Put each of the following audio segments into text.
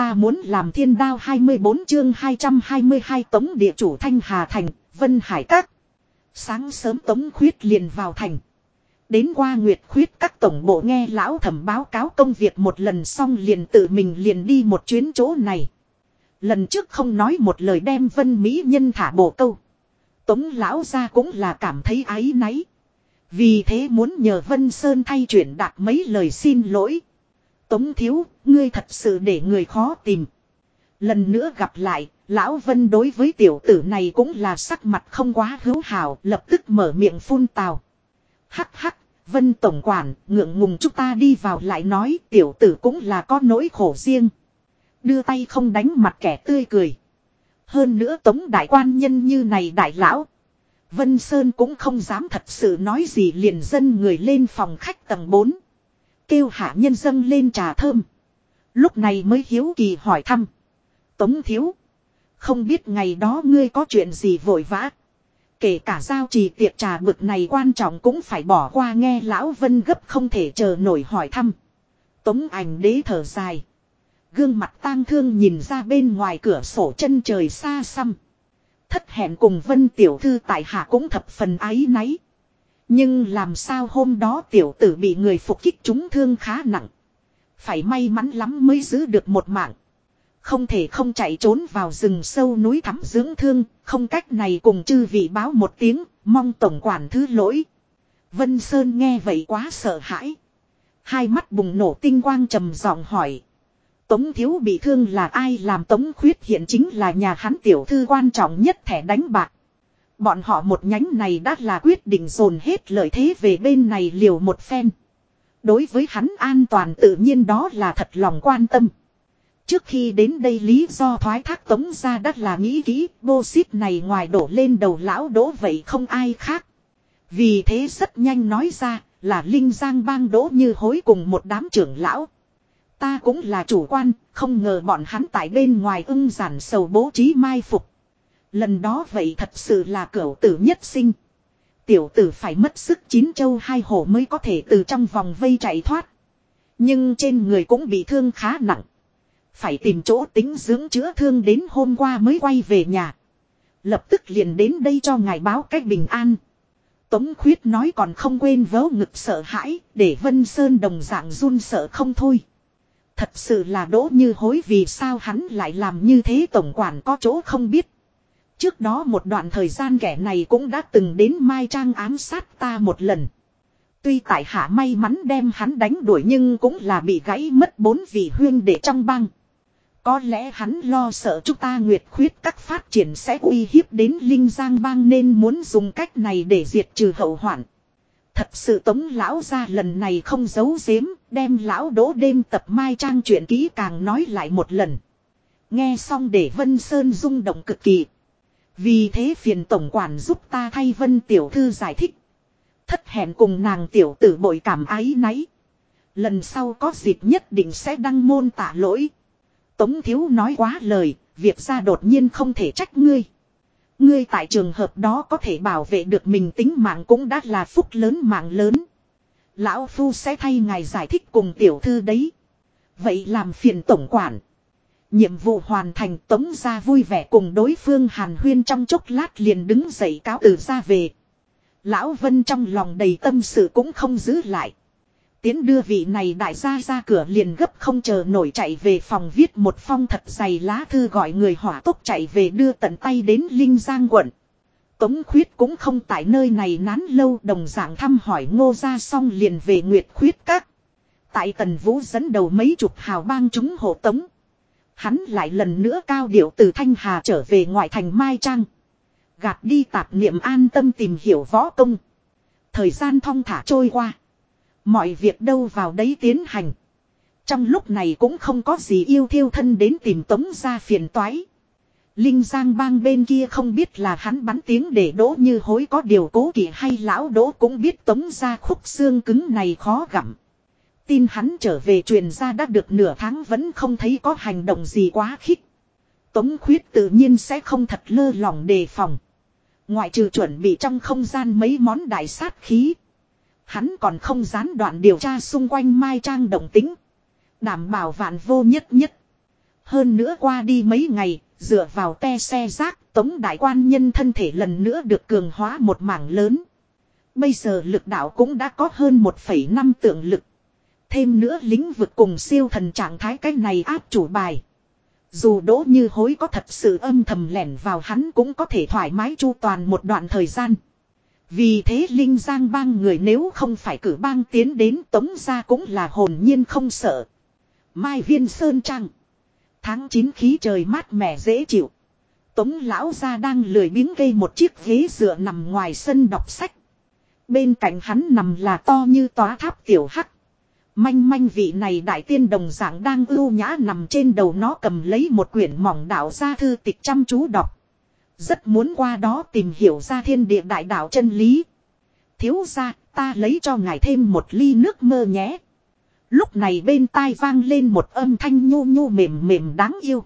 ta muốn làm thiên đao 24 chương 222 tống địa chủ Thanh Hà Thành, Vân Hải Các. Sáng sớm tống khuyết liền vào thành. Đến qua Nguyệt khuyết các tổng bộ nghe lão thẩm báo cáo công việc một lần xong liền tự mình liền đi một chuyến chỗ này. Lần trước không nói một lời đem vân mỹ nhân thả bộ câu. Tống lão ra cũng là cảm thấy áy náy. Vì thế muốn nhờ Vân Sơn thay chuyển đạt mấy lời xin lỗi. Tống thiếu, ngươi thật sự để người khó tìm. Lần nữa gặp lại, lão Vân đối với tiểu tử này cũng là sắc mặt không quá hữu hảo, lập tức mở miệng phun tào. Hắc hắc, Vân Tổng Quản, ngượng ngùng chúng ta đi vào lại nói tiểu tử cũng là có nỗi khổ riêng. Đưa tay không đánh mặt kẻ tươi cười. Hơn nữa tống đại quan nhân như này đại lão. Vân Sơn cũng không dám thật sự nói gì liền dân người lên phòng khách tầng 4. Kêu hạ nhân dân lên trà thơm. Lúc này mới hiếu kỳ hỏi thăm. Tống thiếu. Không biết ngày đó ngươi có chuyện gì vội vã. Kể cả giao trì tiệc trà bực này quan trọng cũng phải bỏ qua nghe lão vân gấp không thể chờ nổi hỏi thăm. Tống ảnh đế thở dài. Gương mặt tang thương nhìn ra bên ngoài cửa sổ chân trời xa xăm. Thất hẹn cùng vân tiểu thư tại hạ cũng thập phần ái náy. Nhưng làm sao hôm đó tiểu tử bị người phục kích chúng thương khá nặng. Phải may mắn lắm mới giữ được một mạng. Không thể không chạy trốn vào rừng sâu núi thắm dưỡng thương, không cách này cùng chư vị báo một tiếng, mong tổng quản thứ lỗi. Vân Sơn nghe vậy quá sợ hãi. Hai mắt bùng nổ tinh quang trầm giọng hỏi. Tống thiếu bị thương là ai làm tống khuyết hiện chính là nhà hắn tiểu thư quan trọng nhất thẻ đánh bạc. Bọn họ một nhánh này đã là quyết định dồn hết lợi thế về bên này liều một phen. Đối với hắn an toàn tự nhiên đó là thật lòng quan tâm. Trước khi đến đây lý do thoái thác tống ra đắt là nghĩ kỹ, bô xít này ngoài đổ lên đầu lão đỗ vậy không ai khác. Vì thế rất nhanh nói ra, là Linh Giang bang đỗ như hối cùng một đám trưởng lão. Ta cũng là chủ quan, không ngờ bọn hắn tại bên ngoài ưng giản sầu bố trí mai phục. Lần đó vậy thật sự là cửu tử nhất sinh. Tiểu tử phải mất sức chín châu hai hổ mới có thể từ trong vòng vây chạy thoát. Nhưng trên người cũng bị thương khá nặng. Phải tìm chỗ tính dưỡng chữa thương đến hôm qua mới quay về nhà. Lập tức liền đến đây cho ngài báo cách bình an. Tống khuyết nói còn không quên vớ ngực sợ hãi, để Vân Sơn đồng dạng run sợ không thôi. Thật sự là đỗ như hối vì sao hắn lại làm như thế tổng quản có chỗ không biết. Trước đó một đoạn thời gian kẻ này cũng đã từng đến Mai Trang ám sát ta một lần. Tuy tại hạ may mắn đem hắn đánh đuổi nhưng cũng là bị gãy mất bốn vị huyên để trong băng. Có lẽ hắn lo sợ chúng ta nguyệt khuyết các phát triển sẽ uy hiếp đến Linh Giang bang nên muốn dùng cách này để diệt trừ hậu hoạn. Thật sự tống lão ra lần này không giấu giếm, đem lão đỗ đêm tập mai trang chuyện kỹ càng nói lại một lần. Nghe xong để Vân Sơn rung động cực kỳ. Vì thế phiền tổng quản giúp ta thay Vân Tiểu Thư giải thích. Thất hẹn cùng nàng tiểu tử bội cảm ái náy. Lần sau có dịp nhất định sẽ đăng môn tạ lỗi. Tống thiếu nói quá lời, việc ra đột nhiên không thể trách ngươi. Ngươi tại trường hợp đó có thể bảo vệ được mình tính mạng cũng đã là phúc lớn mạng lớn. Lão Phu sẽ thay ngài giải thích cùng tiểu thư đấy. Vậy làm phiền tổng quản. Nhiệm vụ hoàn thành tống ra vui vẻ cùng đối phương hàn huyên trong chốc lát liền đứng dậy cáo từ ra về. Lão Vân trong lòng đầy tâm sự cũng không giữ lại. Tiến đưa vị này đại gia ra cửa liền gấp không chờ nổi chạy về phòng viết một phong thật dày lá thư gọi người hỏa tốc chạy về đưa tận tay đến Linh Giang quận. Tống khuyết cũng không tại nơi này nán lâu, đồng dạng thăm hỏi ngô ra xong liền về Nguyệt khuyết các. Tại tần vũ dẫn đầu mấy chục hào bang chúng hộ tống. Hắn lại lần nữa cao điệu từ Thanh Hà trở về ngoại thành Mai Trang. Gạt đi tạp niệm an tâm tìm hiểu võ công. Thời gian thong thả trôi qua. Mọi việc đâu vào đấy tiến hành. Trong lúc này cũng không có gì yêu thiêu thân đến tìm tống ra phiền toái. Linh Giang bang bên kia không biết là hắn bắn tiếng để đỗ như hối có điều cố kỵ hay lão đỗ cũng biết tống ra khúc xương cứng này khó gặm. Tin hắn trở về truyền ra đã được nửa tháng vẫn không thấy có hành động gì quá khích. Tống khuyết tự nhiên sẽ không thật lơ lỏng đề phòng. Ngoại trừ chuẩn bị trong không gian mấy món đại sát khí. Hắn còn không gián đoạn điều tra xung quanh Mai Trang động tính. Đảm bảo vạn vô nhất nhất. Hơn nữa qua đi mấy ngày, dựa vào te xe rác, tống đại quan nhân thân thể lần nữa được cường hóa một mảng lớn. Bây giờ lực đạo cũng đã có hơn 1,5 tượng lực. Thêm nữa lĩnh vực cùng siêu thần trạng thái cái này áp chủ bài. Dù đỗ như hối có thật sự âm thầm lẻn vào hắn cũng có thể thoải mái chu toàn một đoạn thời gian. Vì thế Linh Giang bang người nếu không phải cử bang tiến đến tống ra cũng là hồn nhiên không sợ. Mai viên sơn trăng. Tháng 9 khí trời mát mẻ dễ chịu. Tống lão ra đang lười biếng gây một chiếc ghế dựa nằm ngoài sân đọc sách. Bên cạnh hắn nằm là to như tóa tháp tiểu hắc. Manh manh vị này đại tiên đồng dạng đang ưu nhã nằm trên đầu nó cầm lấy một quyển mỏng đạo gia thư tịch chăm chú đọc. Rất muốn qua đó tìm hiểu ra thiên địa đại đạo chân lý. Thiếu ra, ta lấy cho ngài thêm một ly nước mơ nhé. Lúc này bên tai vang lên một âm thanh nhu nhu mềm mềm đáng yêu.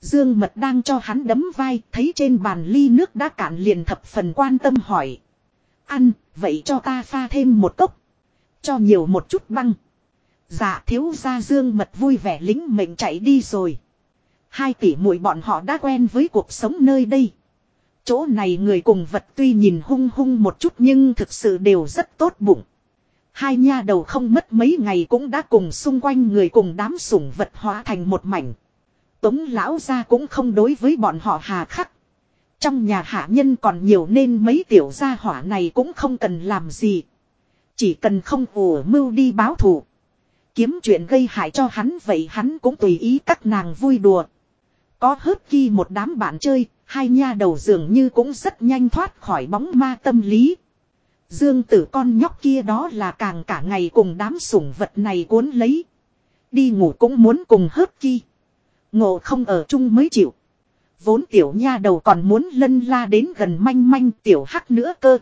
Dương mật đang cho hắn đấm vai, thấy trên bàn ly nước đã cạn liền thập phần quan tâm hỏi. Ăn, vậy cho ta pha thêm một cốc. Cho nhiều một chút băng. Dạ thiếu gia dương mật vui vẻ lính mệnh chạy đi rồi. Hai tỷ muội bọn họ đã quen với cuộc sống nơi đây. Chỗ này người cùng vật tuy nhìn hung hung một chút nhưng thực sự đều rất tốt bụng. Hai nha đầu không mất mấy ngày cũng đã cùng xung quanh người cùng đám sủng vật hóa thành một mảnh. Tống lão gia cũng không đối với bọn họ hà khắc. Trong nhà hạ nhân còn nhiều nên mấy tiểu gia hỏa này cũng không cần làm gì. Chỉ cần không ủ mưu đi báo thù. Kiếm chuyện gây hại cho hắn vậy hắn cũng tùy ý các nàng vui đùa. Có hớt khi một đám bạn chơi, hai nha đầu dường như cũng rất nhanh thoát khỏi bóng ma tâm lý. Dương tử con nhóc kia đó là càng cả ngày cùng đám sủng vật này cuốn lấy. Đi ngủ cũng muốn cùng hớt chi. Ngộ không ở chung mới chịu. Vốn tiểu nha đầu còn muốn lân la đến gần manh manh tiểu hắc nữa cơ.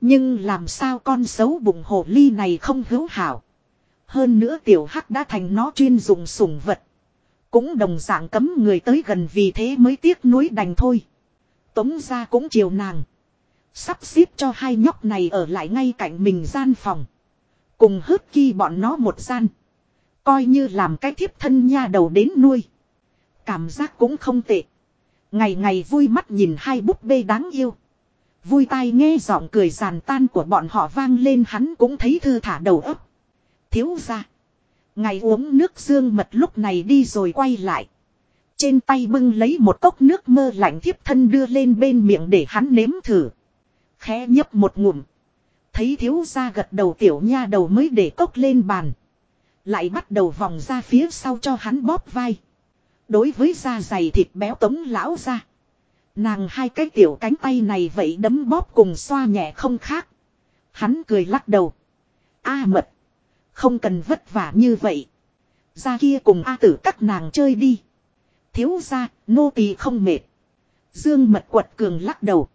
Nhưng làm sao con xấu bụng hồ ly này không hữu hảo. Hơn nữa tiểu hắc đã thành nó chuyên dùng sủng vật. Cũng đồng dạng cấm người tới gần vì thế mới tiếc nuối đành thôi. Tống ra cũng chiều nàng. Sắp xếp cho hai nhóc này ở lại ngay cạnh mình gian phòng. Cùng hớt khi bọn nó một gian. Coi như làm cái thiếp thân nha đầu đến nuôi. Cảm giác cũng không tệ. Ngày ngày vui mắt nhìn hai búp bê đáng yêu. Vui tai nghe giọng cười giàn tan của bọn họ vang lên hắn cũng thấy thư thả đầu ấp. Thiếu ra. Ngày uống nước dương mật lúc này đi rồi quay lại. Trên tay bưng lấy một cốc nước mơ lạnh thiếp thân đưa lên bên miệng để hắn nếm thử. Khẽ nhấp một ngụm. Thấy thiếu ra gật đầu tiểu nha đầu mới để cốc lên bàn. Lại bắt đầu vòng ra phía sau cho hắn bóp vai. Đối với da dày thịt béo tống lão ra. Nàng hai cái tiểu cánh tay này vậy đấm bóp cùng xoa nhẹ không khác. Hắn cười lắc đầu. A mật. Không cần vất vả như vậy. Ra kia cùng A tử các nàng chơi đi. Thiếu ra, nô tỳ không mệt. Dương mật quật cường lắc đầu.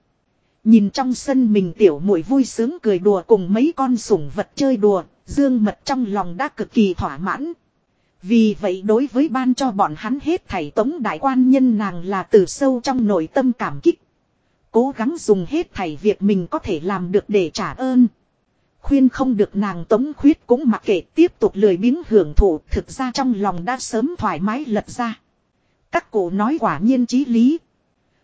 Nhìn trong sân mình tiểu muội vui sướng cười đùa cùng mấy con sủng vật chơi đùa, dương mật trong lòng đã cực kỳ thỏa mãn. Vì vậy đối với ban cho bọn hắn hết thảy tống đại quan nhân nàng là từ sâu trong nội tâm cảm kích. Cố gắng dùng hết thảy việc mình có thể làm được để trả ơn. Khuyên không được nàng tống khuyết cũng mặc kệ tiếp tục lười biếng hưởng thụ, thực ra trong lòng đã sớm thoải mái lật ra. Các cụ nói quả nhiên chí lý.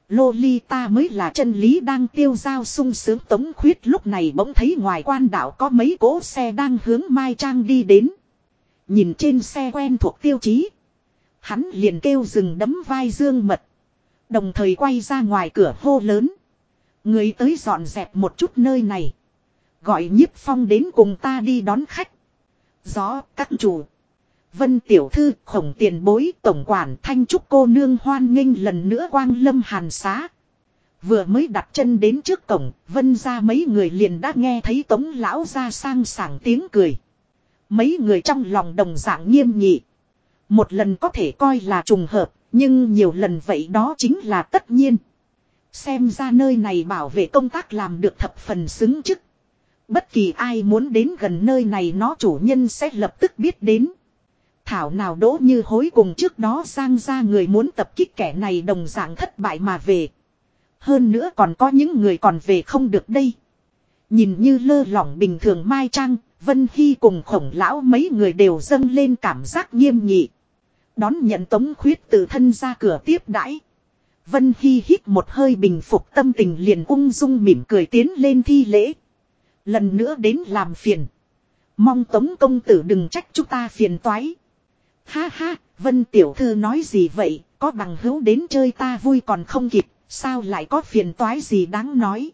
Lolita mới là chân lý đang tiêu giao sung sướng, tống khuyết lúc này bỗng thấy ngoài quan đảo có mấy cỗ xe đang hướng Mai Trang đi đến. Nhìn trên xe quen thuộc tiêu chí. Hắn liền kêu dừng đấm vai dương mật. Đồng thời quay ra ngoài cửa hô lớn. Người tới dọn dẹp một chút nơi này. Gọi nhiếp phong đến cùng ta đi đón khách. Gió các chủ. Vân tiểu thư khổng tiền bối tổng quản thanh trúc cô nương hoan nghênh lần nữa quang lâm hàn xá. Vừa mới đặt chân đến trước cổng, vân ra mấy người liền đã nghe thấy tống lão ra sang sảng tiếng cười. Mấy người trong lòng đồng dạng nghiêm nhị. Một lần có thể coi là trùng hợp, nhưng nhiều lần vậy đó chính là tất nhiên. Xem ra nơi này bảo vệ công tác làm được thập phần xứng chức. Bất kỳ ai muốn đến gần nơi này nó chủ nhân sẽ lập tức biết đến. Thảo nào đỗ như hối cùng trước đó sang ra người muốn tập kích kẻ này đồng dạng thất bại mà về. Hơn nữa còn có những người còn về không được đây. Nhìn như lơ lỏng bình thường Mai Trang, Vân Hy cùng khổng lão mấy người đều dâng lên cảm giác nghiêm nhị. Đón nhận tống khuyết từ thân ra cửa tiếp đãi. Vân Hy hít một hơi bình phục tâm tình liền ung dung mỉm cười tiến lên thi lễ. Lần nữa đến làm phiền. Mong tống công tử đừng trách chúng ta phiền toái. Ha ha, Vân Tiểu Thư nói gì vậy, có bằng hữu đến chơi ta vui còn không kịp, sao lại có phiền toái gì đáng nói.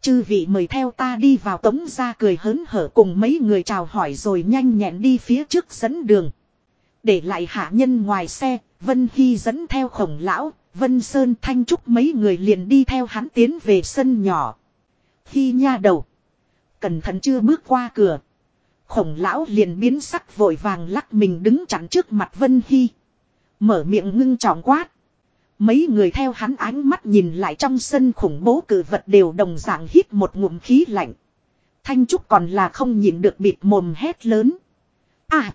Chư vị mời theo ta đi vào tống ra cười hớn hở cùng mấy người chào hỏi rồi nhanh nhẹn đi phía trước dẫn đường. Để lại hạ nhân ngoài xe, Vân Hy dẫn theo khổng lão, Vân Sơn Thanh Trúc mấy người liền đi theo hắn tiến về sân nhỏ. Hy nha đầu. Cẩn thận chưa bước qua cửa. Khổng lão liền biến sắc vội vàng lắc mình đứng chắn trước mặt Vân Hy. Mở miệng ngưng trọng quát. Mấy người theo hắn ánh mắt nhìn lại trong sân khủng bố cử vật đều đồng dạng hít một ngụm khí lạnh. Thanh Trúc còn là không nhìn được bịt mồm hét lớn. À!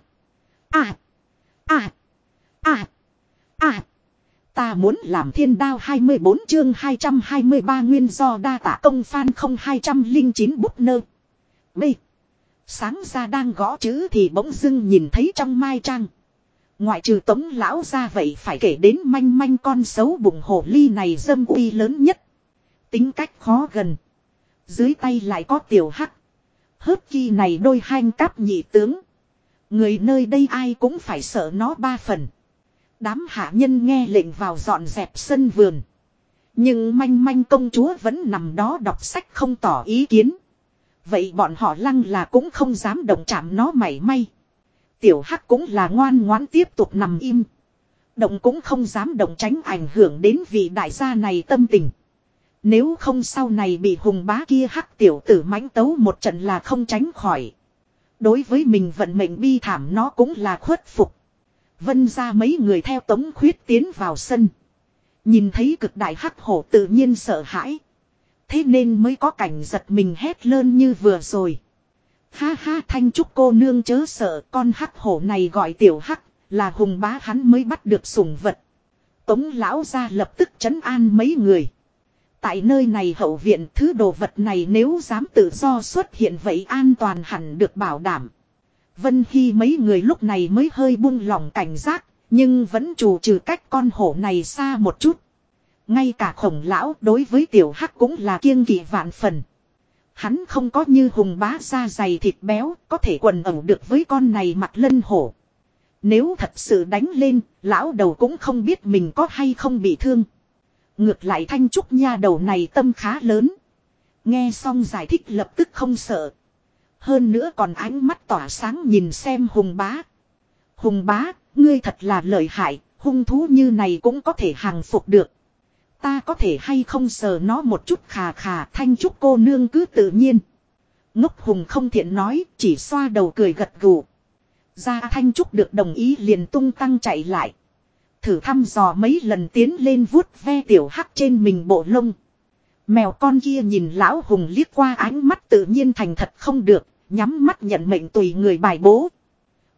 À! À! À! À! Ta muốn làm thiên đao 24 chương 223 nguyên do đa tả công phan không 209 bút nơ. B. Sáng ra đang gõ chữ thì bỗng dưng nhìn thấy trong mai trang. Ngoại trừ tống lão ra vậy phải kể đến manh manh con xấu bụng hổ ly này dâm uy lớn nhất. Tính cách khó gần. Dưới tay lại có tiểu hắc. Hớp chi này đôi hanh cáp nhị tướng. Người nơi đây ai cũng phải sợ nó ba phần. Đám hạ nhân nghe lệnh vào dọn dẹp sân vườn. Nhưng manh manh công chúa vẫn nằm đó đọc sách không tỏ ý kiến. Vậy bọn họ lăng là cũng không dám động chạm nó mảy may. Tiểu hắc cũng là ngoan ngoãn tiếp tục nằm im. Động cũng không dám động tránh ảnh hưởng đến vị đại gia này tâm tình. Nếu không sau này bị hùng bá kia hắc tiểu tử mãnh tấu một trận là không tránh khỏi. Đối với mình vận mệnh bi thảm nó cũng là khuất phục. Vân ra mấy người theo tống khuyết tiến vào sân. Nhìn thấy cực đại hắc hổ tự nhiên sợ hãi. Thế nên mới có cảnh giật mình hét lớn như vừa rồi. Ha ha thanh trúc cô nương chớ sợ con hắc hổ này gọi tiểu hắc là hùng bá hắn mới bắt được sủng vật. Tống lão ra lập tức chấn an mấy người. Tại nơi này hậu viện thứ đồ vật này nếu dám tự do xuất hiện vậy an toàn hẳn được bảo đảm. Vân khi mấy người lúc này mới hơi buông lỏng cảnh giác, nhưng vẫn chủ trừ cách con hổ này xa một chút. Ngay cả khổng lão đối với tiểu hắc cũng là kiêng kỵ vạn phần. Hắn không có như hùng bá da dày thịt béo, có thể quần ẩu được với con này mặt lân hổ. Nếu thật sự đánh lên, lão đầu cũng không biết mình có hay không bị thương. Ngược lại thanh trúc nha đầu này tâm khá lớn. Nghe xong giải thích lập tức không sợ. Hơn nữa còn ánh mắt tỏa sáng nhìn xem hùng bá. Hùng bá, ngươi thật là lợi hại, hung thú như này cũng có thể hàng phục được. Ta có thể hay không sờ nó một chút khà khà thanh trúc cô nương cứ tự nhiên. Ngốc hùng không thiện nói, chỉ xoa đầu cười gật gù. gia thanh trúc được đồng ý liền tung tăng chạy lại. Thử thăm dò mấy lần tiến lên vuốt ve tiểu hắc trên mình bộ lông. Mèo con kia nhìn lão hùng liếc qua ánh mắt tự nhiên thành thật không được, nhắm mắt nhận mệnh tùy người bài bố.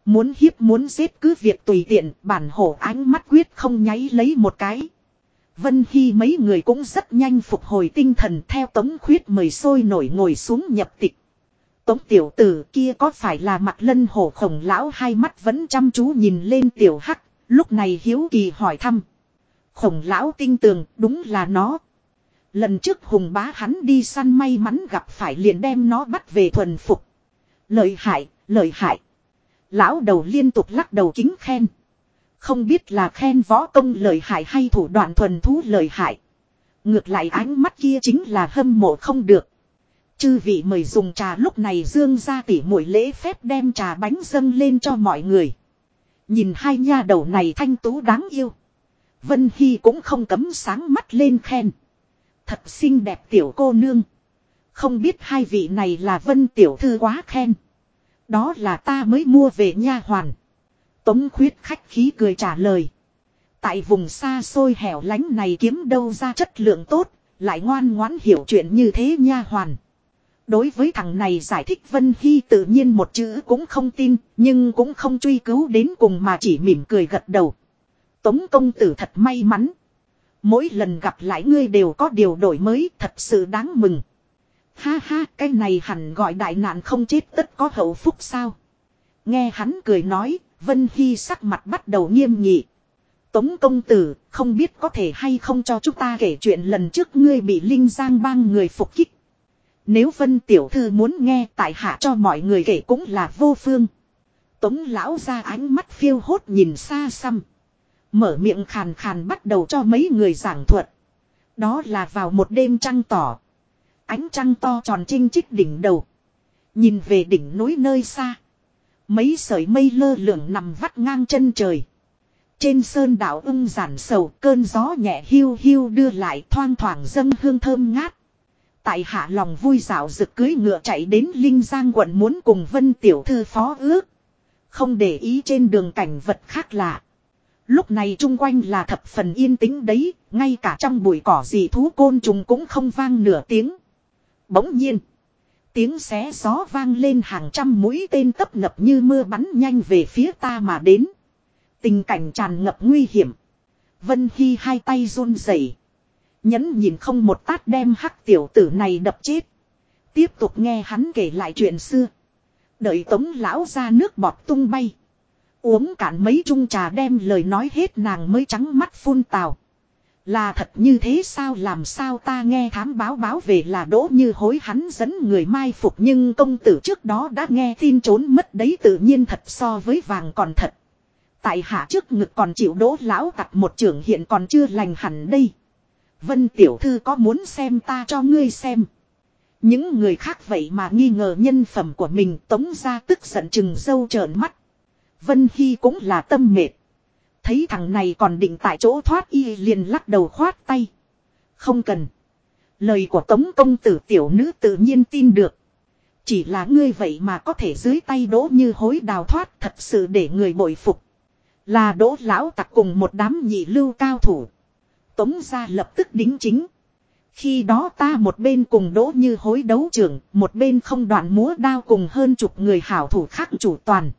Muốn hiếp muốn giết cứ việc tùy tiện, bản hổ ánh mắt quyết không nháy lấy một cái. Vân Hy mấy người cũng rất nhanh phục hồi tinh thần theo tống khuyết mời sôi nổi ngồi xuống nhập tịch. Tống tiểu tử kia có phải là mặt lân hổ khổng lão hai mắt vẫn chăm chú nhìn lên tiểu hắc, lúc này hiếu kỳ hỏi thăm. Khổng lão tinh tường đúng là nó. Lần trước hùng bá hắn đi săn may mắn gặp phải liền đem nó bắt về thuần phục. Lợi hại, lợi hại. Lão đầu liên tục lắc đầu kính khen. Không biết là khen võ công lợi hại hay thủ đoạn thuần thú lợi hại. Ngược lại ánh mắt kia chính là hâm mộ không được. Chư vị mời dùng trà lúc này dương ra tỉ mũi lễ phép đem trà bánh dâng lên cho mọi người. Nhìn hai nha đầu này thanh tú đáng yêu. Vân Hy cũng không cấm sáng mắt lên khen. Thật xinh đẹp tiểu cô nương. Không biết hai vị này là Vân tiểu thư quá khen. Đó là ta mới mua về nha hoàn. Tống khuyết khách khí cười trả lời. Tại vùng xa xôi hẻo lánh này kiếm đâu ra chất lượng tốt, lại ngoan ngoãn hiểu chuyện như thế nha hoàn. Đối với thằng này giải thích Vân Hy tự nhiên một chữ cũng không tin, nhưng cũng không truy cứu đến cùng mà chỉ mỉm cười gật đầu. Tống công tử thật may mắn. Mỗi lần gặp lại ngươi đều có điều đổi mới thật sự đáng mừng. Ha ha, cái này hẳn gọi đại nạn không chết tất có hậu phúc sao. Nghe hắn cười nói, Vân Hy sắc mặt bắt đầu nghiêm nghị. Tống công tử, không biết có thể hay không cho chúng ta kể chuyện lần trước ngươi bị Linh Giang bang người phục kích. Nếu Vân Tiểu Thư muốn nghe tại hạ cho mọi người kể cũng là vô phương. Tống lão ra ánh mắt phiêu hốt nhìn xa xăm. Mở miệng khàn khàn bắt đầu cho mấy người giảng thuật. Đó là vào một đêm trăng tỏ. Ánh trăng to tròn trinh trích đỉnh đầu. Nhìn về đỉnh núi nơi xa. Mấy sợi mây lơ lửng nằm vắt ngang chân trời. Trên sơn đảo ưng giản sầu cơn gió nhẹ hiu hiu đưa lại thoang thoảng dâng hương thơm ngát. Tại hạ lòng vui dạo rực cưới ngựa chạy đến Linh Giang quận muốn cùng Vân Tiểu Thư phó ước. Không để ý trên đường cảnh vật khác lạ. Lúc này chung quanh là thập phần yên tĩnh đấy, ngay cả trong bụi cỏ gì thú côn trùng cũng không vang nửa tiếng. Bỗng nhiên, tiếng xé gió vang lên hàng trăm mũi tên tấp nập như mưa bắn nhanh về phía ta mà đến. Tình cảnh tràn ngập nguy hiểm. Vân Hy hai tay run rẩy, Nhấn nhìn không một tát đem hắc tiểu tử này đập chết. Tiếp tục nghe hắn kể lại chuyện xưa. Đợi tống lão ra nước bọt tung bay. Uống cạn mấy chung trà đem lời nói hết nàng mới trắng mắt phun tào. Là thật như thế sao làm sao ta nghe thám báo báo về là đỗ như hối hắn dẫn người mai phục nhưng công tử trước đó đã nghe tin trốn mất đấy tự nhiên thật so với vàng còn thật. Tại hạ trước ngực còn chịu đỗ lão tặc một trưởng hiện còn chưa lành hẳn đây. Vân tiểu thư có muốn xem ta cho ngươi xem. Những người khác vậy mà nghi ngờ nhân phẩm của mình tống ra tức giận chừng dâu trợn mắt. Vân Hy cũng là tâm mệt. Thấy thằng này còn định tại chỗ thoát y liền lắc đầu khoát tay. Không cần. Lời của tống công tử tiểu nữ tự nhiên tin được. Chỉ là ngươi vậy mà có thể dưới tay đỗ như hối đào thoát thật sự để người bội phục. Là đỗ lão tặc cùng một đám nhị lưu cao thủ. Tống ra lập tức đính chính. Khi đó ta một bên cùng đỗ như hối đấu trưởng, một bên không đoạn múa đao cùng hơn chục người hảo thủ khác chủ toàn.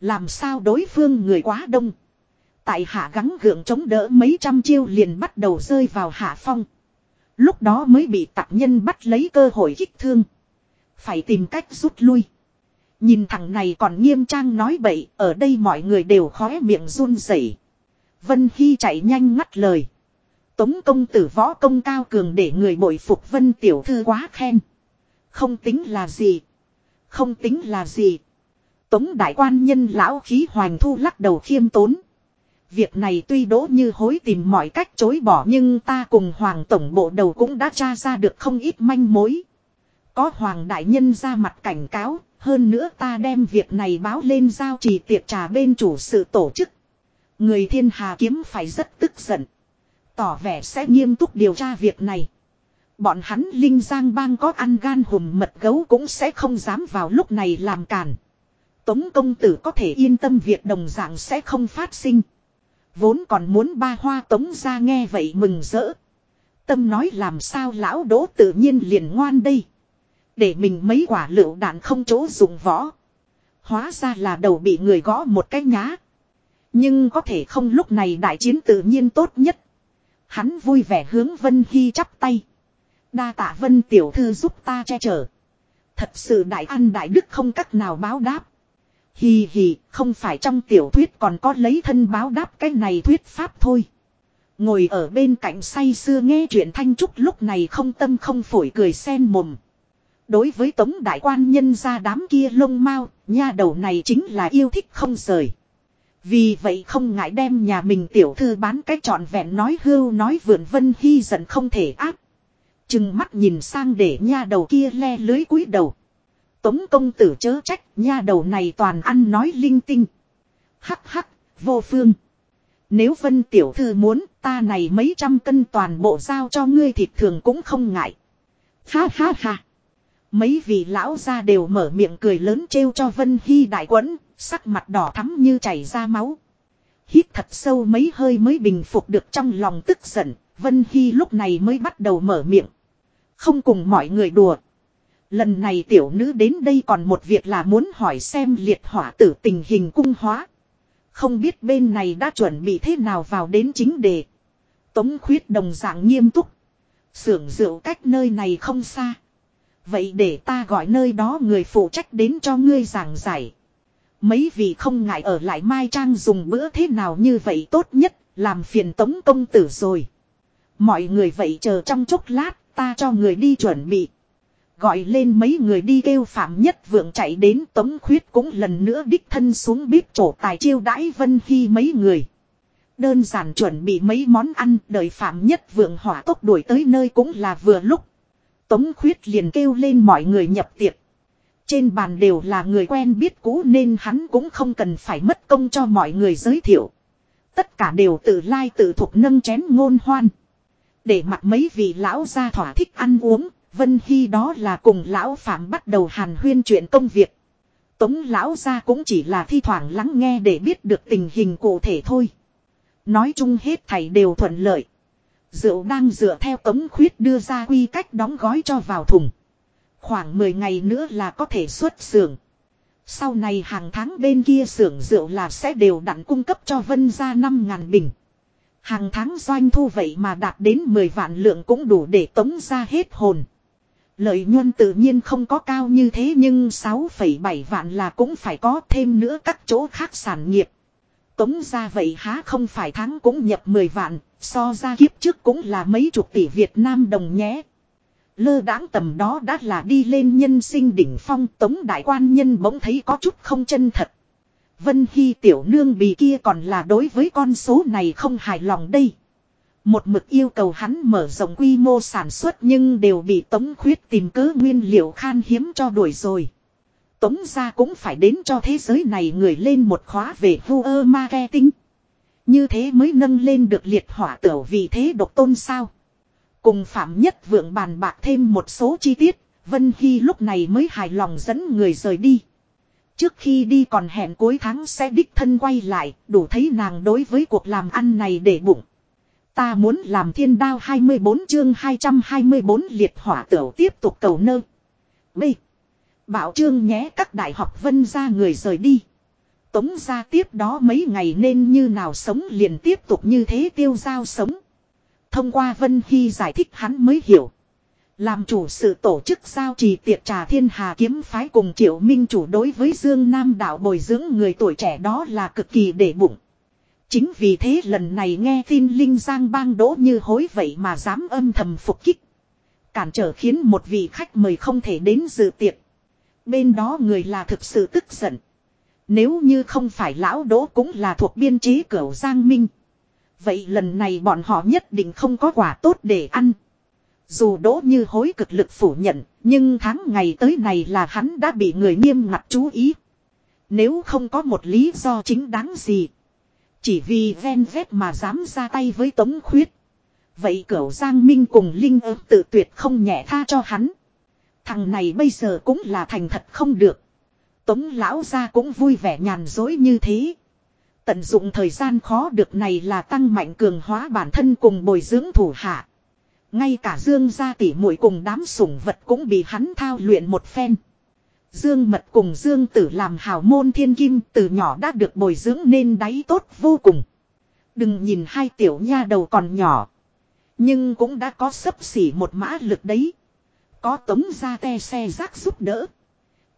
Làm sao đối phương người quá đông. Tại hạ gắng gượng chống đỡ mấy trăm chiêu liền bắt đầu rơi vào hạ phong. Lúc đó mới bị tặc nhân bắt lấy cơ hội kích thương. Phải tìm cách rút lui. Nhìn thằng này còn nghiêm trang nói bậy, ở đây mọi người đều khóe miệng run rẩy. Vân Hy chạy nhanh ngắt lời. Tống công tử võ công cao cường để người bội phục Vân Tiểu Thư quá khen. Không tính là gì. Không tính là gì. Tống đại quan nhân lão khí hoành thu lắc đầu khiêm tốn. Việc này tuy đỗ như hối tìm mọi cách chối bỏ nhưng ta cùng hoàng tổng bộ đầu cũng đã tra ra được không ít manh mối. Có hoàng đại nhân ra mặt cảnh cáo, hơn nữa ta đem việc này báo lên giao trì tiệc trà bên chủ sự tổ chức. Người thiên hà kiếm phải rất tức giận. Tỏ vẻ sẽ nghiêm túc điều tra việc này. Bọn hắn linh giang bang có ăn gan hùm mật gấu cũng sẽ không dám vào lúc này làm càn. Tống công tử có thể yên tâm việc đồng dạng sẽ không phát sinh. Vốn còn muốn ba hoa tống ra nghe vậy mừng rỡ. Tâm nói làm sao lão đỗ tự nhiên liền ngoan đây. Để mình mấy quả lựu đạn không chỗ dùng võ. Hóa ra là đầu bị người gõ một cái nhá. Nhưng có thể không lúc này đại chiến tự nhiên tốt nhất. Hắn vui vẻ hướng Vân Hy chắp tay. Đa tạ Vân tiểu thư giúp ta che chở. Thật sự đại ăn đại đức không cách nào báo đáp. Hì hì, không phải trong tiểu thuyết còn có lấy thân báo đáp cái này thuyết pháp thôi. Ngồi ở bên cạnh say xưa nghe chuyện Thanh Trúc lúc này không tâm không phổi cười sen mồm. Đối với tống đại quan nhân ra đám kia lông mau, nha đầu này chính là yêu thích không rời. Vì vậy không ngại đem nhà mình tiểu thư bán cái trọn vẹn nói hưu nói vượn vân hy giận không thể áp. Chừng mắt nhìn sang để nha đầu kia le lưới cúi đầu. Tống công tử chớ trách, nha đầu này toàn ăn nói linh tinh. Hắc hắc, vô phương. Nếu vân tiểu thư muốn, ta này mấy trăm cân toàn bộ giao cho ngươi thịt thường cũng không ngại. Ha ha ha. Mấy vị lão gia đều mở miệng cười lớn trêu cho Vân Hy đại quẫn, sắc mặt đỏ thắm như chảy ra máu. Hít thật sâu mấy hơi mới bình phục được trong lòng tức giận, Vân Hy lúc này mới bắt đầu mở miệng. Không cùng mọi người đùa. Lần này tiểu nữ đến đây còn một việc là muốn hỏi xem liệt hỏa tử tình hình cung hóa. Không biết bên này đã chuẩn bị thế nào vào đến chính đề. Tống khuyết đồng dạng nghiêm túc. Sưởng rượu cách nơi này không xa. Vậy để ta gọi nơi đó người phụ trách đến cho ngươi giảng giải. Mấy vị không ngại ở lại Mai Trang dùng bữa thế nào như vậy tốt nhất, làm phiền tống công tử rồi. Mọi người vậy chờ trong chốc lát, ta cho người đi chuẩn bị. Gọi lên mấy người đi kêu phạm nhất vượng chạy đến tống khuyết cũng lần nữa đích thân xuống bếp trổ tài chiêu đãi Vân Hy mấy người. Đơn giản chuẩn bị mấy món ăn đợi phạm nhất vượng hỏa tốc đuổi tới nơi cũng là vừa lúc. Tống khuyết liền kêu lên mọi người nhập tiệc. Trên bàn đều là người quen biết cũ nên hắn cũng không cần phải mất công cho mọi người giới thiệu. Tất cả đều tự lai tự thuộc nâng chén ngôn hoan. Để mặt mấy vị lão gia thỏa thích ăn uống, Vân Hy đó là cùng lão phạm bắt đầu hàn huyên chuyện công việc. Tống lão gia cũng chỉ là thi thoảng lắng nghe để biết được tình hình cụ thể thôi. Nói chung hết thảy đều thuận lợi. Rượu đang dựa theo tống khuyết đưa ra quy cách đóng gói cho vào thùng. Khoảng 10 ngày nữa là có thể xuất xưởng. Sau này hàng tháng bên kia xưởng rượu là sẽ đều đặn cung cấp cho vân ra 5.000 bình. Hàng tháng doanh thu vậy mà đạt đến 10 vạn lượng cũng đủ để tống ra hết hồn. Lợi nhuận tự nhiên không có cao như thế nhưng 6,7 vạn là cũng phải có thêm nữa các chỗ khác sản nghiệp. Tống ra vậy há không phải tháng cũng nhập 10 vạn, so ra kiếp trước cũng là mấy chục tỷ Việt Nam đồng nhé. Lơ đãng tầm đó đã là đi lên nhân sinh đỉnh phong tống đại quan nhân bỗng thấy có chút không chân thật. Vân Hy tiểu nương bì kia còn là đối với con số này không hài lòng đây. Một mực yêu cầu hắn mở rộng quy mô sản xuất nhưng đều bị tống khuyết tìm cớ nguyên liệu khan hiếm cho đuổi rồi. Tống ra cũng phải đến cho thế giới này người lên một khóa về vu ơ marketing. Như thế mới nâng lên được liệt hỏa tửu vì thế độc tôn sao. Cùng Phạm Nhất Vượng bàn bạc thêm một số chi tiết, Vân Hy lúc này mới hài lòng dẫn người rời đi. Trước khi đi còn hẹn cuối tháng sẽ đích thân quay lại, đủ thấy nàng đối với cuộc làm ăn này để bụng. Ta muốn làm thiên đao 24 chương 224 liệt hỏa tửu tiếp tục cầu nơ. B. Bảo trương nhé, các đại học vân ra người rời đi. Tống ra tiếp đó mấy ngày nên như nào sống liền tiếp tục như thế tiêu giao sống. Thông qua Vân Hy giải thích hắn mới hiểu. Làm chủ sự tổ chức giao trì tiệc trà thiên hà kiếm phái cùng triệu minh chủ đối với Dương Nam đạo bồi dưỡng người tuổi trẻ đó là cực kỳ để bụng. Chính vì thế lần này nghe tin Linh Giang bang đỗ như hối vậy mà dám âm thầm phục kích. Cản trở khiến một vị khách mời không thể đến dự tiệc. Bên đó người là thực sự tức giận. Nếu như không phải lão đỗ cũng là thuộc biên chế cửu Giang Minh. Vậy lần này bọn họ nhất định không có quả tốt để ăn. Dù đỗ như hối cực lực phủ nhận, nhưng tháng ngày tới này là hắn đã bị người nghiêm ngặt chú ý. Nếu không có một lý do chính đáng gì. Chỉ vì ven vét mà dám ra tay với Tống Khuyết. Vậy cửu Giang Minh cùng Linh ớt tự tuyệt không nhẹ tha cho hắn. Thằng này bây giờ cũng là thành thật không được. Tống lão ra cũng vui vẻ nhàn dối như thế. Tận dụng thời gian khó được này là tăng mạnh cường hóa bản thân cùng bồi dưỡng thủ hạ. Ngay cả Dương gia tỷ muội cùng đám sủng vật cũng bị hắn thao luyện một phen. Dương mật cùng Dương tử làm hào môn thiên kim từ nhỏ đã được bồi dưỡng nên đáy tốt vô cùng. Đừng nhìn hai tiểu nha đầu còn nhỏ. Nhưng cũng đã có sấp xỉ một mã lực đấy. Có tống ra te xe rác giúp đỡ.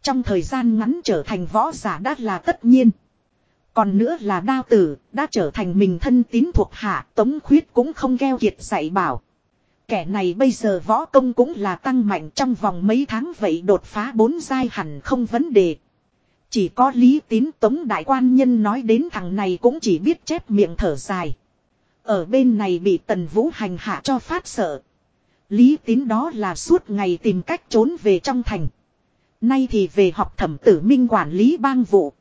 Trong thời gian ngắn trở thành võ giả đã là tất nhiên. Còn nữa là đao tử, đã trở thành mình thân tín thuộc hạ, tống khuyết cũng không gheo kiệt dạy bảo. Kẻ này bây giờ võ công cũng là tăng mạnh trong vòng mấy tháng vậy đột phá bốn giai hẳn không vấn đề. Chỉ có lý tín tống đại quan nhân nói đến thằng này cũng chỉ biết chép miệng thở dài. Ở bên này bị tần vũ hành hạ cho phát sợ. Lý tín đó là suốt ngày tìm cách trốn về trong thành. Nay thì về học thẩm tử minh quản lý bang vụ.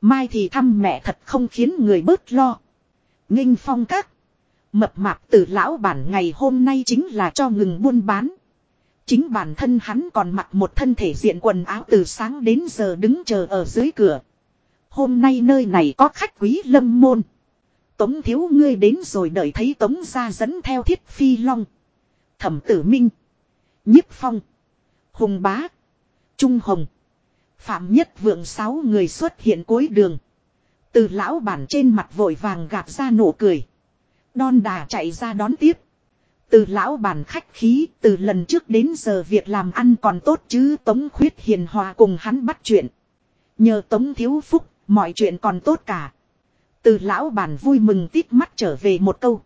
Mai thì thăm mẹ thật không khiến người bớt lo. Nghinh phong các. Mập mạp từ lão bản ngày hôm nay chính là cho ngừng buôn bán. Chính bản thân hắn còn mặc một thân thể diện quần áo từ sáng đến giờ đứng chờ ở dưới cửa. Hôm nay nơi này có khách quý lâm môn. Tống thiếu ngươi đến rồi đợi thấy tống ra dẫn theo thiết phi long. Thẩm tử minh. nhiếp phong. Hùng bá. Trung hồng. Phạm nhất vượng sáu người xuất hiện cuối đường. Từ lão bản trên mặt vội vàng gạt ra nụ cười. Đon đà chạy ra đón tiếp. Từ lão bản khách khí, từ lần trước đến giờ việc làm ăn còn tốt chứ Tống Khuyết hiền hòa cùng hắn bắt chuyện. Nhờ Tống Thiếu Phúc, mọi chuyện còn tốt cả. Từ lão bản vui mừng tít mắt trở về một câu.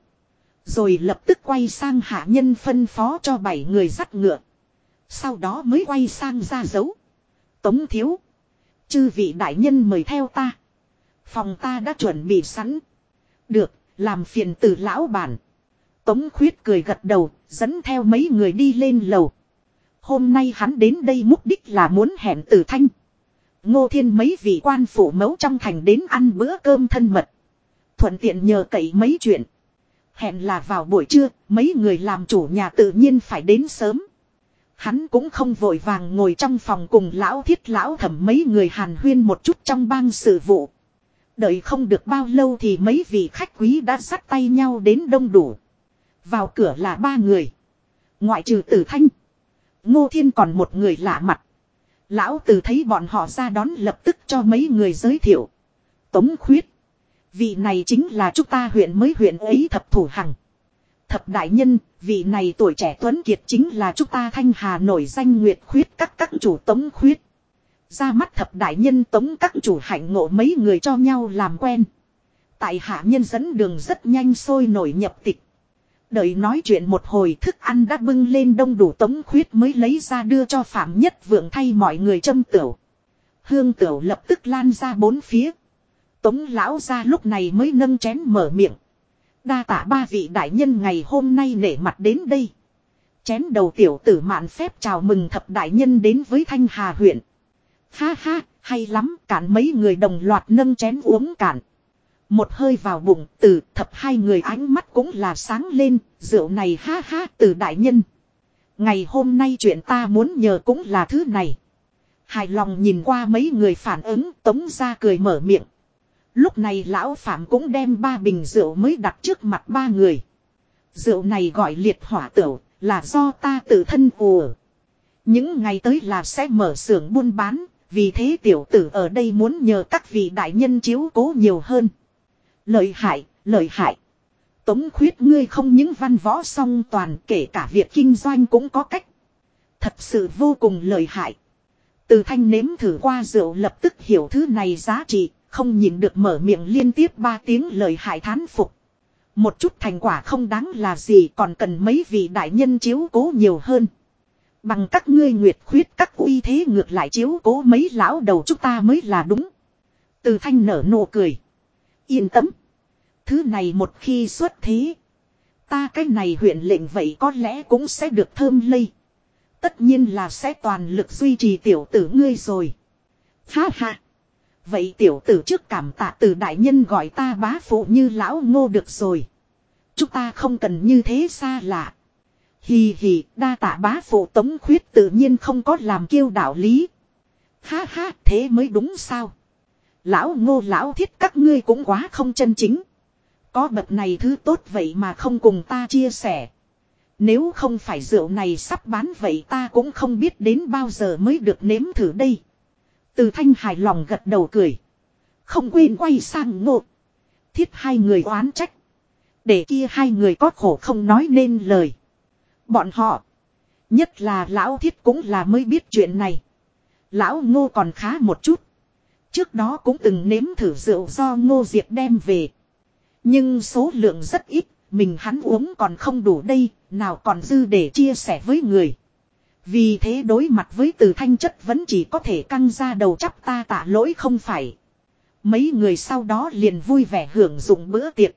Rồi lập tức quay sang hạ nhân phân phó cho bảy người dắt ngựa. Sau đó mới quay sang ra dấu. Tống thiếu. Chư vị đại nhân mời theo ta. Phòng ta đã chuẩn bị sẵn. Được, làm phiền từ lão bản. Tống khuyết cười gật đầu, dẫn theo mấy người đi lên lầu. Hôm nay hắn đến đây mục đích là muốn hẹn tử thanh. Ngô thiên mấy vị quan phủ mẫu trong thành đến ăn bữa cơm thân mật. Thuận tiện nhờ cậy mấy chuyện. Hẹn là vào buổi trưa, mấy người làm chủ nhà tự nhiên phải đến sớm. Hắn cũng không vội vàng ngồi trong phòng cùng lão thiết lão thẩm mấy người hàn huyên một chút trong bang sự vụ. Đợi không được bao lâu thì mấy vị khách quý đã sắt tay nhau đến đông đủ. Vào cửa là ba người. Ngoại trừ tử thanh. Ngô Thiên còn một người lạ mặt. Lão tử thấy bọn họ ra đón lập tức cho mấy người giới thiệu. Tống khuyết. Vị này chính là chúng ta huyện mới huyện ấy thập thủ hằng. Thập đại nhân, vị này tuổi trẻ tuấn kiệt chính là chúng ta thanh hà nổi danh nguyệt khuyết các các chủ tống khuyết. Ra mắt thập đại nhân tống các chủ hạnh ngộ mấy người cho nhau làm quen. Tại hạ nhân dẫn đường rất nhanh sôi nổi nhập tịch. Đợi nói chuyện một hồi thức ăn đã bưng lên đông đủ tống khuyết mới lấy ra đưa cho phạm nhất vượng thay mọi người châm tửu. Hương tửu lập tức lan ra bốn phía. Tống lão ra lúc này mới nâng chén mở miệng. Đa tạ ba vị đại nhân ngày hôm nay nể mặt đến đây. Chén đầu tiểu tử mạn phép chào mừng thập đại nhân đến với Thanh Hà huyện. Ha ha, hay lắm, cản mấy người đồng loạt nâng chén uống cạn. Một hơi vào bụng, từ thập hai người ánh mắt cũng là sáng lên, rượu này ha ha từ đại nhân. Ngày hôm nay chuyện ta muốn nhờ cũng là thứ này. Hài lòng nhìn qua mấy người phản ứng, tống ra cười mở miệng. Lúc này lão phạm cũng đem ba bình rượu mới đặt trước mặt ba người. Rượu này gọi liệt hỏa tửu, là do ta tự thân ùa. Những ngày tới là sẽ mở xưởng buôn bán, vì thế tiểu tử ở đây muốn nhờ các vị đại nhân chiếu cố nhiều hơn. Lợi hại, lợi hại. Tống khuyết ngươi không những văn võ song toàn kể cả việc kinh doanh cũng có cách. Thật sự vô cùng lợi hại. Từ thanh nếm thử qua rượu lập tức hiểu thứ này giá trị, không nhìn được mở miệng liên tiếp ba tiếng lời hại thán phục. Một chút thành quả không đáng là gì còn cần mấy vị đại nhân chiếu cố nhiều hơn. Bằng các ngươi nguyệt khuyết các uy thế ngược lại chiếu cố mấy lão đầu chúng ta mới là đúng. Từ thanh nở nụ cười. Yên tâm. Thứ này một khi xuất thế. Ta cái này huyện lệnh vậy có lẽ cũng sẽ được thơm lây. Tất nhiên là sẽ toàn lực duy trì tiểu tử ngươi rồi. Ha ha. Vậy tiểu tử trước cảm tạ từ đại nhân gọi ta bá phụ như lão ngô được rồi. Chúng ta không cần như thế xa lạ. Hì hì, đa tạ bá phụ tống khuyết tự nhiên không có làm kiêu đạo lý. Ha ha, thế mới đúng sao. Lão ngô lão thiết các ngươi cũng quá không chân chính. Có bậc này thứ tốt vậy mà không cùng ta chia sẻ. Nếu không phải rượu này sắp bán vậy ta cũng không biết đến bao giờ mới được nếm thử đây. Từ thanh hài lòng gật đầu cười. Không quên quay sang ngộ. Thiết hai người oán trách. Để kia hai người có khổ không nói nên lời. Bọn họ. Nhất là lão thiết cũng là mới biết chuyện này. Lão ngô còn khá một chút. Trước đó cũng từng nếm thử rượu do ngô diệt đem về. Nhưng số lượng rất ít, mình hắn uống còn không đủ đây, nào còn dư để chia sẻ với người. Vì thế đối mặt với từ thanh chất vẫn chỉ có thể căng ra đầu chắp ta tạ lỗi không phải. Mấy người sau đó liền vui vẻ hưởng dụng bữa tiệc.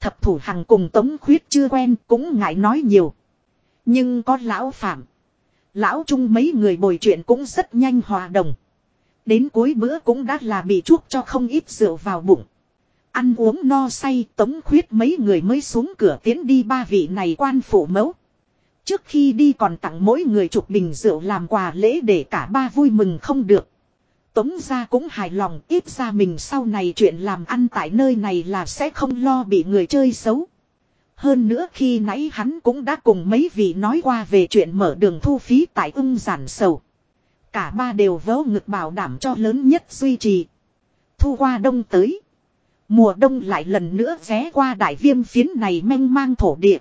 Thập thủ hằng cùng tống khuyết chưa quen cũng ngại nói nhiều. Nhưng có lão phạm. Lão chung mấy người bồi chuyện cũng rất nhanh hòa đồng. Đến cuối bữa cũng đã là bị chuốc cho không ít rượu vào bụng. Ăn uống no say, tống khuyết mấy người mới xuống cửa tiến đi ba vị này quan phủ mẫu. Trước khi đi còn tặng mỗi người chục bình rượu làm quà lễ để cả ba vui mừng không được. Tống ra cũng hài lòng, ít ra mình sau này chuyện làm ăn tại nơi này là sẽ không lo bị người chơi xấu. Hơn nữa khi nãy hắn cũng đã cùng mấy vị nói qua về chuyện mở đường thu phí tại ung giản sầu. Cả ba đều vớ ngực bảo đảm cho lớn nhất duy trì. Thu qua đông tới. Mùa đông lại lần nữa ghé qua đại viêm phiến này mênh mang thổ địa.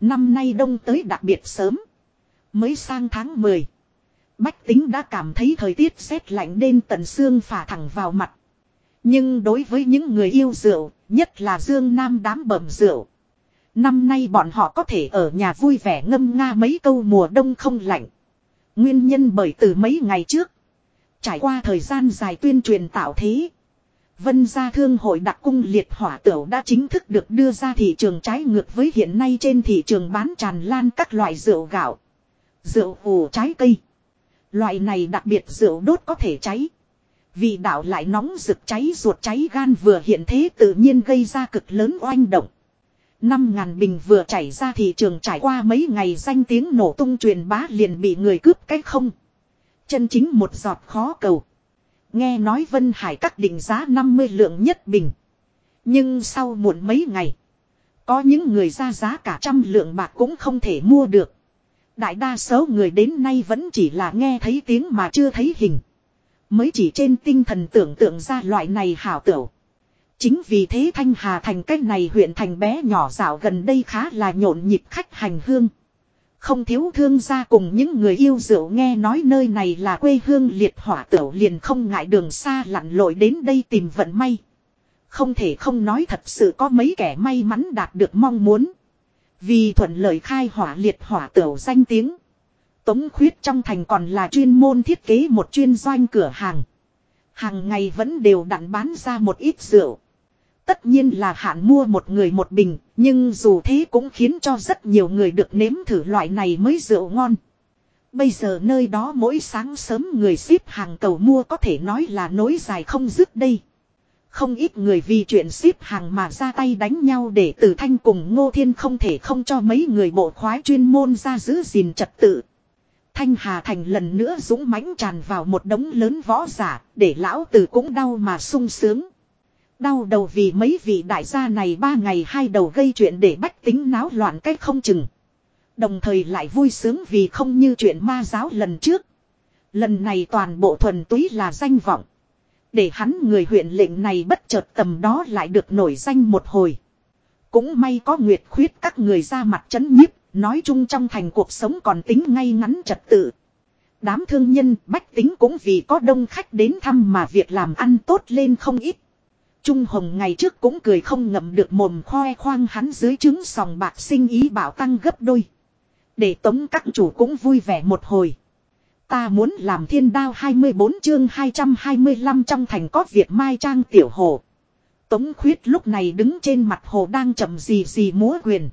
Năm nay đông tới đặc biệt sớm. Mới sang tháng 10. Bách tính đã cảm thấy thời tiết rét lạnh đến tận xương phả thẳng vào mặt. Nhưng đối với những người yêu rượu, nhất là Dương Nam đám bẩm rượu. Năm nay bọn họ có thể ở nhà vui vẻ ngâm nga mấy câu mùa đông không lạnh. Nguyên nhân bởi từ mấy ngày trước. Trải qua thời gian dài tuyên truyền tạo thế. Vân gia thương hội đặc cung liệt hỏa tửu đã chính thức được đưa ra thị trường trái ngược với hiện nay trên thị trường bán tràn lan các loại rượu gạo. Rượu ủ trái cây. Loại này đặc biệt rượu đốt có thể cháy. Vì đạo lại nóng rực cháy ruột cháy gan vừa hiện thế tự nhiên gây ra cực lớn oanh động. Năm ngàn bình vừa chảy ra thị trường trải qua mấy ngày danh tiếng nổ tung truyền bá liền bị người cướp cách không. Chân chính một giọt khó cầu. Nghe nói Vân Hải cắt định giá 50 lượng nhất bình. Nhưng sau muộn mấy ngày. Có những người ra giá cả trăm lượng bạc cũng không thể mua được. Đại đa số người đến nay vẫn chỉ là nghe thấy tiếng mà chưa thấy hình. Mới chỉ trên tinh thần tưởng tượng ra loại này hảo tửu. Chính vì thế Thanh Hà thành cách này huyện thành bé nhỏ dạo gần đây khá là nhộn nhịp khách hành hương. Không thiếu thương gia cùng những người yêu rượu nghe nói nơi này là quê hương liệt hỏa tửu liền không ngại đường xa lặn lội đến đây tìm vận may. Không thể không nói thật sự có mấy kẻ may mắn đạt được mong muốn. Vì thuận lợi khai hỏa liệt hỏa tửu danh tiếng. Tống khuyết trong thành còn là chuyên môn thiết kế một chuyên doanh cửa hàng. Hàng ngày vẫn đều đặn bán ra một ít rượu. Tất nhiên là hạn mua một người một bình, nhưng dù thế cũng khiến cho rất nhiều người được nếm thử loại này mới rượu ngon. Bây giờ nơi đó mỗi sáng sớm người ship hàng cầu mua có thể nói là nối dài không dứt đây. Không ít người vì chuyện ship hàng mà ra tay đánh nhau để từ thanh cùng ngô thiên không thể không cho mấy người bộ khoái chuyên môn ra giữ gìn trật tự. Thanh Hà Thành lần nữa dũng mãnh tràn vào một đống lớn võ giả, để lão tử cũng đau mà sung sướng. Đau đầu vì mấy vị đại gia này ba ngày hai đầu gây chuyện để bách tính náo loạn cách không chừng. Đồng thời lại vui sướng vì không như chuyện ma giáo lần trước. Lần này toàn bộ thuần túy là danh vọng. Để hắn người huyện lệnh này bất chợt tầm đó lại được nổi danh một hồi. Cũng may có nguyệt khuyết các người ra mặt chấn nhiếp, nói chung trong thành cuộc sống còn tính ngay ngắn trật tự. Đám thương nhân bách tính cũng vì có đông khách đến thăm mà việc làm ăn tốt lên không ít. Trung Hồng ngày trước cũng cười không ngậm được mồm khoe khoang hắn dưới trứng sòng bạc sinh ý bảo tăng gấp đôi. Để tống các chủ cũng vui vẻ một hồi. Ta muốn làm thiên đao 24 chương 225 trong thành có việc mai trang tiểu hồ. Tống khuyết lúc này đứng trên mặt hồ đang chậm gì gì múa quyền.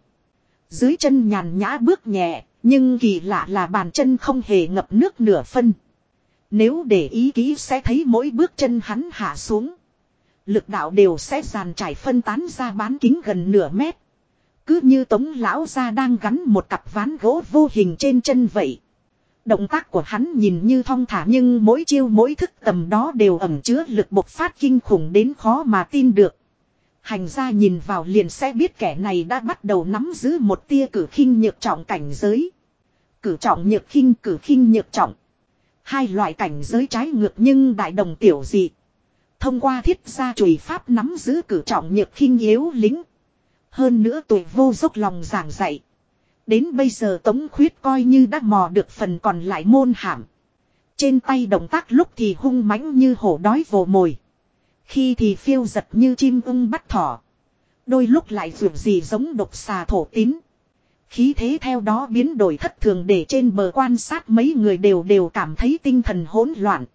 Dưới chân nhàn nhã bước nhẹ, nhưng kỳ lạ là bàn chân không hề ngập nước nửa phân. Nếu để ý kỹ sẽ thấy mỗi bước chân hắn hạ xuống. Lực đạo đều sẽ dàn trải phân tán ra bán kính gần nửa mét. Cứ như tống lão ra đang gắn một cặp ván gỗ vô hình trên chân vậy. Động tác của hắn nhìn như thong thả nhưng mỗi chiêu mỗi thức tầm đó đều ẩm chứa lực bộc phát kinh khủng đến khó mà tin được. Hành ra nhìn vào liền sẽ biết kẻ này đã bắt đầu nắm giữ một tia cử khinh nhược trọng cảnh giới. Cử trọng nhược khinh, cử khinh nhược trọng. Hai loại cảnh giới trái ngược nhưng đại đồng tiểu dị. Thông qua thiết gia chùy pháp nắm giữ cử trọng nhược khinh yếu lính. Hơn nữa tuổi vô dốc lòng giảng dạy. Đến bây giờ Tống Khuyết coi như đã mò được phần còn lại môn hàm. Trên tay động tác lúc thì hung mãnh như hổ đói vồ mồi. Khi thì phiêu giật như chim ưng bắt thỏ. Đôi lúc lại vượt gì giống độc xà thổ tín. Khí thế theo đó biến đổi thất thường để trên bờ quan sát mấy người đều đều cảm thấy tinh thần hỗn loạn.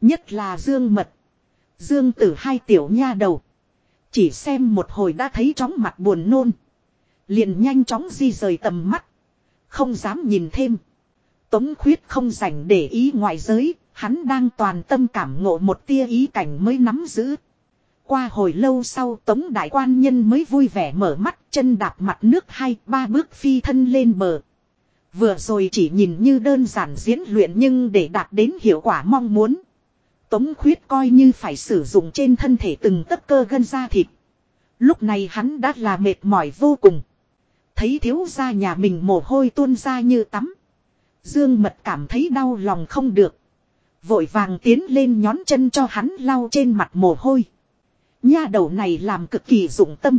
Nhất là Dương Mật. Dương tử hai tiểu nha đầu. Chỉ xem một hồi đã thấy chóng mặt buồn nôn. Liền nhanh chóng di rời tầm mắt. Không dám nhìn thêm. Tống khuyết không dành để ý ngoại giới. Hắn đang toàn tâm cảm ngộ một tia ý cảnh mới nắm giữ. Qua hồi lâu sau, tống đại quan nhân mới vui vẻ mở mắt, chân đạp mặt nước hai, ba bước phi thân lên bờ. Vừa rồi chỉ nhìn như đơn giản diễn luyện nhưng để đạt đến hiệu quả mong muốn. Tống khuyết coi như phải sử dụng trên thân thể từng tấc cơ gân da thịt. Lúc này hắn đã là mệt mỏi vô cùng. Thấy thiếu gia nhà mình mồ hôi tuôn ra như tắm. Dương mật cảm thấy đau lòng không được. Vội vàng tiến lên nhón chân cho hắn lau trên mặt mồ hôi. Nha đầu này làm cực kỳ dụng tâm.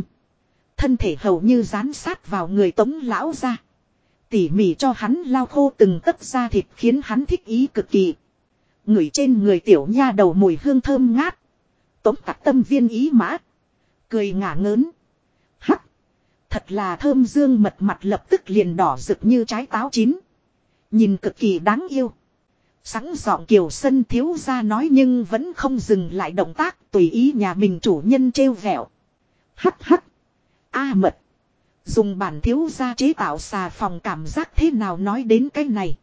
Thân thể hầu như dán sát vào người tống lão ra. Tỉ mỉ cho hắn lau khô từng tấc da thịt khiến hắn thích ý cực kỳ người trên người tiểu nha đầu mùi hương thơm ngát. Tống tạc tâm viên ý mã. Cười ngả ngớn. Hắc. Thật là thơm dương mật mặt lập tức liền đỏ rực như trái táo chín. Nhìn cực kỳ đáng yêu. Sẵn giọng kiều sân thiếu ra nói nhưng vẫn không dừng lại động tác tùy ý nhà mình chủ nhân trêu vẹo. Hắc hắc. A mật. Dùng bản thiếu ra chế tạo xà phòng cảm giác thế nào nói đến cái này.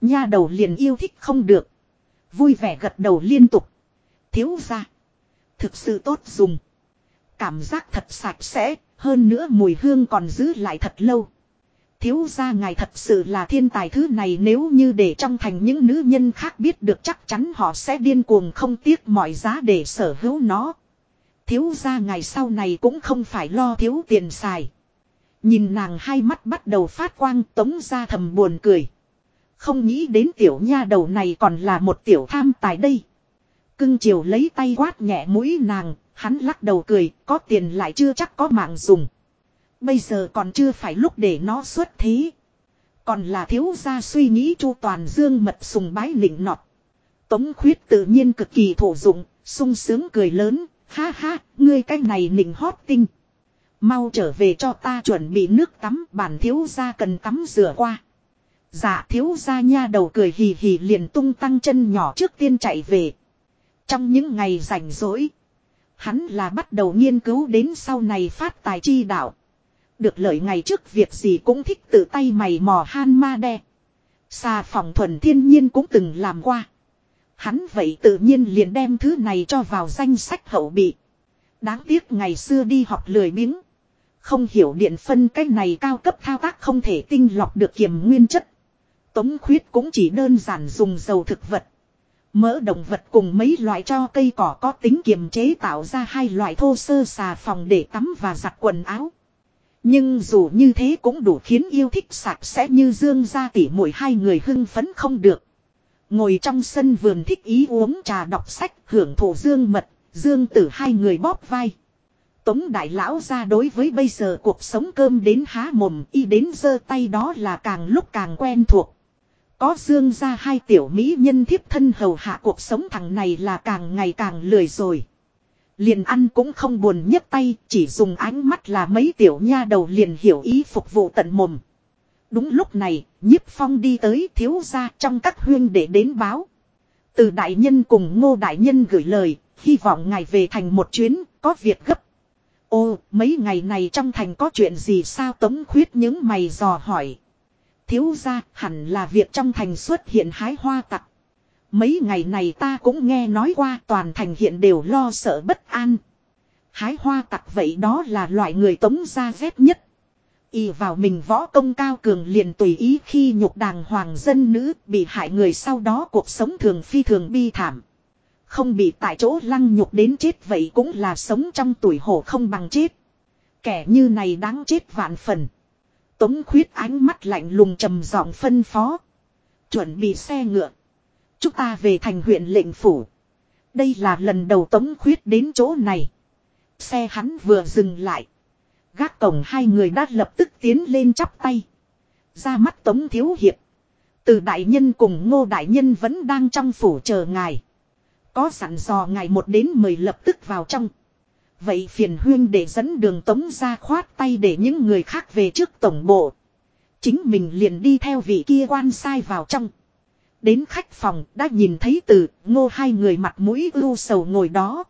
Nha đầu liền yêu thích không được. Vui vẻ gật đầu liên tục. Thiếu ra. Thực sự tốt dùng. Cảm giác thật sạch sẽ, hơn nữa mùi hương còn giữ lại thật lâu. Thiếu ra ngài thật sự là thiên tài thứ này nếu như để trong thành những nữ nhân khác biết được chắc chắn họ sẽ điên cuồng không tiếc mọi giá để sở hữu nó. Thiếu ra ngài sau này cũng không phải lo thiếu tiền xài. Nhìn nàng hai mắt bắt đầu phát quang tống ra thầm buồn cười. Không nghĩ đến tiểu nha đầu này còn là một tiểu tham tài đây. Cưng chiều lấy tay quát nhẹ mũi nàng, hắn lắc đầu cười, có tiền lại chưa chắc có mạng dùng. Bây giờ còn chưa phải lúc để nó xuất thế. Còn là thiếu gia suy nghĩ chu toàn dương mật sùng bái lịnh nọt. Tống khuyết tự nhiên cực kỳ thổ dụng, sung sướng cười lớn, ha ha, ngươi cái này nịnh hót tinh. Mau trở về cho ta chuẩn bị nước tắm, bản thiếu gia cần tắm rửa qua. Dạ thiếu gia nha đầu cười hì hì liền tung tăng chân nhỏ trước tiên chạy về. Trong những ngày rảnh rỗi, hắn là bắt đầu nghiên cứu đến sau này phát tài chi đạo. Được lợi ngày trước việc gì cũng thích tự tay mày mò han ma đe. Xà phòng thuần thiên nhiên cũng từng làm qua. Hắn vậy tự nhiên liền đem thứ này cho vào danh sách hậu bị. Đáng tiếc ngày xưa đi học lười biếng. Không hiểu điện phân cái này cao cấp thao tác không thể tinh lọc được kiềm nguyên chất. Tống khuyết cũng chỉ đơn giản dùng dầu thực vật. Mỡ động vật cùng mấy loại cho cây cỏ có tính kiềm chế tạo ra hai loại thô sơ xà phòng để tắm và giặt quần áo. Nhưng dù như thế cũng đủ khiến yêu thích sạch sẽ như dương ra tỉ mỗi hai người hưng phấn không được. Ngồi trong sân vườn thích ý uống trà đọc sách hưởng thụ dương mật, dương tử hai người bóp vai. Tống đại lão ra đối với bây giờ cuộc sống cơm đến há mồm y đến giơ tay đó là càng lúc càng quen thuộc. Có dương ra hai tiểu mỹ nhân thiếp thân hầu hạ cuộc sống thằng này là càng ngày càng lười rồi. Liền ăn cũng không buồn nhấc tay, chỉ dùng ánh mắt là mấy tiểu nha đầu liền hiểu ý phục vụ tận mồm. Đúng lúc này, nhiếp phong đi tới thiếu gia trong các huyên để đến báo. Từ đại nhân cùng ngô đại nhân gửi lời, hy vọng ngài về thành một chuyến, có việc gấp. Ô, mấy ngày này trong thành có chuyện gì sao tống khuyết những mày dò hỏi. Thiếu gia, hẳn là việc trong thành xuất hiện hái hoa tặc. Mấy ngày này ta cũng nghe nói qua, toàn thành hiện đều lo sợ bất an. Hái hoa tặc vậy đó là loại người tống ra ghét nhất. Y vào mình võ công cao cường liền tùy ý khi nhục đàng hoàng dân nữ, bị hại người sau đó cuộc sống thường phi thường bi thảm. Không bị tại chỗ lăng nhục đến chết vậy cũng là sống trong tuổi hổ không bằng chết. Kẻ như này đáng chết vạn phần. Tống khuyết ánh mắt lạnh lùng trầm giọng phân phó. Chuẩn bị xe ngựa. Chúng ta về thành huyện lệnh phủ. Đây là lần đầu tống khuyết đến chỗ này. Xe hắn vừa dừng lại. Gác cổng hai người đã lập tức tiến lên chắp tay. Ra mắt tống thiếu hiệp. Từ đại nhân cùng ngô đại nhân vẫn đang trong phủ chờ ngài. Có sẵn dò ngài một đến mười lập tức vào trong. Vậy phiền huyên để dẫn đường tống ra khoát tay để những người khác về trước tổng bộ. Chính mình liền đi theo vị kia quan sai vào trong. Đến khách phòng đã nhìn thấy từ ngô hai người mặt mũi ưu sầu ngồi đó.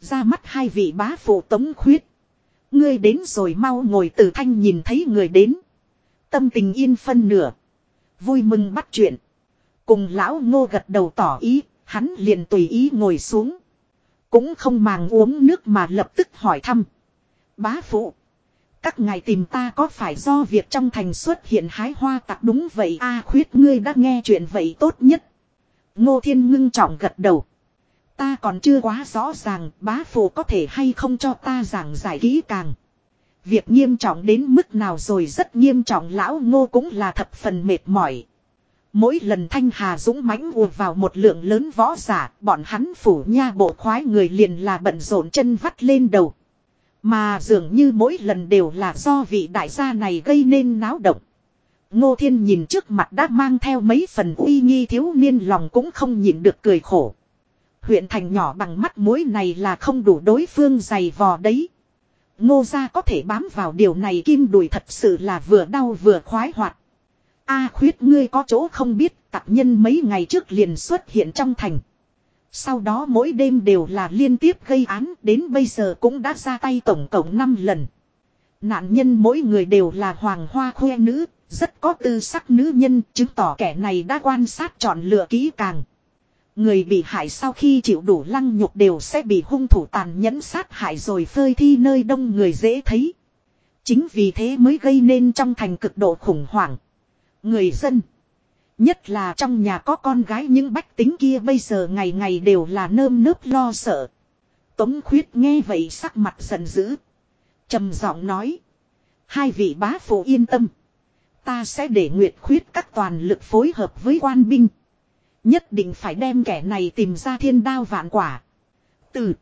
Ra mắt hai vị bá phụ tống khuyết. Ngươi đến rồi mau ngồi từ thanh nhìn thấy người đến. Tâm tình yên phân nửa. Vui mừng bắt chuyện. Cùng lão ngô gật đầu tỏ ý, hắn liền tùy ý ngồi xuống. Cũng không màng uống nước mà lập tức hỏi thăm. Bá phụ. Các ngài tìm ta có phải do việc trong thành xuất hiện hái hoa tặc đúng vậy a à, khuyết, ngươi đã nghe chuyện vậy tốt nhất. Ngô Thiên ngưng trọng gật đầu. Ta còn chưa quá rõ ràng, bá phụ có thể hay không cho ta giảng giải kỹ càng. Việc nghiêm trọng đến mức nào rồi, rất nghiêm trọng, lão ngô cũng là thập phần mệt mỏi. Mỗi lần Thanh Hà dũng mãnh ùa vào một lượng lớn võ giả, bọn hắn phủ nha bộ khoái người liền là bận rộn chân vắt lên đầu. Mà dường như mỗi lần đều là do vị đại gia này gây nên náo động. Ngô Thiên nhìn trước mặt đã mang theo mấy phần uy nghi thiếu niên lòng cũng không nhịn được cười khổ. Huyện thành nhỏ bằng mắt mũi này là không đủ đối phương dày vò đấy. Ngô gia có thể bám vào điều này kim đùi thật sự là vừa đau vừa khoái hoạt. A khuyết ngươi có chỗ không biết, tặc nhân mấy ngày trước liền xuất hiện trong thành. Sau đó mỗi đêm đều là liên tiếp gây án, đến bây giờ cũng đã ra tay tổng cộng 5 lần. Nạn nhân mỗi người đều là hoàng hoa khoe nữ, rất có tư sắc nữ nhân, chứng tỏ kẻ này đã quan sát chọn lựa kỹ càng. Người bị hại sau khi chịu đủ lăng nhục đều sẽ bị hung thủ tàn nhẫn sát hại rồi phơi thi nơi đông người dễ thấy. Chính vì thế mới gây nên trong thành cực độ khủng hoảng. Người dân. Nhất là trong nhà có con gái những bách tính kia bây giờ ngày ngày đều là nơm nớp lo sợ. Tống khuyết nghe vậy sắc mặt giận dữ. trầm giọng nói. Hai vị bá phụ yên tâm. Ta sẽ để Nguyệt khuyết các toàn lực phối hợp với quan binh. Nhất định phải đem kẻ này tìm ra thiên đao vạn quả. Từ.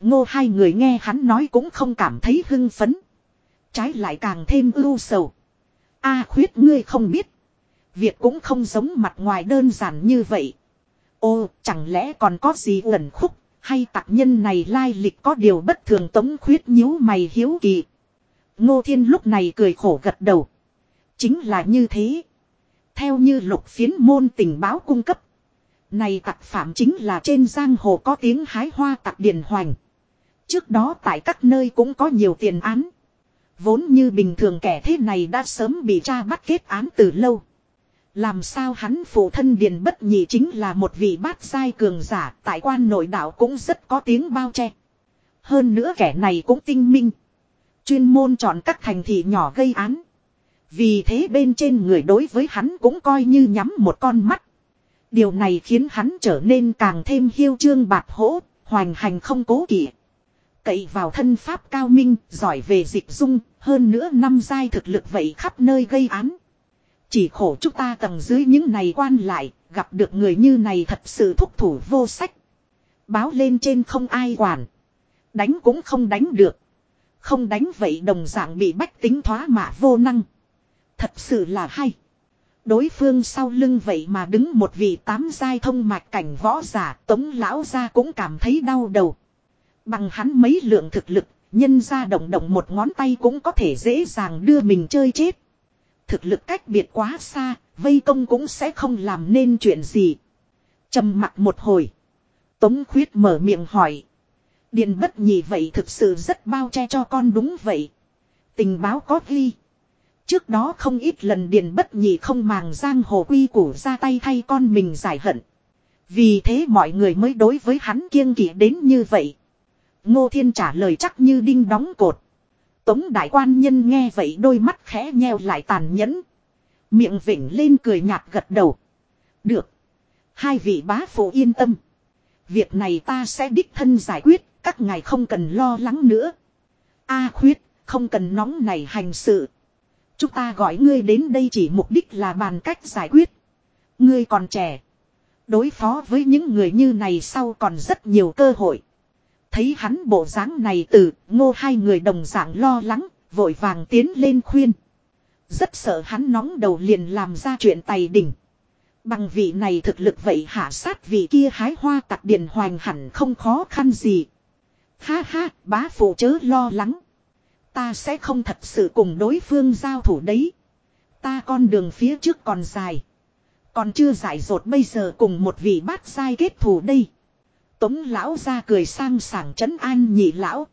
Ngô hai người nghe hắn nói cũng không cảm thấy hưng phấn. Trái lại càng thêm ưu sầu. A khuyết ngươi không biết. Việc cũng không giống mặt ngoài đơn giản như vậy. Ô, chẳng lẽ còn có gì ẩn khúc, hay tạc nhân này lai lịch có điều bất thường tống khuyết nhíu mày hiếu kỳ. Ngô Thiên lúc này cười khổ gật đầu. Chính là như thế. Theo như lục phiến môn tình báo cung cấp. Này tặc phạm chính là trên giang hồ có tiếng hái hoa tặc điền hoành. Trước đó tại các nơi cũng có nhiều tiền án. Vốn như bình thường kẻ thế này đã sớm bị cha bắt kết án từ lâu. Làm sao hắn phụ thân Điền Bất Nhị chính là một vị bát sai cường giả, tại quan nội đạo cũng rất có tiếng bao che. Hơn nữa kẻ này cũng tinh minh. Chuyên môn chọn các thành thị nhỏ gây án. Vì thế bên trên người đối với hắn cũng coi như nhắm một con mắt. Điều này khiến hắn trở nên càng thêm hiêu trương bạc hỗ, hoành hành không cố kỵ. Cậy vào thân pháp cao minh, giỏi về dịch dung, hơn nữa năm giai thực lực vậy khắp nơi gây án. Chỉ khổ chúng ta tầng dưới những này quan lại, gặp được người như này thật sự thúc thủ vô sách. Báo lên trên không ai quản. Đánh cũng không đánh được. Không đánh vậy đồng dạng bị bách tính thoá mạ vô năng. Thật sự là hay. Đối phương sau lưng vậy mà đứng một vị tám giai thông mạch cảnh võ giả tống lão ra cũng cảm thấy đau đầu. Bằng hắn mấy lượng thực lực, nhân ra động động một ngón tay cũng có thể dễ dàng đưa mình chơi chết. Thực lực cách biệt quá xa, vây công cũng sẽ không làm nên chuyện gì. trầm mặt một hồi. Tống khuyết mở miệng hỏi. Điện bất nhị vậy thực sự rất bao che cho con đúng vậy. Tình báo có ghi. Trước đó không ít lần Điền bất nhị không màng giang hồ quy củ ra tay thay con mình giải hận. Vì thế mọi người mới đối với hắn kiêng kỵ đến như vậy. Ngô Thiên trả lời chắc như đinh đóng cột. Tống đại quan nhân nghe vậy đôi mắt khẽ nheo lại tàn nhẫn. Miệng vỉnh lên cười nhạt gật đầu. Được. Hai vị bá phụ yên tâm. Việc này ta sẽ đích thân giải quyết, các ngài không cần lo lắng nữa. A khuyết, không cần nóng này hành sự. Chúng ta gọi ngươi đến đây chỉ mục đích là bàn cách giải quyết. Ngươi còn trẻ. Đối phó với những người như này sau còn rất nhiều cơ hội. Thấy hắn bộ dáng này từ ngô hai người đồng dạng lo lắng, vội vàng tiến lên khuyên. Rất sợ hắn nóng đầu liền làm ra chuyện tày đỉnh. Bằng vị này thực lực vậy hạ sát vị kia hái hoa tặc điện hoành hẳn không khó khăn gì. Ha ha, bá phụ chớ lo lắng. Ta sẽ không thật sự cùng đối phương giao thủ đấy. Ta con đường phía trước còn dài. Còn chưa giải rột bây giờ cùng một vị bát sai kết thù đây. Tống lão ra cười sang sảng trấn an nhị lão.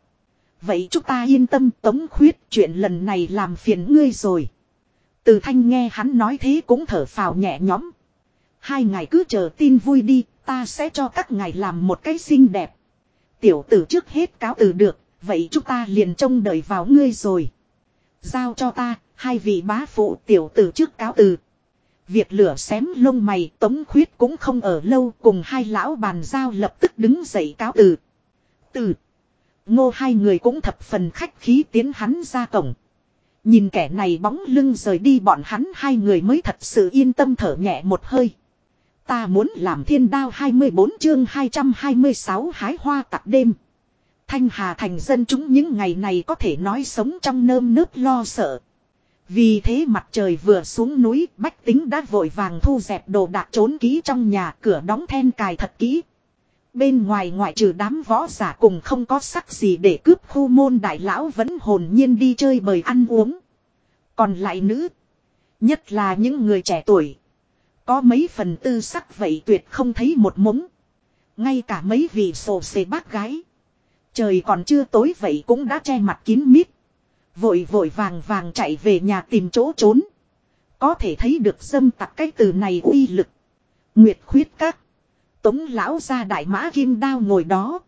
Vậy chúng ta yên tâm tống khuyết chuyện lần này làm phiền ngươi rồi. Từ thanh nghe hắn nói thế cũng thở phào nhẹ nhõm. Hai ngày cứ chờ tin vui đi, ta sẽ cho các ngài làm một cái xinh đẹp. Tiểu tử trước hết cáo từ được, vậy chúng ta liền trông đợi vào ngươi rồi. Giao cho ta, hai vị bá phụ tiểu tử trước cáo từ. Việc lửa xém lông mày, tống khuyết cũng không ở lâu, cùng hai lão bàn giao lập tức đứng dậy cáo từ. Từ. Ngô hai người cũng thập phần khách khí tiến hắn ra cổng. Nhìn kẻ này bóng lưng rời đi bọn hắn, hai người mới thật sự yên tâm thở nhẹ một hơi. Ta muốn làm thiên đao 24 chương 226 hái hoa tặc đêm. Thanh Hà thành dân chúng những ngày này có thể nói sống trong nơm nớp lo sợ. Vì thế mặt trời vừa xuống núi, bách tính đã vội vàng thu dẹp đồ đạc trốn kỹ trong nhà, cửa đóng then cài thật kỹ. Bên ngoài ngoại trừ đám võ giả cùng không có sắc gì để cướp khu môn đại lão vẫn hồn nhiên đi chơi bời ăn uống. Còn lại nữ. Nhất là những người trẻ tuổi. Có mấy phần tư sắc vậy tuyệt không thấy một mống. Ngay cả mấy vị sổ xề bác gái. Trời còn chưa tối vậy cũng đã che mặt kín mít. Vội vội vàng vàng chạy về nhà tìm chỗ trốn. Có thể thấy được dâm tặc cái từ này uy lực. Nguyệt khuyết các. Tống lão ra đại mã kim đao ngồi đó.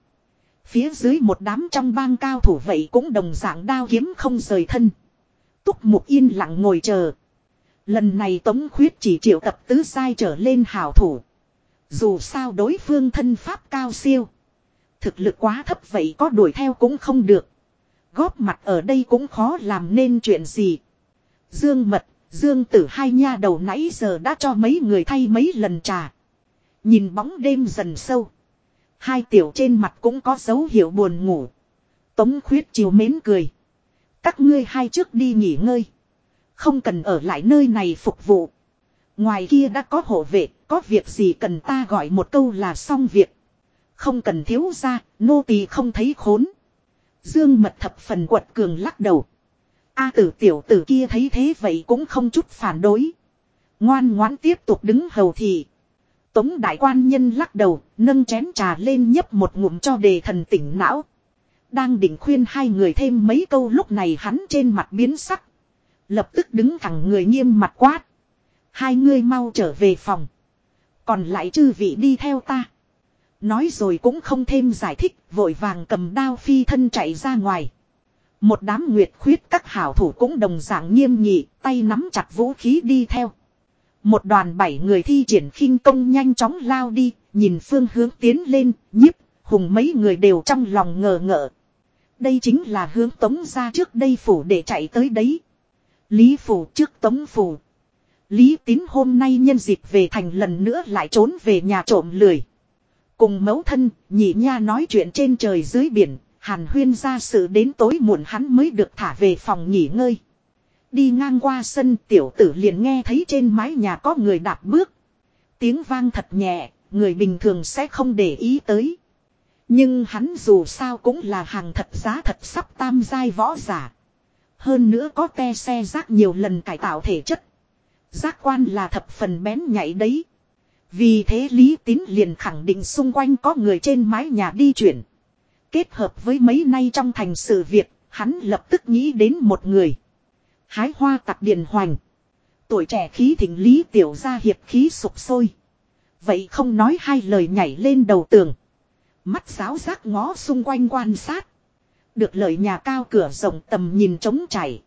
Phía dưới một đám trong bang cao thủ vậy cũng đồng dạng đao kiếm không rời thân. Túc mục yên lặng ngồi chờ. Lần này Tống khuyết chỉ triệu tập tứ sai trở lên hảo thủ. Dù sao đối phương thân pháp cao siêu. Thực lực quá thấp vậy có đuổi theo cũng không được. Góp mặt ở đây cũng khó làm nên chuyện gì. Dương mật, Dương tử hai nha đầu nãy giờ đã cho mấy người thay mấy lần trà. Nhìn bóng đêm dần sâu. Hai tiểu trên mặt cũng có dấu hiệu buồn ngủ. Tống khuyết chiều mến cười. Các ngươi hai trước đi nghỉ ngơi. Không cần ở lại nơi này phục vụ. Ngoài kia đã có hộ vệ, có việc gì cần ta gọi một câu là xong việc. Không cần thiếu ra, nô tỳ không thấy khốn. Dương mật thập phần quật cường lắc đầu. A tử tiểu tử kia thấy thế vậy cũng không chút phản đối. Ngoan ngoãn tiếp tục đứng hầu thị. Tống đại quan nhân lắc đầu, nâng chén trà lên nhấp một ngụm cho đề thần tỉnh não. Đang định khuyên hai người thêm mấy câu lúc này hắn trên mặt biến sắc. Lập tức đứng thẳng người nghiêm mặt quát. Hai người mau trở về phòng. Còn lại chư vị đi theo ta. Nói rồi cũng không thêm giải thích, vội vàng cầm đao phi thân chạy ra ngoài. Một đám nguyệt khuyết các hảo thủ cũng đồng dạng nghiêm nhị, tay nắm chặt vũ khí đi theo. Một đoàn bảy người thi triển khinh công nhanh chóng lao đi, nhìn phương hướng tiến lên, nhiếp, hùng mấy người đều trong lòng ngờ ngợ. Đây chính là hướng tống ra trước đây phủ để chạy tới đấy. Lý phủ trước tống phủ. Lý tín hôm nay nhân dịp về thành lần nữa lại trốn về nhà trộm lười. Cùng mẫu thân, nhị nha nói chuyện trên trời dưới biển, hàn huyên ra sự đến tối muộn hắn mới được thả về phòng nghỉ ngơi. Đi ngang qua sân tiểu tử liền nghe thấy trên mái nhà có người đạp bước. Tiếng vang thật nhẹ, người bình thường sẽ không để ý tới. Nhưng hắn dù sao cũng là hàng thật giá thật sắp tam giai võ giả. Hơn nữa có te xe rác nhiều lần cải tạo thể chất. Giác quan là thập phần bén nhảy đấy. Vì thế Lý Tín liền khẳng định xung quanh có người trên mái nhà đi chuyển. Kết hợp với mấy nay trong thành sự việc, hắn lập tức nghĩ đến một người. Hái hoa tặc điền hoành. Tuổi trẻ khí thỉnh Lý Tiểu ra hiệp khí sụp sôi. Vậy không nói hai lời nhảy lên đầu tường. Mắt giáo giác ngó xung quanh quan sát. Được lời nhà cao cửa rộng tầm nhìn trống chảy.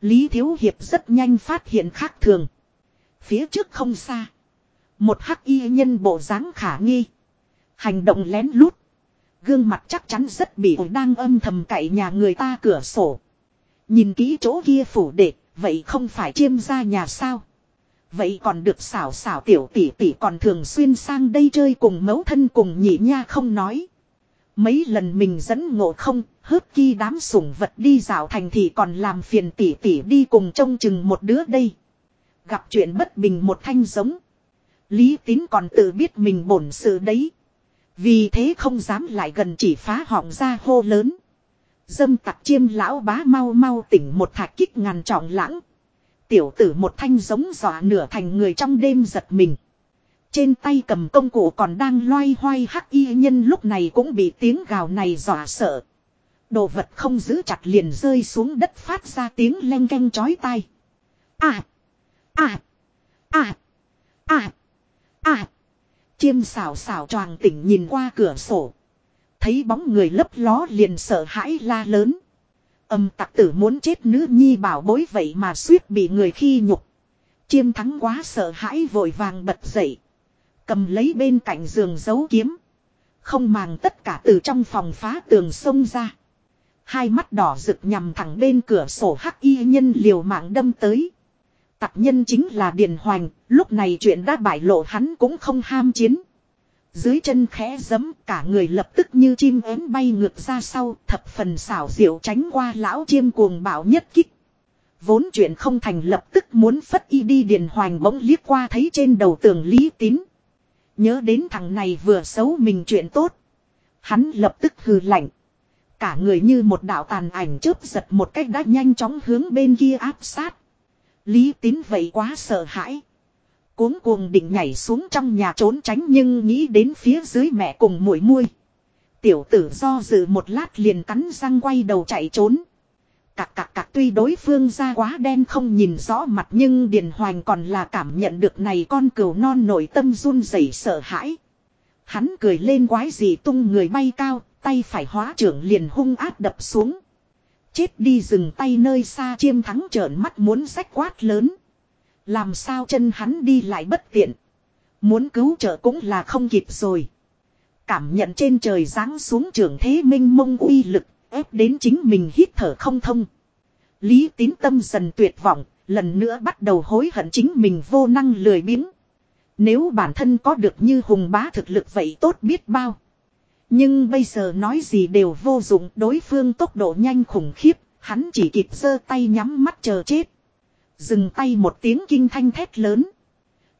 Lý Thiếu Hiệp rất nhanh phát hiện khác thường. Phía trước không xa. Một hắc y nhân bộ dáng khả nghi. Hành động lén lút. Gương mặt chắc chắn rất bị ổi đang âm thầm cậy nhà người ta cửa sổ. Nhìn kỹ chỗ kia phủ đệ, vậy không phải chiêm ra nhà sao? Vậy còn được xảo xảo tiểu tỷ tỷ còn thường xuyên sang đây chơi cùng mấu thân cùng nhị nha không nói. Mấy lần mình dẫn ngộ không, hớp chi đám sủng vật đi dạo thành thì còn làm phiền tỷ tỷ đi cùng trông chừng một đứa đây. Gặp chuyện bất bình một thanh giống. Lý tín còn tự biết mình bổn sự đấy. Vì thế không dám lại gần chỉ phá họng ra hô lớn. Dâm tặc chiêm lão bá mau mau tỉnh một thạch kích ngàn trọng lãng. Tiểu tử một thanh giống dọa nửa thành người trong đêm giật mình. Trên tay cầm công cụ còn đang loay hoay hắc y nhân lúc này cũng bị tiếng gào này dọa sợ. Đồ vật không giữ chặt liền rơi xuống đất phát ra tiếng len canh chói tai. À! À! À! À! À! Chiêm xảo xảo choàng tỉnh nhìn qua cửa sổ. Thấy bóng người lấp ló liền sợ hãi la lớn. Âm tặc tử muốn chết nữ nhi bảo bối vậy mà suýt bị người khi nhục. Chiêm thắng quá sợ hãi vội vàng bật dậy. Cầm lấy bên cạnh giường giấu kiếm. Không màng tất cả từ trong phòng phá tường sông ra. Hai mắt đỏ rực nhằm thẳng bên cửa sổ hắc y nhân liều mạng đâm tới. Tặc nhân chính là Điền Hoành, lúc này chuyện đã bại lộ hắn cũng không ham chiến. Dưới chân khẽ giấm cả người lập tức như chim ếm bay ngược ra sau thập phần xảo diệu tránh qua lão chiêm cuồng bạo nhất kích. Vốn chuyện không thành lập tức muốn phất y đi Điền Hoành bỗng liếc qua thấy trên đầu tường lý tín. Nhớ đến thằng này vừa xấu mình chuyện tốt. Hắn lập tức hừ lạnh. Cả người như một đạo tàn ảnh chớp giật một cách đã nhanh chóng hướng bên kia áp sát. Lý tín vậy quá sợ hãi. Cuống cuồng định nhảy xuống trong nhà trốn tránh nhưng nghĩ đến phía dưới mẹ cùng muội muôi. Tiểu tử do dự một lát liền cắn răng quay đầu chạy trốn. Cạc cạc cạc tuy đối phương ra quá đen không nhìn rõ mặt nhưng Điền Hoành còn là cảm nhận được này con cừu non nội tâm run rẩy sợ hãi. Hắn cười lên quái gì tung người bay cao, tay phải hóa trưởng liền hung áp đập xuống. Chết đi dừng tay nơi xa chiêm thắng trợn mắt muốn sách quát lớn. Làm sao chân hắn đi lại bất tiện. Muốn cứu trợ cũng là không kịp rồi. Cảm nhận trên trời giáng xuống trường thế minh mông uy lực, ép đến chính mình hít thở không thông. Lý tín tâm dần tuyệt vọng, lần nữa bắt đầu hối hận chính mình vô năng lười biếng. Nếu bản thân có được như hùng bá thực lực vậy tốt biết bao. Nhưng bây giờ nói gì đều vô dụng đối phương tốc độ nhanh khủng khiếp, hắn chỉ kịp giơ tay nhắm mắt chờ chết. Dừng tay một tiếng kinh thanh thét lớn.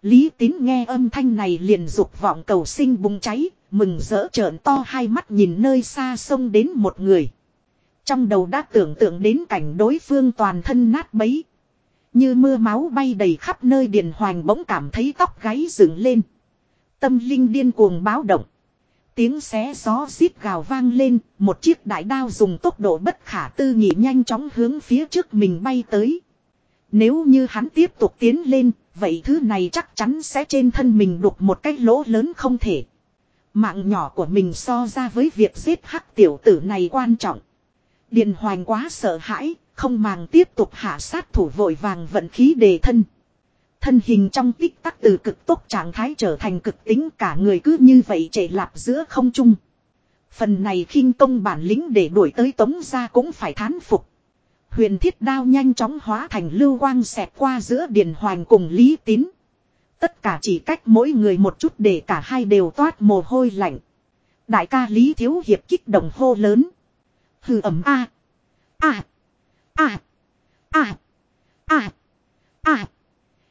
Lý tín nghe âm thanh này liền dục vọng cầu sinh bùng cháy, mừng rỡ trợn to hai mắt nhìn nơi xa sông đến một người. Trong đầu đã tưởng tượng đến cảnh đối phương toàn thân nát bấy. Như mưa máu bay đầy khắp nơi điền hoành bỗng cảm thấy tóc gáy dựng lên. Tâm linh điên cuồng báo động. Tiếng xé gió xít gào vang lên, một chiếc đại đao dùng tốc độ bất khả tư nghị nhanh chóng hướng phía trước mình bay tới. Nếu như hắn tiếp tục tiến lên, vậy thứ này chắc chắn sẽ trên thân mình đục một cái lỗ lớn không thể. Mạng nhỏ của mình so ra với việc giết hắc tiểu tử này quan trọng. Điền hoành quá sợ hãi, không màng tiếp tục hạ sát thủ vội vàng vận khí đề thân. Thân hình trong tích tắc từ cực tốt trạng thái trở thành cực tính, cả người cứ như vậy chạy lạp giữa không trung. Phần này khinh công bản lĩnh để đuổi tới tống ra cũng phải thán phục. Huyền thiết đao nhanh chóng hóa thành lưu quang xẹt qua giữa Điền Hoành cùng Lý Tín. Tất cả chỉ cách mỗi người một chút để cả hai đều toát mồ hôi lạnh. Đại ca Lý Thiếu Hiệp kích động hô lớn. Hừ ẩm a a a a a a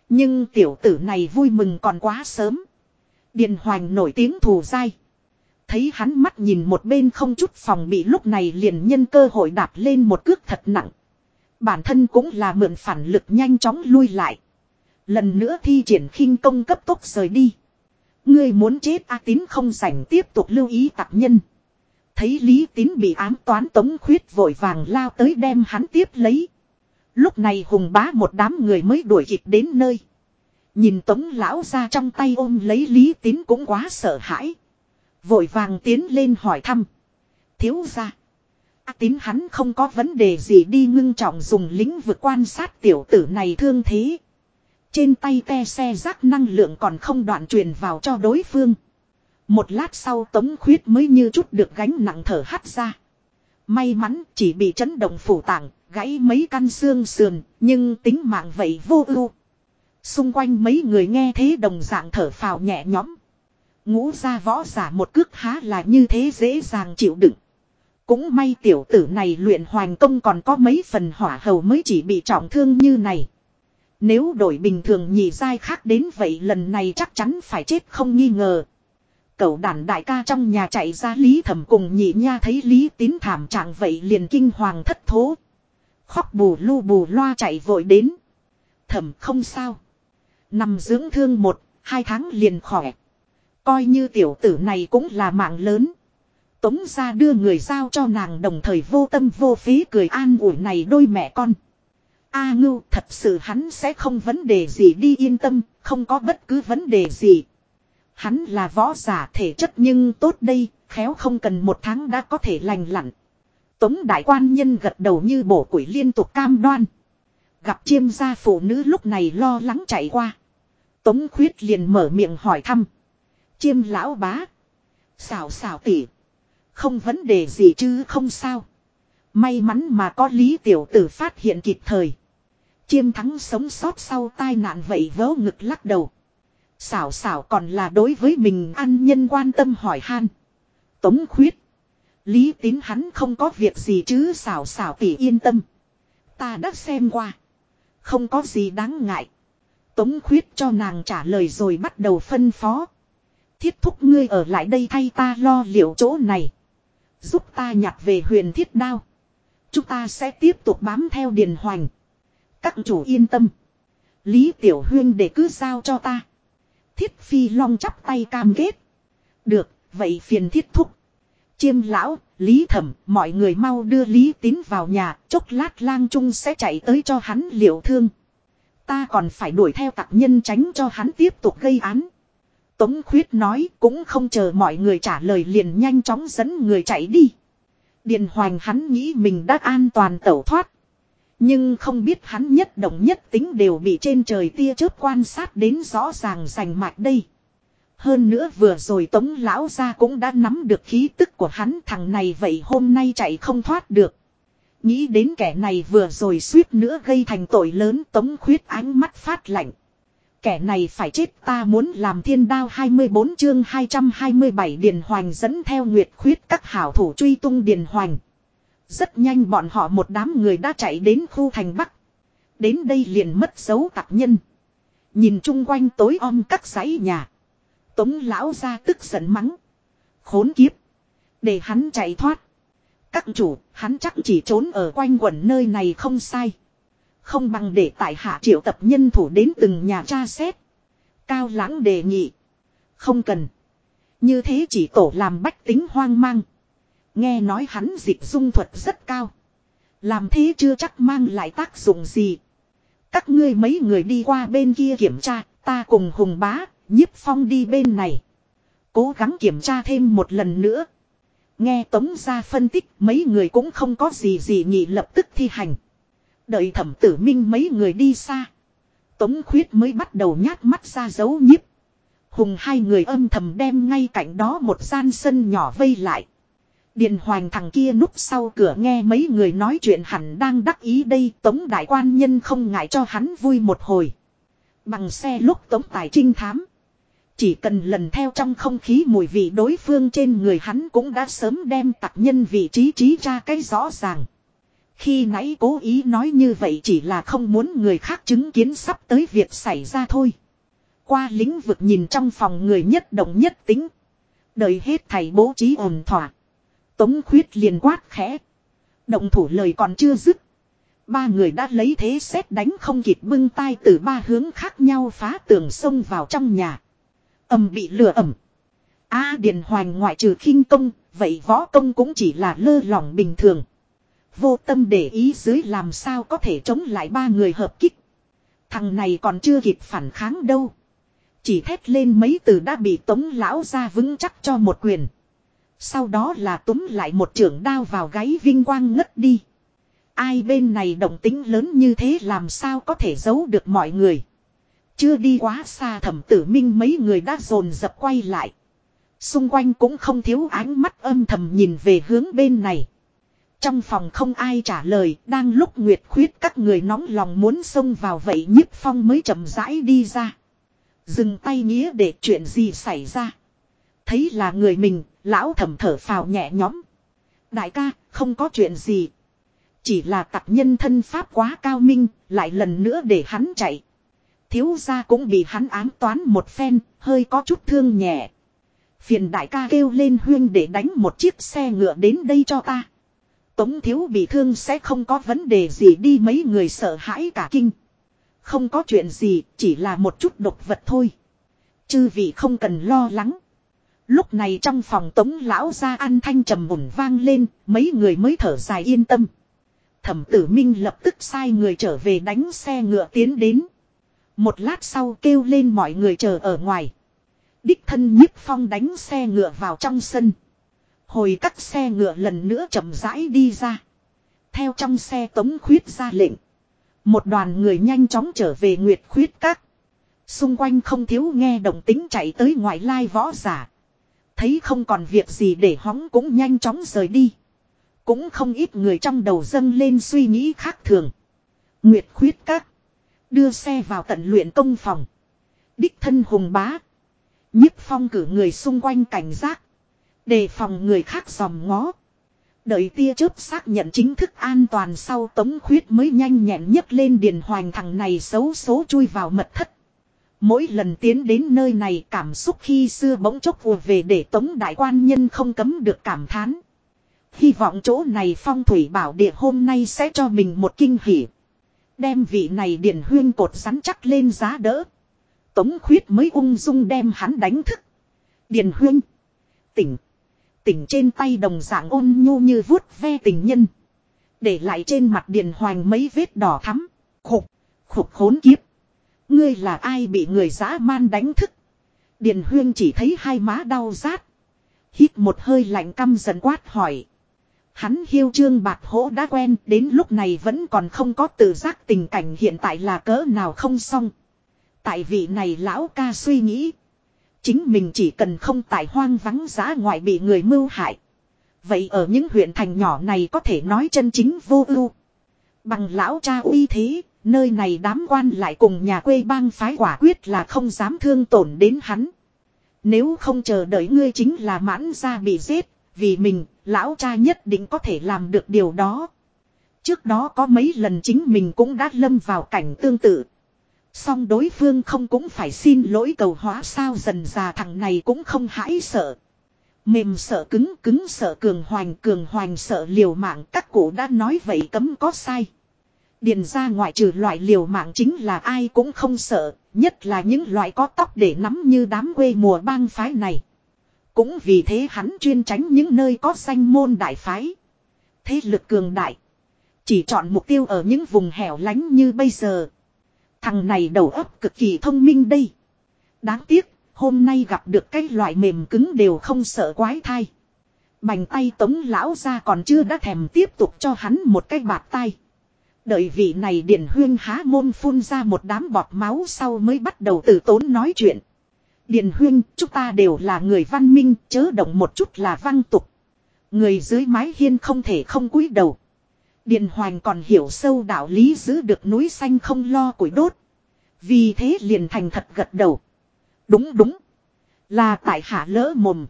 nhưng tiểu tử này vui mừng còn quá sớm. Điền Hoành nổi tiếng thù dai. Thấy hắn mắt nhìn một bên không chút phòng bị lúc này liền nhân cơ hội đạp lên một cước thật nặng. Bản thân cũng là mượn phản lực nhanh chóng lui lại. Lần nữa thi triển khinh công cấp tốc rời đi. Ngươi muốn chết A tín không sảnh tiếp tục lưu ý tạp nhân. Thấy Lý tín bị ám toán tống khuyết vội vàng lao tới đem hắn tiếp lấy. Lúc này hùng bá một đám người mới đuổi kịp đến nơi. Nhìn tống lão ra trong tay ôm lấy Lý tín cũng quá sợ hãi. Vội vàng tiến lên hỏi thăm. Thiếu ra. À, tín hắn không có vấn đề gì đi ngưng trọng dùng lĩnh vực quan sát tiểu tử này thương thế. Trên tay te xe rác năng lượng còn không đoạn truyền vào cho đối phương. Một lát sau tống khuyết mới như chút được gánh nặng thở hắt ra. May mắn chỉ bị chấn động phủ tạng, gãy mấy căn xương sườn, nhưng tính mạng vậy vô ưu. Xung quanh mấy người nghe thế đồng dạng thở phào nhẹ nhõm. Ngũ ra võ giả một cước há là như thế dễ dàng chịu đựng. Cũng may tiểu tử này luyện hoàng công còn có mấy phần hỏa hầu mới chỉ bị trọng thương như này. Nếu đổi bình thường nhị dai khác đến vậy lần này chắc chắn phải chết không nghi ngờ. Cậu đàn đại ca trong nhà chạy ra lý thẩm cùng nhị nha thấy lý tín thảm trạng vậy liền kinh hoàng thất thố. Khóc bù lu bù loa chạy vội đến. Thẩm không sao. Nằm dưỡng thương một, hai tháng liền khỏe. Coi như tiểu tử này cũng là mạng lớn. Tống ra đưa người giao cho nàng đồng thời vô tâm vô phí cười an ủi này đôi mẹ con. A ngưu thật sự hắn sẽ không vấn đề gì đi yên tâm, không có bất cứ vấn đề gì. Hắn là võ giả thể chất nhưng tốt đây, khéo không cần một tháng đã có thể lành lặn. Tống đại quan nhân gật đầu như bổ quỷ liên tục cam đoan. Gặp chiêm gia phụ nữ lúc này lo lắng chạy qua. Tống khuyết liền mở miệng hỏi thăm. Chiêm lão bá. Xào xào tỉ. Không vấn đề gì chứ không sao. May mắn mà có lý tiểu tử phát hiện kịp thời. Chiêm thắng sống sót sau tai nạn vậy vớ ngực lắc đầu. Xảo xảo còn là đối với mình ăn nhân quan tâm hỏi han. Tống khuyết. Lý tín hắn không có việc gì chứ xảo xảo tỉ yên tâm. Ta đã xem qua. Không có gì đáng ngại. Tống khuyết cho nàng trả lời rồi bắt đầu phân phó. Thiết thúc ngươi ở lại đây thay ta lo liệu chỗ này. Giúp ta nhặt về huyền thiết đao. Chúng ta sẽ tiếp tục bám theo điền hoành. Các chủ yên tâm. Lý Tiểu Huyên để cứ giao cho ta. Thiết Phi Long chắp tay cam kết. Được, vậy phiền thiết thúc. Chiêm lão, Lý Thẩm, mọi người mau đưa Lý Tín vào nhà, chốc lát lang trung sẽ chạy tới cho hắn liệu thương. Ta còn phải đuổi theo tặc nhân tránh cho hắn tiếp tục gây án. Tống khuyết nói cũng không chờ mọi người trả lời liền nhanh chóng dẫn người chạy đi. Điền hoành hắn nghĩ mình đã an toàn tẩu thoát. Nhưng không biết hắn nhất động nhất tính đều bị trên trời tia chớp quan sát đến rõ ràng rành mạch đây. Hơn nữa vừa rồi tống lão ra cũng đã nắm được khí tức của hắn, thằng này vậy hôm nay chạy không thoát được. Nghĩ đến kẻ này vừa rồi suýt nữa gây thành tội lớn, tống khuyết ánh mắt phát lạnh. Kẻ này phải chết, ta muốn làm thiên đao 24 chương 227 Điền Hoành dẫn theo Nguyệt khuyết các hảo thủ truy tung Điền Hoành. Rất nhanh bọn họ một đám người đã chạy đến khu thành Bắc. Đến đây liền mất dấu tạc nhân. Nhìn chung quanh tối om các dãy nhà. Tống lão ra tức giận mắng. Khốn kiếp. Để hắn chạy thoát. Các chủ, hắn chắc chỉ trốn ở quanh quẩn nơi này không sai. Không bằng để tại hạ triệu tập nhân thủ đến từng nhà tra xét. Cao lãng đề nghị. Không cần. Như thế chỉ tổ làm bách tính hoang mang. Nghe nói hắn dịch dung thuật rất cao. Làm thế chưa chắc mang lại tác dụng gì. Các ngươi mấy người đi qua bên kia kiểm tra, ta cùng hùng bá, nhiếp phong đi bên này. Cố gắng kiểm tra thêm một lần nữa. Nghe tống ra phân tích mấy người cũng không có gì gì nhị lập tức thi hành. Đợi thẩm tử minh mấy người đi xa. Tống khuyết mới bắt đầu nhát mắt ra dấu nhiếp. Hùng hai người âm thầm đem ngay cạnh đó một gian sân nhỏ vây lại. Điền hoành thằng kia núp sau cửa nghe mấy người nói chuyện hẳn đang đắc ý đây, tống đại quan nhân không ngại cho hắn vui một hồi. Bằng xe lúc tống tài trinh thám. Chỉ cần lần theo trong không khí mùi vị đối phương trên người hắn cũng đã sớm đem tặc nhân vị trí trí ra cái rõ ràng. Khi nãy cố ý nói như vậy chỉ là không muốn người khác chứng kiến sắp tới việc xảy ra thôi. Qua lĩnh vực nhìn trong phòng người nhất động nhất tính. Đợi hết thầy bố trí ổn thỏa. Tống khuyết liền quát khẽ. Động thủ lời còn chưa dứt. Ba người đã lấy thế xét đánh không kịp bưng tay từ ba hướng khác nhau phá tường sông vào trong nhà. Ẩm bị lừa ẩm. A Điền Hoành ngoại trừ khinh công, vậy võ công cũng chỉ là lơ lỏng bình thường. Vô tâm để ý dưới làm sao có thể chống lại ba người hợp kích. Thằng này còn chưa kịp phản kháng đâu. Chỉ thét lên mấy từ đã bị tống lão ra vững chắc cho một quyền. Sau đó là túm lại một trưởng đao vào gáy vinh quang ngất đi. Ai bên này động tính lớn như thế làm sao có thể giấu được mọi người. Chưa đi quá xa thẩm tử minh mấy người đã dồn dập quay lại. Xung quanh cũng không thiếu ánh mắt âm thầm nhìn về hướng bên này. Trong phòng không ai trả lời, đang lúc Nguyệt khuyết các người nóng lòng muốn xông vào vậy nhiếp phong mới chậm rãi đi ra. Dừng tay nghĩa để chuyện gì xảy ra. Thấy là người mình, lão thẩm thở phào nhẹ nhõm. Đại ca, không có chuyện gì. Chỉ là tặc nhân thân pháp quá cao minh, lại lần nữa để hắn chạy. Thiếu gia cũng bị hắn ám toán một phen, hơi có chút thương nhẹ. Phiền đại ca kêu lên huyên để đánh một chiếc xe ngựa đến đây cho ta. Tống thiếu bị thương sẽ không có vấn đề gì đi mấy người sợ hãi cả kinh. Không có chuyện gì, chỉ là một chút độc vật thôi. Chư vị không cần lo lắng. Lúc này trong phòng tống lão ra ăn thanh trầm ổn vang lên, mấy người mới thở dài yên tâm. Thẩm tử minh lập tức sai người trở về đánh xe ngựa tiến đến. Một lát sau kêu lên mọi người chờ ở ngoài. Đích thân nhiếp phong đánh xe ngựa vào trong sân. Hồi cắt xe ngựa lần nữa chậm rãi đi ra. Theo trong xe tống khuyết ra lệnh. Một đoàn người nhanh chóng trở về Nguyệt khuyết các. Xung quanh không thiếu nghe động tính chạy tới ngoại lai võ giả. Thấy không còn việc gì để hóng cũng nhanh chóng rời đi. Cũng không ít người trong đầu dâng lên suy nghĩ khác thường. Nguyệt khuyết các. Đưa xe vào tận luyện công phòng. Đích thân hùng bá. nhiếp phong cử người xung quanh cảnh giác. Đề phòng người khác dòm ngó. Đợi tia chớp xác nhận chính thức an toàn sau tống khuyết mới nhanh nhẹn nhấc lên điền hoành thằng này xấu số chui vào mật thất. Mỗi lần tiến đến nơi này cảm xúc khi xưa bỗng chốc vùa về để tống đại quan nhân không cấm được cảm thán. Hy vọng chỗ này phong thủy bảo địa hôm nay sẽ cho mình một kinh hỉ. Đem vị này điển huyên cột rắn chắc lên giá đỡ. Tống khuyết mới ung dung đem hắn đánh thức. Điền huyên. Tỉnh. Tỉnh trên tay đồng dạng ôn nhu như vuốt ve tình nhân. Để lại trên mặt điền hoành mấy vết đỏ thắm. Khục. Khục khốn kiếp. Ngươi là ai bị người dã man đánh thức. Điền huyên chỉ thấy hai má đau rát. Hít một hơi lạnh căm dần quát hỏi. Hắn hiêu trương bạc hỗ đã quen đến lúc này vẫn còn không có tự giác tình cảnh hiện tại là cỡ nào không xong. Tại vị này lão ca suy nghĩ. Chính mình chỉ cần không tại hoang vắng giá ngoại bị người mưu hại. Vậy ở những huyện thành nhỏ này có thể nói chân chính vô ưu. Bằng lão cha uy thế, nơi này đám quan lại cùng nhà quê bang phái quả quyết là không dám thương tổn đến hắn. Nếu không chờ đợi ngươi chính là mãn ra bị giết, vì mình, lão cha nhất định có thể làm được điều đó. Trước đó có mấy lần chính mình cũng đã lâm vào cảnh tương tự. Song đối phương không cũng phải xin lỗi cầu hóa sao dần già thằng này cũng không hãi sợ. Mềm sợ cứng cứng sợ cường hoành cường hoành sợ liều mạng các cụ đã nói vậy cấm có sai. Điền ra ngoại trừ loại liều mạng chính là ai cũng không sợ, nhất là những loại có tóc để nắm như đám quê mùa bang phái này. Cũng vì thế hắn chuyên tránh những nơi có danh môn đại phái. Thế lực cường đại. Chỉ chọn mục tiêu ở những vùng hẻo lánh như bây giờ. Thằng này đầu óc cực kỳ thông minh đây. Đáng tiếc, hôm nay gặp được cái loại mềm cứng đều không sợ quái thai. Bành tay tống lão ra còn chưa đã thèm tiếp tục cho hắn một cái bạt tay. Đợi vị này Điền huyên há môn phun ra một đám bọt máu sau mới bắt đầu từ tốn nói chuyện. Điền huyên, chúng ta đều là người văn minh, chớ động một chút là văn tục. Người dưới mái hiên không thể không cúi đầu. Điền hoành còn hiểu sâu đạo lý giữ được núi xanh không lo củi đốt. Vì thế liền thành thật gật đầu. Đúng đúng. Là tại hạ lỡ mồm.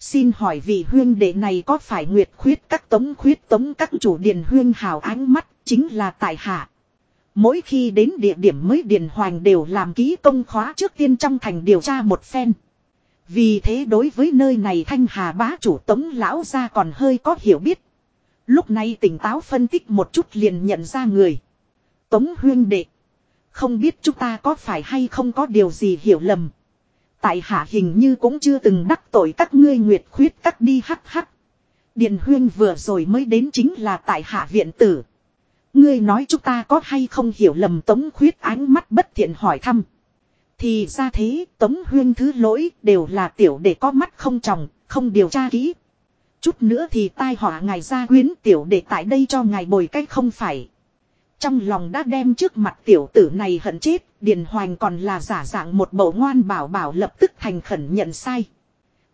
Xin hỏi vị huyên đệ này có phải nguyệt khuyết các tống khuyết tống các chủ điền huyên hào ánh mắt chính là tại hạ. Mỗi khi đến địa điểm mới điền hoành đều làm ký công khóa trước tiên trong thành điều tra một phen. Vì thế đối với nơi này thanh hà bá chủ tống lão ra còn hơi có hiểu biết. Lúc này tỉnh táo phân tích một chút liền nhận ra người. Tống huyên đệ. Không biết chúng ta có phải hay không có điều gì hiểu lầm. Tại hạ hình như cũng chưa từng đắc tội các ngươi nguyệt khuyết cắt đi hắc hắc. Điền huyên vừa rồi mới đến chính là tại hạ viện tử. Ngươi nói chúng ta có hay không hiểu lầm tống khuyết ánh mắt bất thiện hỏi thăm. Thì ra thế tống huyên thứ lỗi đều là tiểu để có mắt không tròng, không điều tra kỹ. Chút nữa thì tai họa ngài ra quyến tiểu để tại đây cho ngài bồi cách không phải. Trong lòng đã đem trước mặt tiểu tử này hận chết, Điền Hoành còn là giả dạng một bộ ngoan bảo bảo lập tức thành khẩn nhận sai.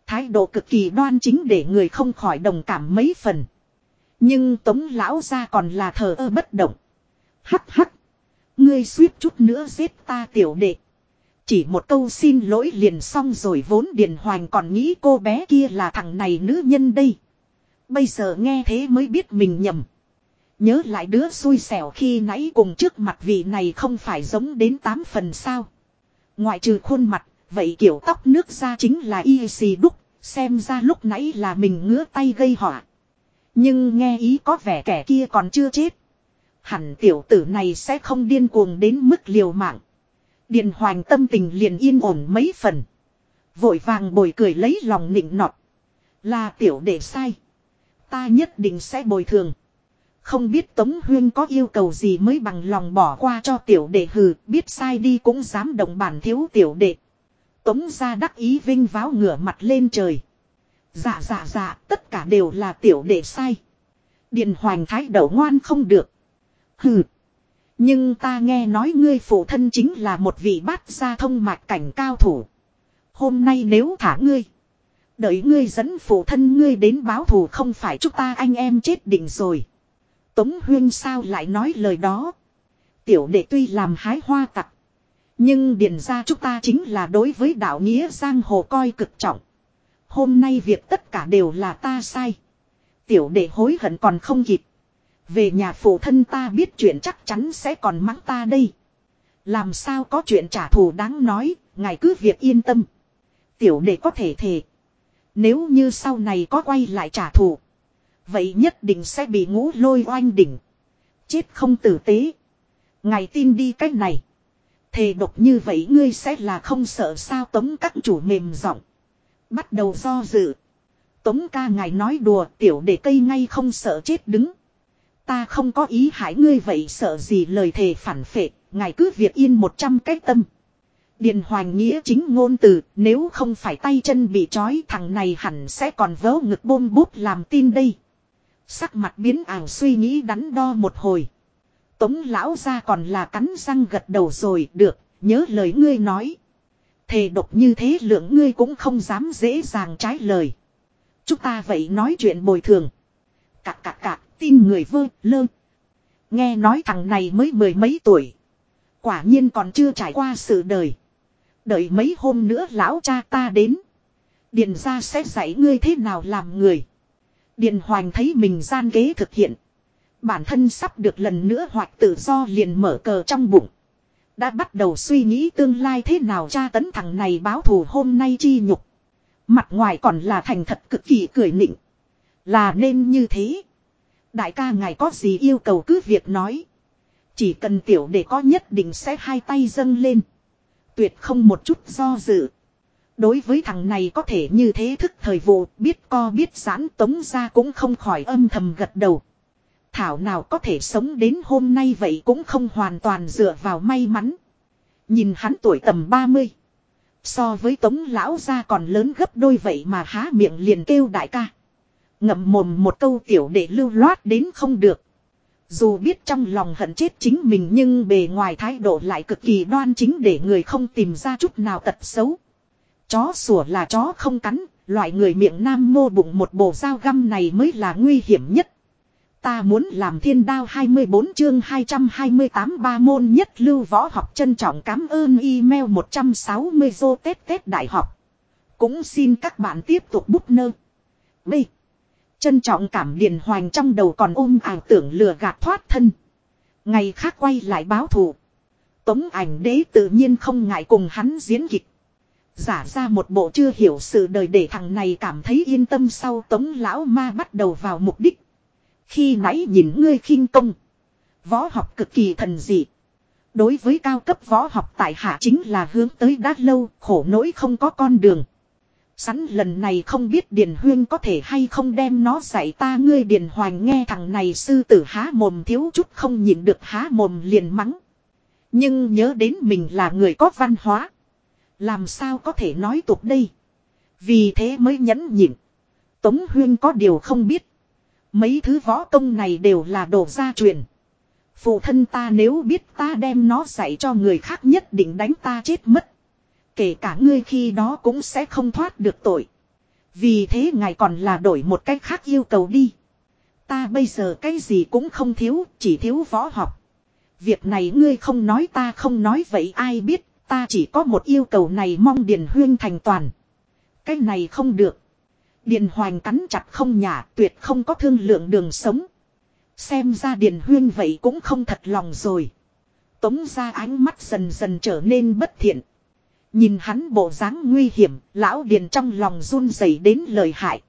Thái độ cực kỳ đoan chính để người không khỏi đồng cảm mấy phần. Nhưng tống lão ra còn là thờ ơ bất động. Hắc hắc. Ngươi suýt chút nữa giết ta tiểu đệ. Chỉ một câu xin lỗi liền xong rồi vốn Điền Hoành còn nghĩ cô bé kia là thằng này nữ nhân đây. Bây giờ nghe thế mới biết mình nhầm. Nhớ lại đứa xui xẻo khi nãy cùng trước mặt vị này không phải giống đến tám phần sao. Ngoại trừ khuôn mặt, vậy kiểu tóc nước ra chính là y xì đúc, xem ra lúc nãy là mình ngứa tay gây họa. Nhưng nghe ý có vẻ kẻ kia còn chưa chết. Hẳn tiểu tử này sẽ không điên cuồng đến mức liều mạng. Điện hoành tâm tình liền yên ổn mấy phần. Vội vàng bồi cười lấy lòng nịnh nọt. Là tiểu đệ sai. Ta nhất định sẽ bồi thường. Không biết Tống Huyên có yêu cầu gì mới bằng lòng bỏ qua cho tiểu đệ hừ, biết sai đi cũng dám đồng bản thiếu tiểu đệ. Tống ra đắc ý vinh váo ngửa mặt lên trời. Dạ dạ dạ, tất cả đều là tiểu đệ sai. Điền hoành thái đầu ngoan không được. Hừ. Nhưng ta nghe nói ngươi phụ thân chính là một vị bát gia thông mạch cảnh cao thủ. Hôm nay nếu thả ngươi. Đợi ngươi dẫn phụ thân ngươi đến báo thù không phải chúng ta anh em chết định rồi. Tống Huyên sao lại nói lời đó. Tiểu đệ tuy làm hái hoa tặc. Nhưng điền ra chúng ta chính là đối với đạo nghĩa giang hồ coi cực trọng. Hôm nay việc tất cả đều là ta sai. Tiểu đệ hối hận còn không kịp. Về nhà phụ thân ta biết chuyện chắc chắn sẽ còn mắng ta đây. Làm sao có chuyện trả thù đáng nói, ngài cứ việc yên tâm. Tiểu đệ có thể thề. Nếu như sau này có quay lại trả thù. Vậy nhất định sẽ bị ngũ lôi oanh đỉnh. Chết không tử tế. Ngài tin đi cách này. Thề độc như vậy ngươi sẽ là không sợ sao tống các chủ mềm giọng Bắt đầu do dự. Tống ca ngài nói đùa tiểu để cây ngay không sợ chết đứng. Ta không có ý hại ngươi vậy sợ gì lời thề phản phệ, ngài cứ việc yên một trăm cái tâm. Điền Hoàng Nghĩa chính ngôn từ, nếu không phải tay chân bị trói thằng này hẳn sẽ còn vớ ngực bôm bút làm tin đây. Sắc mặt biến ảo suy nghĩ đắn đo một hồi. Tống lão ra còn là cắn răng gật đầu rồi, được, nhớ lời ngươi nói. Thề độc như thế lượng ngươi cũng không dám dễ dàng trái lời. Chúng ta vậy nói chuyện bồi thường. Cạc cạc cạc, tin người vơ, lơ. Nghe nói thằng này mới mười mấy tuổi. Quả nhiên còn chưa trải qua sự đời. Đợi mấy hôm nữa lão cha ta đến. Điền ra sẽ dạy ngươi thế nào làm người. Điền hoành thấy mình gian kế thực hiện. Bản thân sắp được lần nữa hoặc tự do liền mở cờ trong bụng. Đã bắt đầu suy nghĩ tương lai thế nào tra tấn thằng này báo thù hôm nay chi nhục. Mặt ngoài còn là thành thật cực kỳ cười nịnh. Là nên như thế. Đại ca ngài có gì yêu cầu cứ việc nói. Chỉ cần tiểu để có nhất định sẽ hai tay dâng lên. Tuyệt không một chút do dự. Đối với thằng này có thể như thế thức thời vụ, biết co biết giãn tống ra cũng không khỏi âm thầm gật đầu. Thảo nào có thể sống đến hôm nay vậy cũng không hoàn toàn dựa vào may mắn. Nhìn hắn tuổi tầm 30. So với tống lão gia còn lớn gấp đôi vậy mà há miệng liền kêu đại ca. Ngậm mồm một câu tiểu để lưu loát đến không được. Dù biết trong lòng hận chết chính mình nhưng bề ngoài thái độ lại cực kỳ đoan chính để người không tìm ra chút nào tật xấu. Chó sủa là chó không cắn, loại người miệng nam mô bụng một bộ dao găm này mới là nguy hiểm nhất. Ta muốn làm thiên đao 24 chương 228 ba môn nhất lưu võ học trân trọng cảm ơn email 160 dô Tết Tết Đại học. Cũng xin các bạn tiếp tục bút nơ. B. Trân trọng cảm điền hoành trong đầu còn ôm ảo tưởng lừa gạt thoát thân. Ngày khác quay lại báo thù. Tống ảnh đế tự nhiên không ngại cùng hắn diễn kịch. Giả ra một bộ chưa hiểu sự đời để thằng này cảm thấy yên tâm sau tống lão ma bắt đầu vào mục đích. Khi nãy nhìn ngươi khinh công. Võ học cực kỳ thần dị. Đối với cao cấp võ học tại hạ chính là hướng tới đã lâu, khổ nỗi không có con đường. Sắn lần này không biết Điền Huyên có thể hay không đem nó dạy ta ngươi Điền Hoành nghe thằng này sư tử há mồm thiếu chút không nhịn được há mồm liền mắng. Nhưng nhớ đến mình là người có văn hóa. Làm sao có thể nói tục đây. Vì thế mới nhẫn nhịn. Tống Huyên có điều không biết. Mấy thứ võ công này đều là đồ gia truyền. Phụ thân ta nếu biết ta đem nó dạy cho người khác nhất định đánh ta chết mất. Kể cả ngươi khi đó cũng sẽ không thoát được tội. Vì thế ngài còn là đổi một cách khác yêu cầu đi. Ta bây giờ cái gì cũng không thiếu, chỉ thiếu võ học. Việc này ngươi không nói ta không nói vậy ai biết, ta chỉ có một yêu cầu này mong Điền Huyên thành toàn. Cái này không được. Điền Hoành cắn chặt không nhả, tuyệt không có thương lượng đường sống. Xem ra Điền Huyên vậy cũng không thật lòng rồi. Tống ra ánh mắt dần dần trở nên bất thiện. Nhìn hắn bộ dáng nguy hiểm, lão Điền trong lòng run rẩy đến lời hại.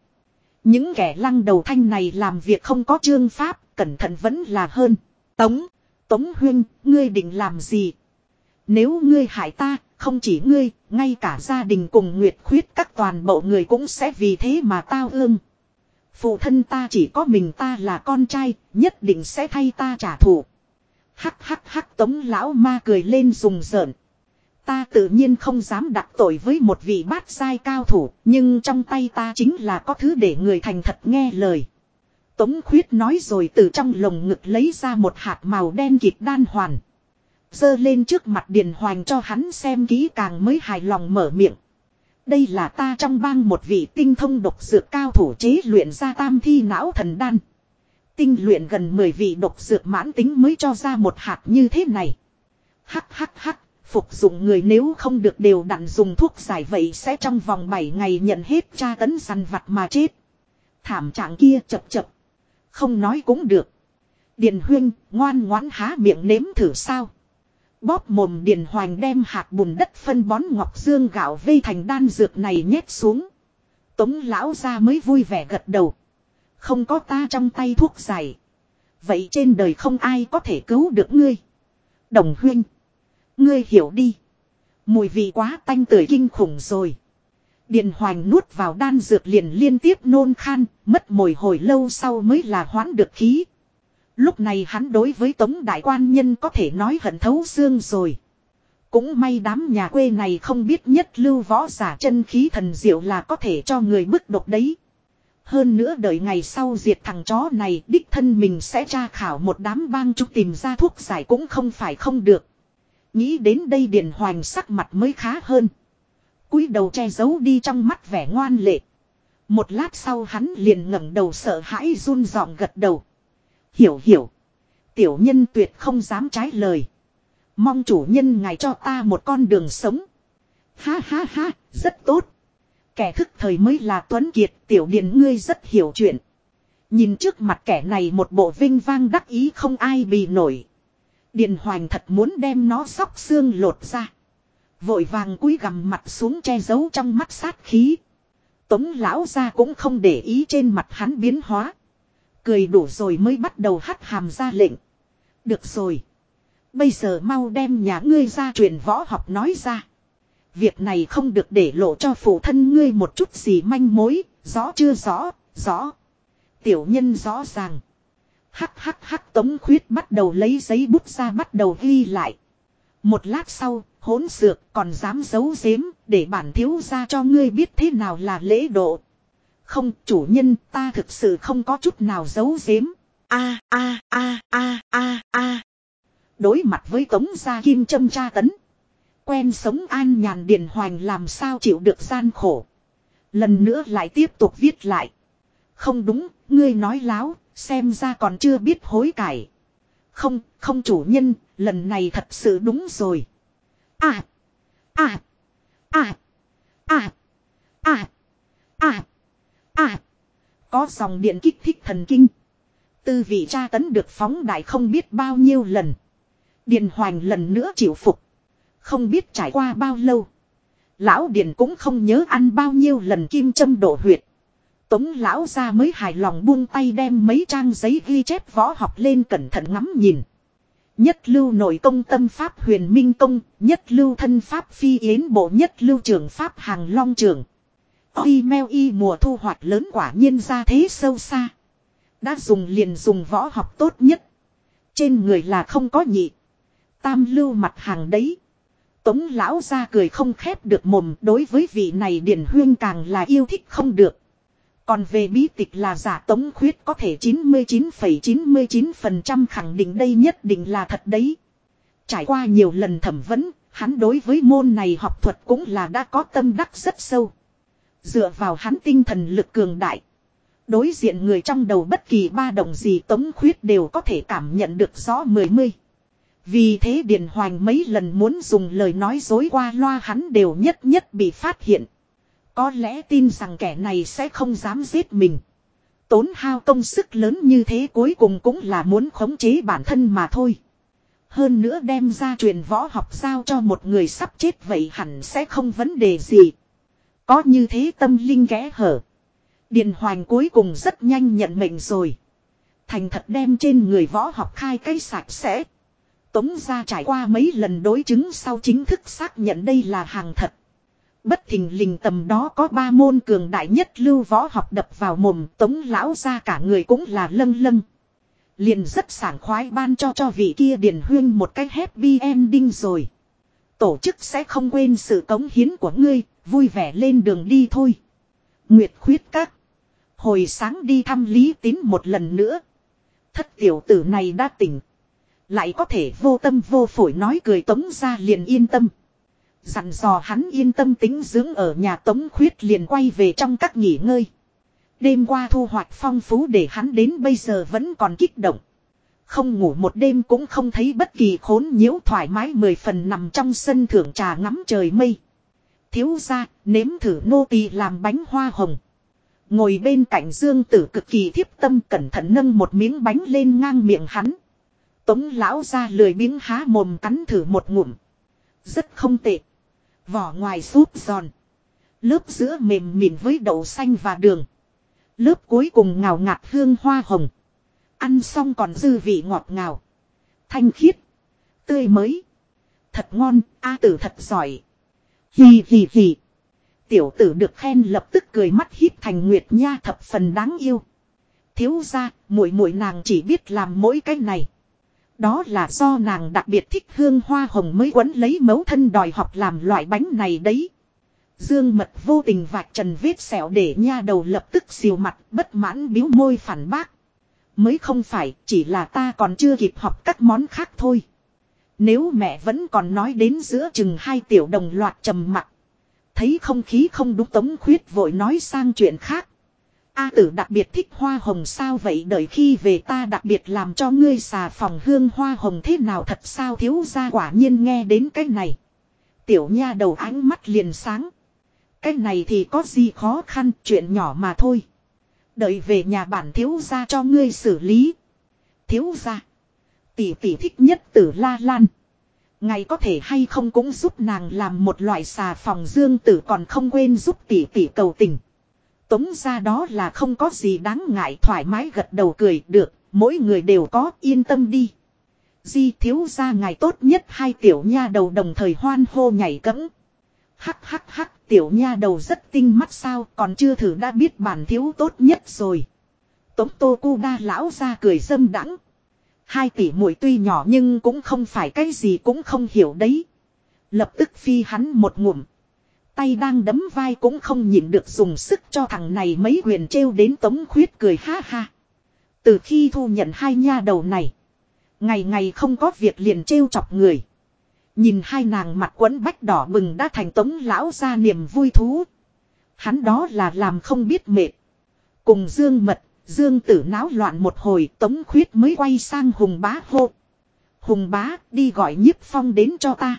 Những kẻ lăng đầu thanh này làm việc không có chương pháp, cẩn thận vẫn là hơn. Tống, Tống Huyên, ngươi định làm gì? Nếu ngươi hại ta, không chỉ ngươi, ngay cả gia đình cùng Nguyệt Khuyết các toàn bộ người cũng sẽ vì thế mà tao ương. Phụ thân ta chỉ có mình ta là con trai, nhất định sẽ thay ta trả thù. Hắc hắc hắc tống lão ma cười lên rùng rợn. Ta tự nhiên không dám đặt tội với một vị bát sai cao thủ, nhưng trong tay ta chính là có thứ để người thành thật nghe lời. Tống khuyết nói rồi từ trong lồng ngực lấy ra một hạt màu đen kịp đan hoàn. Dơ lên trước mặt Điền Hoành cho hắn xem kỹ càng mới hài lòng mở miệng. Đây là ta trong bang một vị tinh thông độc dược cao thủ chế luyện ra tam thi não thần đan. Tinh luyện gần 10 vị độc dược mãn tính mới cho ra một hạt như thế này. Hắc hắc hắc, phục dụng người nếu không được đều đặn dùng thuốc giải vậy sẽ trong vòng 7 ngày nhận hết tra tấn săn vặt mà chết. Thảm trạng kia chập chập. Không nói cũng được. Điền huyên ngoan ngoãn há miệng nếm thử sao. Bóp mồm Điền Hoành đem hạt bùn đất phân bón ngọc dương gạo vây thành đan dược này nhét xuống. Tống lão ra mới vui vẻ gật đầu. Không có ta trong tay thuốc giải. Vậy trên đời không ai có thể cứu được ngươi. Đồng huynh. Ngươi hiểu đi. Mùi vị quá tanh tưởi kinh khủng rồi. Điền hoành nuốt vào đan dược liền liên tiếp nôn khan, mất mồi hồi lâu sau mới là hoãn được khí. Lúc này hắn đối với tống đại quan nhân có thể nói hận thấu xương rồi. Cũng may đám nhà quê này không biết nhất lưu võ giả chân khí thần diệu là có thể cho người bức độc đấy. Hơn nữa đợi ngày sau diệt thằng chó này, đích thân mình sẽ tra khảo một đám bang trúc tìm ra thuốc giải cũng không phải không được. Nghĩ đến đây Điền Hoành sắc mặt mới khá hơn. cúi đầu che giấu đi trong mắt vẻ ngoan lệ. Một lát sau hắn liền ngẩng đầu sợ hãi run giọng gật đầu. Hiểu hiểu. Tiểu nhân tuyệt không dám trái lời. Mong chủ nhân ngài cho ta một con đường sống. Ha ha ha, rất tốt. Kẻ thức thời mới là Tuấn Kiệt, tiểu điện ngươi rất hiểu chuyện. Nhìn trước mặt kẻ này một bộ vinh vang đắc ý không ai bì nổi. Điền Hoành thật muốn đem nó sóc xương lột ra. Vội vàng cúi gằm mặt xuống che giấu trong mắt sát khí. Tống lão ra cũng không để ý trên mặt hắn biến hóa. Cười đủ rồi mới bắt đầu hắt hàm ra lệnh. Được rồi. Bây giờ mau đem nhà ngươi ra truyền võ học nói ra. Việc này không được để lộ cho phụ thân ngươi một chút gì manh mối, rõ chưa rõ, rõ. Tiểu nhân rõ ràng. Hắc hắc hắc tống khuyết bắt đầu lấy giấy bút ra bắt đầu ghi lại. Một lát sau, hỗn xược còn dám giấu giếm để bản thiếu ra cho ngươi biết thế nào là lễ độ. Không, chủ nhân, ta thực sự không có chút nào giấu giếm. A a a a a a. Đối mặt với tống gia kim châm tra tấn. Quen sống an nhàn điền hoành làm sao chịu được gian khổ. Lần nữa lại tiếp tục viết lại. Không đúng, ngươi nói láo, xem ra còn chưa biết hối cải. Không, không chủ nhân, lần này thật sự đúng rồi. À, à, à, à, à, à, à. Có dòng điện kích thích thần kinh. Tư vị tra tấn được phóng đại không biết bao nhiêu lần. Điền hoành lần nữa chịu phục. Không biết trải qua bao lâu. Lão Điền cũng không nhớ ăn bao nhiêu lần kim châm đổ huyệt. Tống lão ra mới hài lòng buông tay đem mấy trang giấy ghi chép võ học lên cẩn thận ngắm nhìn. Nhất lưu nội công tâm pháp huyền minh công, nhất lưu thân pháp phi yến bộ nhất lưu trường pháp hàng long trường. Oi meo y mùa thu hoạch lớn quả nhiên ra thế sâu xa. Đã dùng liền dùng võ học tốt nhất. Trên người là không có nhị. Tam lưu mặt hàng đấy. Tống lão ra cười không khép được mồm đối với vị này điển huyên càng là yêu thích không được. Còn về bí tịch là giả tống khuyết có thể 99,99% ,99 khẳng định đây nhất định là thật đấy. Trải qua nhiều lần thẩm vấn, hắn đối với môn này học thuật cũng là đã có tâm đắc rất sâu. Dựa vào hắn tinh thần lực cường đại. Đối diện người trong đầu bất kỳ ba động gì tống khuyết đều có thể cảm nhận được rõ mười mươi. Vì thế Điền Hoành mấy lần muốn dùng lời nói dối qua loa hắn đều nhất nhất bị phát hiện. Có lẽ tin rằng kẻ này sẽ không dám giết mình. Tốn hao công sức lớn như thế cuối cùng cũng là muốn khống chế bản thân mà thôi. Hơn nữa đem ra truyền võ học giao cho một người sắp chết vậy hẳn sẽ không vấn đề gì. Có như thế tâm linh ghé hở. Điền Hoành cuối cùng rất nhanh nhận mệnh rồi. Thành thật đem trên người võ học khai cây sạch sẽ. Tống ra trải qua mấy lần đối chứng sau chính thức xác nhận đây là hàng thật. Bất thình lình tầm đó có ba môn cường đại nhất lưu võ học đập vào mồm tống lão ra cả người cũng là lâng lâng. Liền rất sảng khoái ban cho cho vị kia điền huyên một cái happy ending rồi. Tổ chức sẽ không quên sự cống hiến của ngươi, vui vẻ lên đường đi thôi. Nguyệt khuyết các. Hồi sáng đi thăm Lý Tín một lần nữa. Thất tiểu tử này đã tỉnh. Lại có thể vô tâm vô phổi nói cười tống ra liền yên tâm. Dặn dò hắn yên tâm tính dưỡng ở nhà tống khuyết liền quay về trong các nghỉ ngơi. Đêm qua thu hoạch phong phú để hắn đến bây giờ vẫn còn kích động. Không ngủ một đêm cũng không thấy bất kỳ khốn nhiễu thoải mái mười phần nằm trong sân thưởng trà ngắm trời mây. Thiếu ra, nếm thử nô tỳ làm bánh hoa hồng. Ngồi bên cạnh dương tử cực kỳ thiếp tâm cẩn thận nâng một miếng bánh lên ngang miệng hắn. Tống lão ra lười biếng há mồm cắn thử một ngụm. Rất không tệ. Vỏ ngoài súp giòn. Lớp giữa mềm mịn với đậu xanh và đường. Lớp cuối cùng ngào ngạt hương hoa hồng. Ăn xong còn dư vị ngọt ngào. Thanh khiết. Tươi mới. Thật ngon, A tử thật giỏi. Gì gì gì. Tiểu tử được khen lập tức cười mắt hít thành nguyệt nha thập phần đáng yêu. Thiếu ra, muội muội nàng chỉ biết làm mỗi cái này. Đó là do nàng đặc biệt thích hương hoa hồng mới quấn lấy mấu thân đòi học làm loại bánh này đấy. Dương mật vô tình vạch trần vết sẹo để nha đầu lập tức xìu mặt bất mãn biếu môi phản bác. Mới không phải, chỉ là ta còn chưa kịp học các món khác thôi. Nếu mẹ vẫn còn nói đến giữa chừng hai tiểu đồng loạt trầm mặt. Thấy không khí không đúng tống khuyết vội nói sang chuyện khác. A tử đặc biệt thích hoa hồng sao vậy đợi khi về ta đặc biệt làm cho ngươi xà phòng hương hoa hồng thế nào thật sao thiếu ra quả nhiên nghe đến cái này. Tiểu nha đầu ánh mắt liền sáng. Cái này thì có gì khó khăn chuyện nhỏ mà thôi. Đợi về nhà bản thiếu ra cho ngươi xử lý. Thiếu ra. Tỷ tỷ thích nhất tử la lan. Ngày có thể hay không cũng giúp nàng làm một loại xà phòng dương tử còn không quên giúp tỷ tỷ cầu tình. Tống ra đó là không có gì đáng ngại thoải mái gật đầu cười được, mỗi người đều có yên tâm đi. Di thiếu ra ngày tốt nhất hai tiểu nha đầu đồng thời hoan hô nhảy cẫng. Hắc hắc hắc tiểu nha đầu rất tinh mắt sao còn chưa thử đã biết bản thiếu tốt nhất rồi. Tống tô cu đa lão ra cười dâm đắng. Hai tỷ muội tuy nhỏ nhưng cũng không phải cái gì cũng không hiểu đấy. Lập tức phi hắn một ngụm. Tay đang đấm vai cũng không nhịn được dùng sức cho thằng này mấy quyền trêu đến tống khuyết cười ha ha. Từ khi thu nhận hai nha đầu này. Ngày ngày không có việc liền trêu chọc người. Nhìn hai nàng mặt quấn bách đỏ bừng đã thành tống lão ra niềm vui thú. Hắn đó là làm không biết mệt. Cùng Dương Mật, Dương Tử náo loạn một hồi, tống khuyết mới quay sang Hùng Bá hô. Hùng Bá, đi gọi nhiếp phong đến cho ta.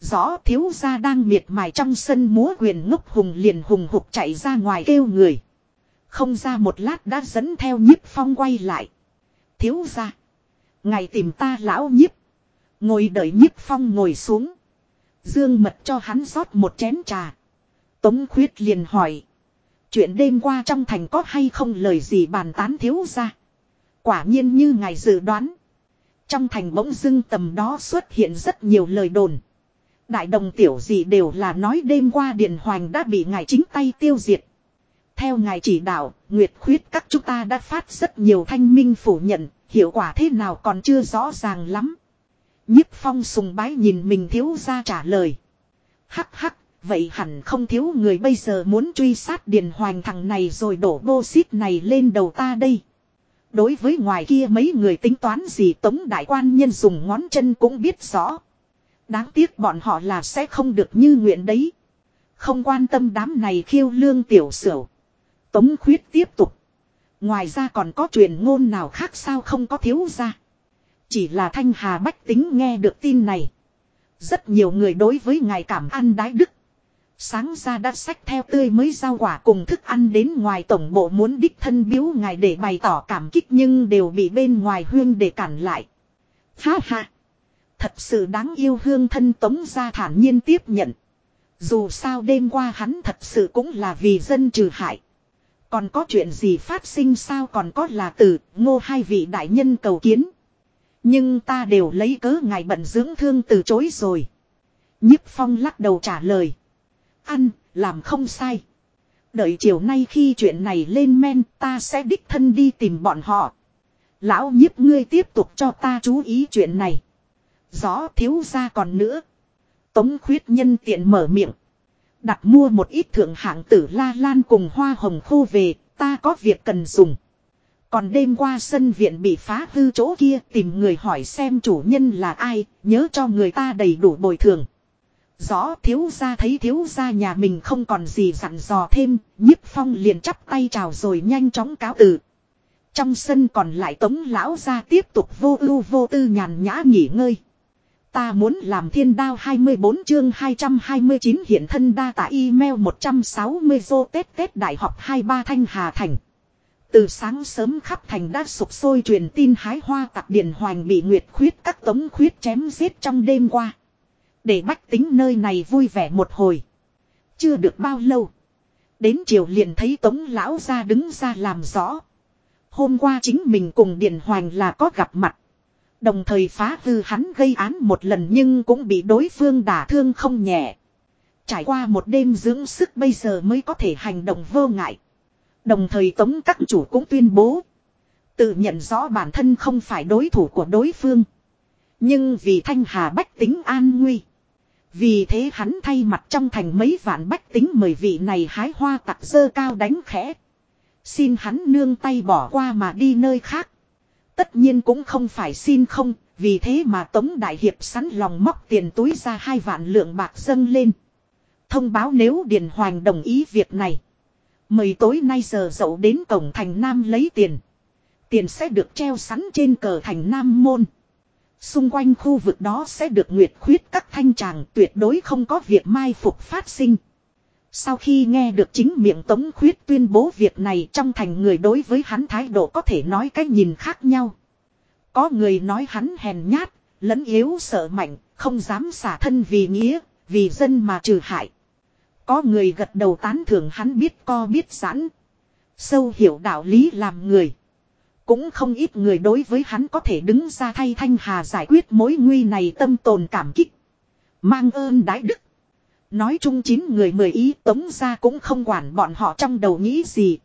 Rõ thiếu gia đang miệt mài trong sân múa quyền ngốc hùng liền hùng hục chạy ra ngoài kêu người. Không ra một lát đã dẫn theo nhiếp phong quay lại. Thiếu gia. Ngày tìm ta lão nhiếp. Ngồi đợi nhiếp phong ngồi xuống. Dương mật cho hắn rót một chén trà. Tống khuyết liền hỏi. Chuyện đêm qua trong thành có hay không lời gì bàn tán thiếu ra. Quả nhiên như ngài dự đoán. Trong thành bỗng dưng tầm đó xuất hiện rất nhiều lời đồn. Đại đồng tiểu gì đều là nói đêm qua Điện Hoành đã bị ngài chính tay tiêu diệt. Theo ngài chỉ đạo, Nguyệt khuyết các chúng ta đã phát rất nhiều thanh minh phủ nhận, hiệu quả thế nào còn chưa rõ ràng lắm. nhiếp phong sùng bái nhìn mình thiếu ra trả lời. Hắc hắc, vậy hẳn không thiếu người bây giờ muốn truy sát Điền Hoành thằng này rồi đổ bô xít này lên đầu ta đây. Đối với ngoài kia mấy người tính toán gì tống đại quan nhân dùng ngón chân cũng biết rõ. Đáng tiếc bọn họ là sẽ không được như nguyện đấy. Không quan tâm đám này khiêu lương tiểu sửu. Tống khuyết tiếp tục. Ngoài ra còn có truyền ngôn nào khác sao không có thiếu ra. Chỉ là thanh hà bách tính nghe được tin này. Rất nhiều người đối với ngài cảm ăn đái đức. Sáng ra đã sách theo tươi mới rau quả cùng thức ăn đến ngoài tổng bộ muốn đích thân biếu ngài để bày tỏ cảm kích nhưng đều bị bên ngoài huyên để cản lại. Ha ha! Thật sự đáng yêu hương thân tống ra thản nhiên tiếp nhận. Dù sao đêm qua hắn thật sự cũng là vì dân trừ hại. Còn có chuyện gì phát sinh sao còn có là từ ngô hai vị đại nhân cầu kiến. Nhưng ta đều lấy cớ ngài bận dưỡng thương từ chối rồi. nhiếp phong lắc đầu trả lời. Ăn, làm không sai. Đợi chiều nay khi chuyện này lên men ta sẽ đích thân đi tìm bọn họ. Lão nhiếp ngươi tiếp tục cho ta chú ý chuyện này. Rõ thiếu ra còn nữa. Tống khuyết nhân tiện mở miệng. Đặt mua một ít thượng hạng tử la lan cùng hoa hồng khô về, ta có việc cần dùng. Còn đêm qua sân viện bị phá hư chỗ kia tìm người hỏi xem chủ nhân là ai, nhớ cho người ta đầy đủ bồi thường. Rõ thiếu gia thấy thiếu gia nhà mình không còn gì dặn dò thêm, nhiếp phong liền chắp tay chào rồi nhanh chóng cáo từ. Trong sân còn lại tống lão gia tiếp tục vô ưu vô tư nhàn nhã nghỉ ngơi. Ta muốn làm thiên đao 24 chương 229 hiện thân đa tại email 160 vô tết tết đại học 23 thanh hà thành. Từ sáng sớm khắp thành đã sụp sôi truyền tin hái hoa tặc điền hoành bị nguyệt khuyết các tống khuyết chém giết trong đêm qua. Để bách tính nơi này vui vẻ một hồi. Chưa được bao lâu. Đến chiều liền thấy tống lão ra đứng ra làm rõ. Hôm qua chính mình cùng Điền Hoành là có gặp mặt. Đồng thời phá hư hắn gây án một lần nhưng cũng bị đối phương đả thương không nhẹ. Trải qua một đêm dưỡng sức bây giờ mới có thể hành động vô ngại. Đồng thời tống các chủ cũng tuyên bố. Tự nhận rõ bản thân không phải đối thủ của đối phương. Nhưng vì thanh hà bách tính an nguy. Vì thế hắn thay mặt trong thành mấy vạn bách tính mời vị này hái hoa tặc dơ cao đánh khẽ. Xin hắn nương tay bỏ qua mà đi nơi khác. Tất nhiên cũng không phải xin không, vì thế mà Tống Đại Hiệp sẵn lòng móc tiền túi ra hai vạn lượng bạc dâng lên. Thông báo nếu Điền Hoành đồng ý việc này. Mời tối nay giờ dậu đến cổng thành Nam lấy tiền. Tiền sẽ được treo sẵn trên cờ thành Nam môn. Xung quanh khu vực đó sẽ được nguyệt khuyết các thanh tràng tuyệt đối không có việc mai phục phát sinh. Sau khi nghe được chính miệng Tống Khuyết tuyên bố việc này trong thành người đối với hắn thái độ có thể nói cái nhìn khác nhau. Có người nói hắn hèn nhát, lẫn yếu sợ mạnh, không dám xả thân vì nghĩa, vì dân mà trừ hại. Có người gật đầu tán thưởng hắn biết co biết sẵn. Sâu hiểu đạo lý làm người. Cũng không ít người đối với hắn có thể đứng ra thay Thanh Hà giải quyết mối nguy này tâm tồn cảm kích. Mang ơn đái đức. Nói chung chín người mười ý tống ra cũng không quản bọn họ trong đầu nghĩ gì.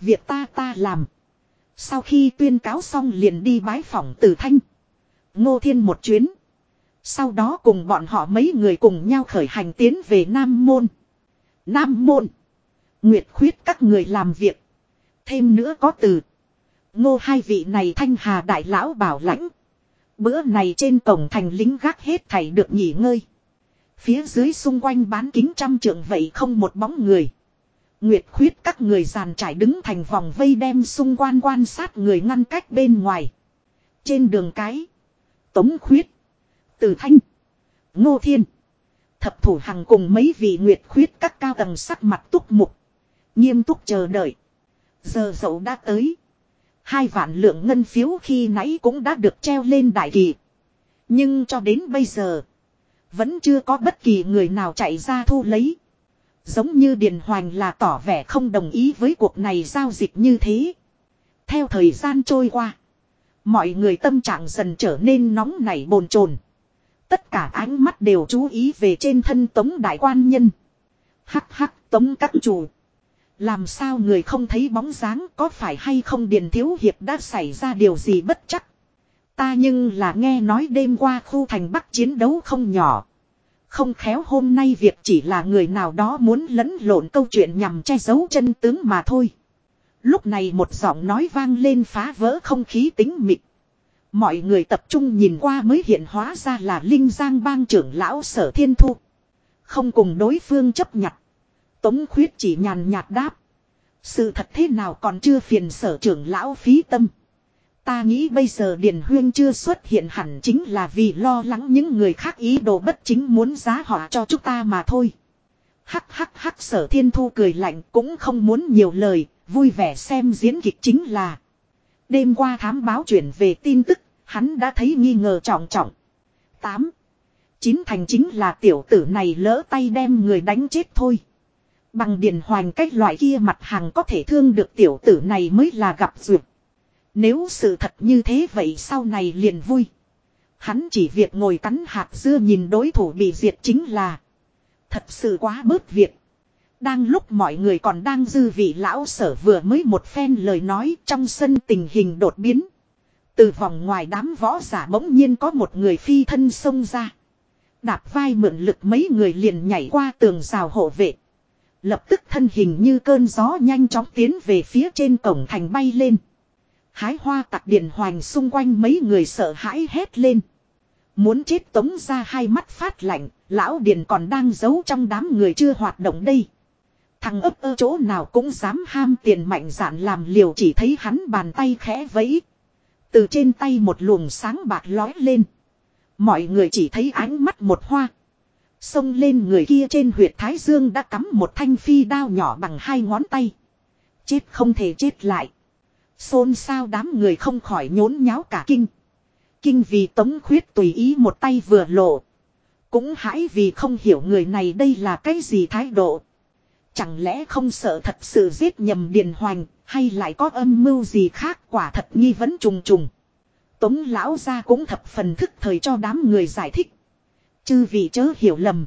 Việc ta ta làm. Sau khi tuyên cáo xong liền đi bái phỏng tử thanh. Ngô Thiên một chuyến. Sau đó cùng bọn họ mấy người cùng nhau khởi hành tiến về Nam Môn. Nam Môn. Nguyệt khuyết các người làm việc. Thêm nữa có từ. Ngô hai vị này thanh hà đại lão bảo lãnh. Bữa này trên cổng thành lính gác hết thảy được nghỉ ngơi. Phía dưới xung quanh bán kính trăm trượng vậy không một bóng người. Nguyệt khuyết các người giàn trải đứng thành vòng vây đem xung quanh quan sát người ngăn cách bên ngoài. Trên đường cái. Tống khuyết. Từ thanh. Ngô thiên. Thập thủ hằng cùng mấy vị nguyệt khuyết các cao tầng sắc mặt túc mục. Nghiêm túc chờ đợi. Giờ dậu đã tới. Hai vạn lượng ngân phiếu khi nãy cũng đã được treo lên đại kỳ. Nhưng cho đến bây giờ. Vẫn chưa có bất kỳ người nào chạy ra thu lấy. Giống như Điền Hoành là tỏ vẻ không đồng ý với cuộc này giao dịch như thế. Theo thời gian trôi qua. Mọi người tâm trạng dần trở nên nóng nảy bồn chồn. Tất cả ánh mắt đều chú ý về trên thân tống đại quan nhân. Hắc hắc, tống các chủ. Làm sao người không thấy bóng dáng, có phải hay không Điền Thiếu Hiệp đã xảy ra điều gì bất chắc. Ta nhưng là nghe nói đêm qua khu thành bắc chiến đấu không nhỏ. Không khéo hôm nay việc chỉ là người nào đó muốn lẫn lộn câu chuyện nhằm che giấu chân tướng mà thôi. Lúc này một giọng nói vang lên phá vỡ không khí tính mịt. Mọi người tập trung nhìn qua mới hiện hóa ra là Linh Giang bang trưởng lão sở thiên thu. Không cùng đối phương chấp nhặt. Tống khuyết chỉ nhàn nhạt đáp. Sự thật thế nào còn chưa phiền sở trưởng lão phí tâm. Ta nghĩ bây giờ Điền Huyên chưa xuất hiện hẳn chính là vì lo lắng những người khác ý đồ bất chính muốn giá họ cho chúng ta mà thôi. Hắc hắc hắc sở thiên thu cười lạnh cũng không muốn nhiều lời, vui vẻ xem diễn kịch chính là. Đêm qua thám báo chuyển về tin tức, hắn đã thấy nghi ngờ trọng trọng. 8. Chín thành chính là tiểu tử này lỡ tay đem người đánh chết thôi. Bằng điền hoành cách loại kia mặt hàng có thể thương được tiểu tử này mới là gặp duyệt. Nếu sự thật như thế vậy sau này liền vui. Hắn chỉ việc ngồi cắn hạt dưa nhìn đối thủ bị diệt chính là. Thật sự quá bớt việc. Đang lúc mọi người còn đang dư vị lão sở vừa mới một phen lời nói trong sân tình hình đột biến. Từ vòng ngoài đám võ giả bỗng nhiên có một người phi thân xông ra. Đạp vai mượn lực mấy người liền nhảy qua tường rào hộ vệ. Lập tức thân hình như cơn gió nhanh chóng tiến về phía trên cổng thành bay lên. Hái hoa tặc điện hoành xung quanh mấy người sợ hãi hét lên. Muốn chết tống ra hai mắt phát lạnh, lão điền còn đang giấu trong đám người chưa hoạt động đây. Thằng ấp ơ chỗ nào cũng dám ham tiền mạnh dạn làm liều chỉ thấy hắn bàn tay khẽ vẫy. Từ trên tay một luồng sáng bạc lói lên. Mọi người chỉ thấy ánh mắt một hoa. Xông lên người kia trên huyệt thái dương đã cắm một thanh phi đao nhỏ bằng hai ngón tay. Chết không thể chết lại. Xôn sao đám người không khỏi nhốn nháo cả kinh. Kinh vì tống khuyết tùy ý một tay vừa lộ. Cũng hãi vì không hiểu người này đây là cái gì thái độ. Chẳng lẽ không sợ thật sự giết nhầm Điền Hoành, hay lại có âm mưu gì khác quả thật nghi vấn trùng trùng. Tống lão ra cũng thập phần thức thời cho đám người giải thích. Chư vị chớ hiểu lầm.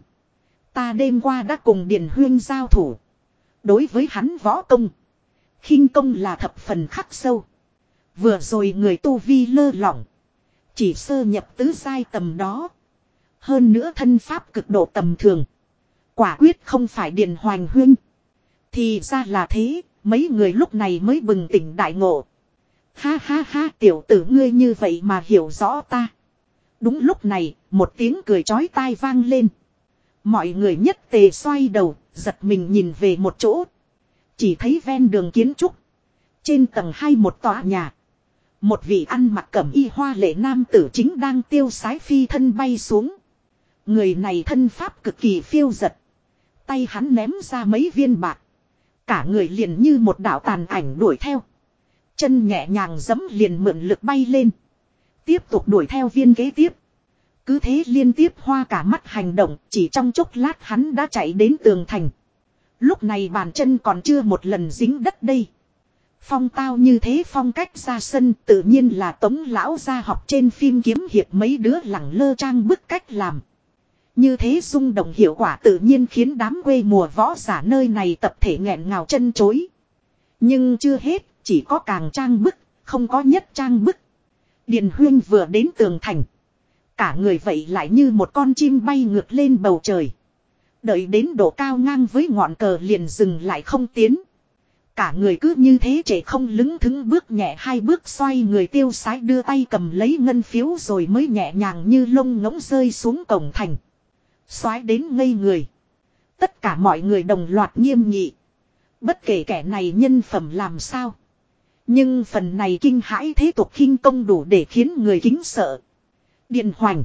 Ta đêm qua đã cùng Điền Huyên giao thủ. Đối với hắn võ công. khinh công là thập phần khắc sâu. Vừa rồi người tu vi lơ lỏng. Chỉ sơ nhập tứ giai tầm đó. Hơn nữa thân pháp cực độ tầm thường. Quả quyết không phải Điền Hoành Huyên. Thì ra là thế, mấy người lúc này mới bừng tỉnh đại ngộ. Ha ha ha tiểu tử ngươi như vậy mà hiểu rõ ta. Đúng lúc này, một tiếng cười chói tai vang lên. Mọi người nhất tề xoay đầu, giật mình nhìn về một chỗ. Chỉ thấy ven đường kiến trúc. Trên tầng hai một tòa nhà. Một vị ăn mặc cẩm y hoa lệ nam tử chính đang tiêu sái phi thân bay xuống. Người này thân pháp cực kỳ phiêu giật. Tay hắn ném ra mấy viên bạc. Cả người liền như một đạo tàn ảnh đuổi theo. Chân nhẹ nhàng giấm liền mượn lực bay lên. Tiếp tục đuổi theo viên kế tiếp. Cứ thế liên tiếp hoa cả mắt hành động, chỉ trong chốc lát hắn đã chạy đến tường thành. Lúc này bàn chân còn chưa một lần dính đất đây. Phong tao như thế phong cách ra sân tự nhiên là tống lão ra học trên phim kiếm hiệp mấy đứa lẳng lơ trang bức cách làm. Như thế rung động hiệu quả tự nhiên khiến đám quê mùa võ giả nơi này tập thể nghẹn ngào chân chối. Nhưng chưa hết, chỉ có càng trang bức, không có nhất trang bức. Điền huyên vừa đến tường thành. Cả người vậy lại như một con chim bay ngược lên bầu trời. Đợi đến độ cao ngang với ngọn cờ liền dừng lại không tiến. Cả người cứ như thế trẻ không lứng thứng bước nhẹ hai bước xoay người tiêu sái đưa tay cầm lấy ngân phiếu rồi mới nhẹ nhàng như lông ngỗng rơi xuống cổng thành. Xoái đến ngây người. Tất cả mọi người đồng loạt nghiêm nghị. Bất kể kẻ này nhân phẩm làm sao. Nhưng phần này kinh hãi thế tục khinh công đủ để khiến người kính sợ. Điền hoành.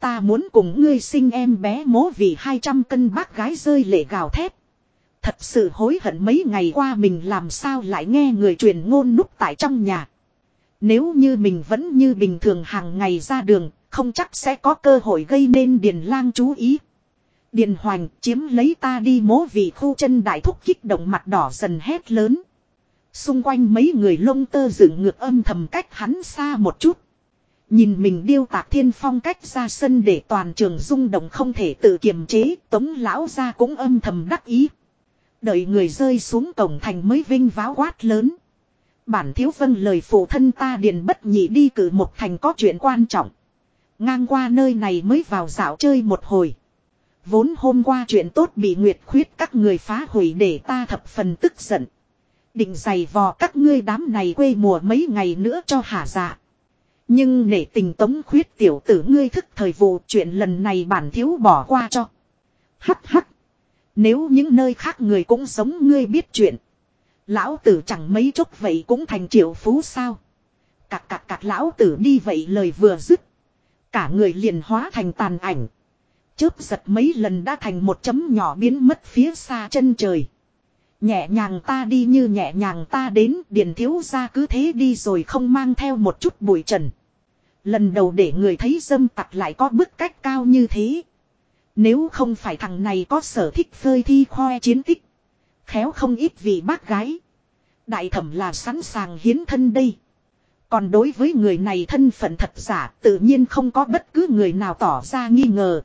Ta muốn cùng ngươi sinh em bé mố vì 200 cân bác gái rơi lệ gào thét. Thật sự hối hận mấy ngày qua mình làm sao lại nghe người truyền ngôn núp tại trong nhà. Nếu như mình vẫn như bình thường hàng ngày ra đường, không chắc sẽ có cơ hội gây nên Điền lang chú ý. Điền hoành chiếm lấy ta đi mố vì khu chân đại thúc kích động mặt đỏ dần hét lớn. Xung quanh mấy người lông tơ dựng ngược âm thầm cách hắn xa một chút. Nhìn mình điêu tạc thiên phong cách ra sân để toàn trường rung động không thể tự kiềm chế, tống lão ra cũng âm thầm đắc ý. Đợi người rơi xuống cổng thành mới vinh váo quát lớn. Bản thiếu vân lời phụ thân ta điền bất nhị đi cử một thành có chuyện quan trọng. Ngang qua nơi này mới vào dạo chơi một hồi. Vốn hôm qua chuyện tốt bị nguyệt khuyết các người phá hủy để ta thập phần tức giận. Định giày vò các ngươi đám này quê mùa mấy ngày nữa cho hả dạ. Nhưng nể tình tống khuyết tiểu tử ngươi thức thời vụ chuyện lần này bản thiếu bỏ qua cho. Hắc hắc. Nếu những nơi khác người cũng sống ngươi biết chuyện. Lão tử chẳng mấy chốc vậy cũng thành triệu phú sao. Cạc cạc cạc lão tử đi vậy lời vừa dứt. Cả người liền hóa thành tàn ảnh. Chớp giật mấy lần đã thành một chấm nhỏ biến mất phía xa chân trời. Nhẹ nhàng ta đi như nhẹ nhàng ta đến điền thiếu ra cứ thế đi rồi không mang theo một chút bụi trần. Lần đầu để người thấy dâm tặc lại có bức cách cao như thế. Nếu không phải thằng này có sở thích phơi thi khoe chiến tích. Khéo không ít vì bác gái. Đại thẩm là sẵn sàng hiến thân đây. Còn đối với người này thân phận thật giả tự nhiên không có bất cứ người nào tỏ ra nghi ngờ.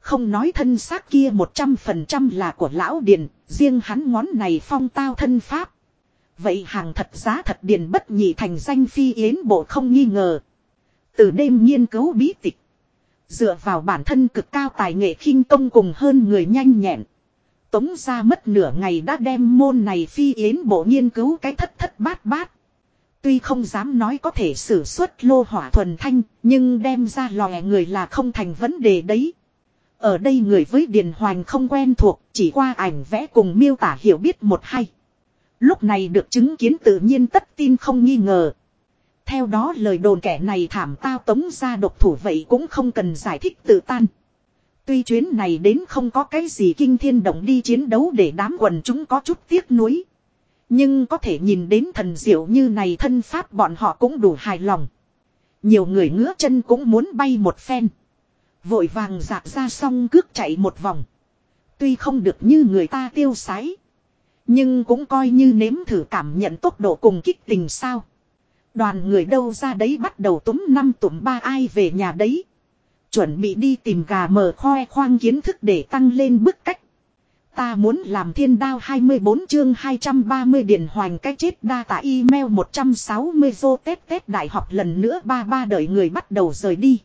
Không nói thân xác kia một trăm phần trăm là của lão điền, riêng hắn ngón này phong tao thân pháp. Vậy hàng thật giá thật điền bất nhị thành danh phi yến bộ không nghi ngờ. Từ đêm nghiên cứu bí tịch. Dựa vào bản thân cực cao tài nghệ khinh công cùng hơn người nhanh nhẹn. Tống ra mất nửa ngày đã đem môn này phi yến bộ nghiên cứu cái thất thất bát bát. Tuy không dám nói có thể sử xuất lô hỏa thuần thanh, nhưng đem ra lòe người là không thành vấn đề đấy. Ở đây người với Điền Hoành không quen thuộc, chỉ qua ảnh vẽ cùng miêu tả hiểu biết một hay. Lúc này được chứng kiến tự nhiên tất tin không nghi ngờ. Theo đó lời đồn kẻ này thảm tao tống ra độc thủ vậy cũng không cần giải thích tự tan. Tuy chuyến này đến không có cái gì kinh thiên động đi chiến đấu để đám quần chúng có chút tiếc nuối. Nhưng có thể nhìn đến thần diệu như này thân pháp bọn họ cũng đủ hài lòng. Nhiều người ngứa chân cũng muốn bay một phen. Vội vàng dạt ra xong cước chạy một vòng. Tuy không được như người ta tiêu sái. Nhưng cũng coi như nếm thử cảm nhận tốc độ cùng kích tình sao. Đoàn người đâu ra đấy bắt đầu túm năm tụm ba ai về nhà đấy. Chuẩn bị đi tìm gà mờ khoe khoang kiến thức để tăng lên bức cách. Ta muốn làm thiên đao 24 chương 230 điển hoành cái chết đa tại email 160 vô tết tết đại học lần nữa ba ba đợi người bắt đầu rời đi.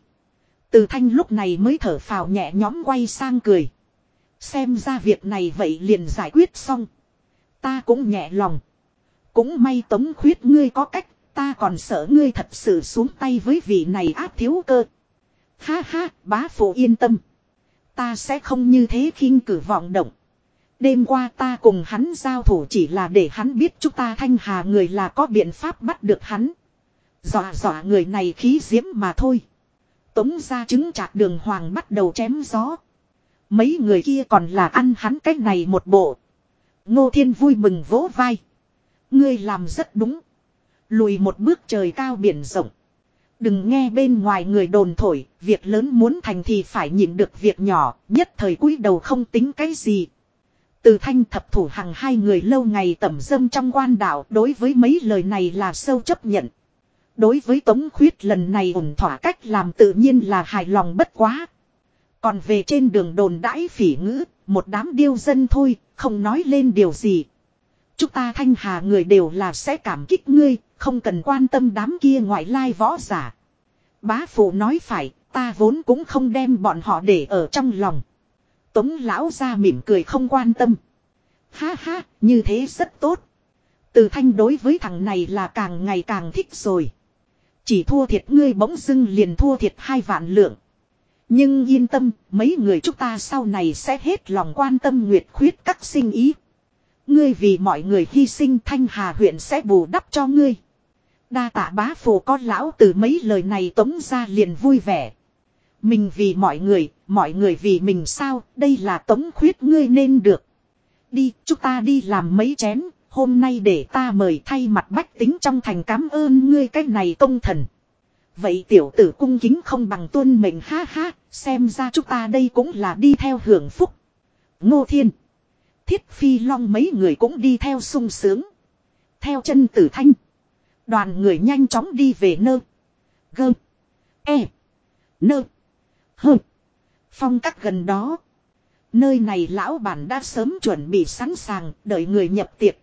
Từ thanh lúc này mới thở phào nhẹ nhóm quay sang cười. Xem ra việc này vậy liền giải quyết xong. Ta cũng nhẹ lòng. Cũng may tống khuyết ngươi có cách, ta còn sợ ngươi thật sự xuống tay với vị này áp thiếu cơ. Ha ha, bá phụ yên tâm. Ta sẽ không như thế khinh cử vọng động. Đêm qua ta cùng hắn giao thủ chỉ là để hắn biết chúng ta thanh hà người là có biện pháp bắt được hắn. Dọa dọa người này khí diễm mà thôi. Tống ra chứng chạc đường hoàng bắt đầu chém gió. Mấy người kia còn là ăn hắn cách này một bộ. Ngô Thiên vui mừng vỗ vai. Ngươi làm rất đúng. Lùi một bước trời cao biển rộng. Đừng nghe bên ngoài người đồn thổi, việc lớn muốn thành thì phải nhịn được việc nhỏ, nhất thời cúi đầu không tính cái gì. Từ thanh thập thủ hàng hai người lâu ngày tẩm dâm trong quan đạo đối với mấy lời này là sâu chấp nhận. Đối với Tống Khuyết lần này ổn thỏa cách làm tự nhiên là hài lòng bất quá. Còn về trên đường đồn đãi phỉ ngữ, một đám điêu dân thôi, không nói lên điều gì. Chúng ta thanh hà người đều là sẽ cảm kích ngươi, không cần quan tâm đám kia ngoại lai võ giả. Bá phụ nói phải, ta vốn cũng không đem bọn họ để ở trong lòng. Tống lão ra mỉm cười không quan tâm. Ha ha, như thế rất tốt. Từ thanh đối với thằng này là càng ngày càng thích rồi. Chỉ thua thiệt ngươi bỗng dưng liền thua thiệt hai vạn lượng. Nhưng yên tâm, mấy người chúng ta sau này sẽ hết lòng quan tâm nguyệt khuyết các sinh ý. Ngươi vì mọi người hy sinh thanh hà huyện sẽ bù đắp cho ngươi. Đa tạ bá phù con lão từ mấy lời này tống ra liền vui vẻ. Mình vì mọi người, mọi người vì mình sao, đây là tống khuyết ngươi nên được. Đi, chúng ta đi làm mấy chén, hôm nay để ta mời thay mặt bách tính trong thành cảm ơn ngươi cái này công thần. Vậy tiểu tử cung kính không bằng tuân mệnh ha ha, xem ra chúng ta đây cũng là đi theo hưởng phúc. Ngô Thiên, Thiết Phi Long mấy người cũng đi theo sung sướng. Theo chân tử thanh. Đoàn người nhanh chóng đi về nơ. Gơ. E. Nơ. Hơ. Phong cách gần đó. Nơi này lão bản đã sớm chuẩn bị sẵn sàng đợi người nhập tiệc.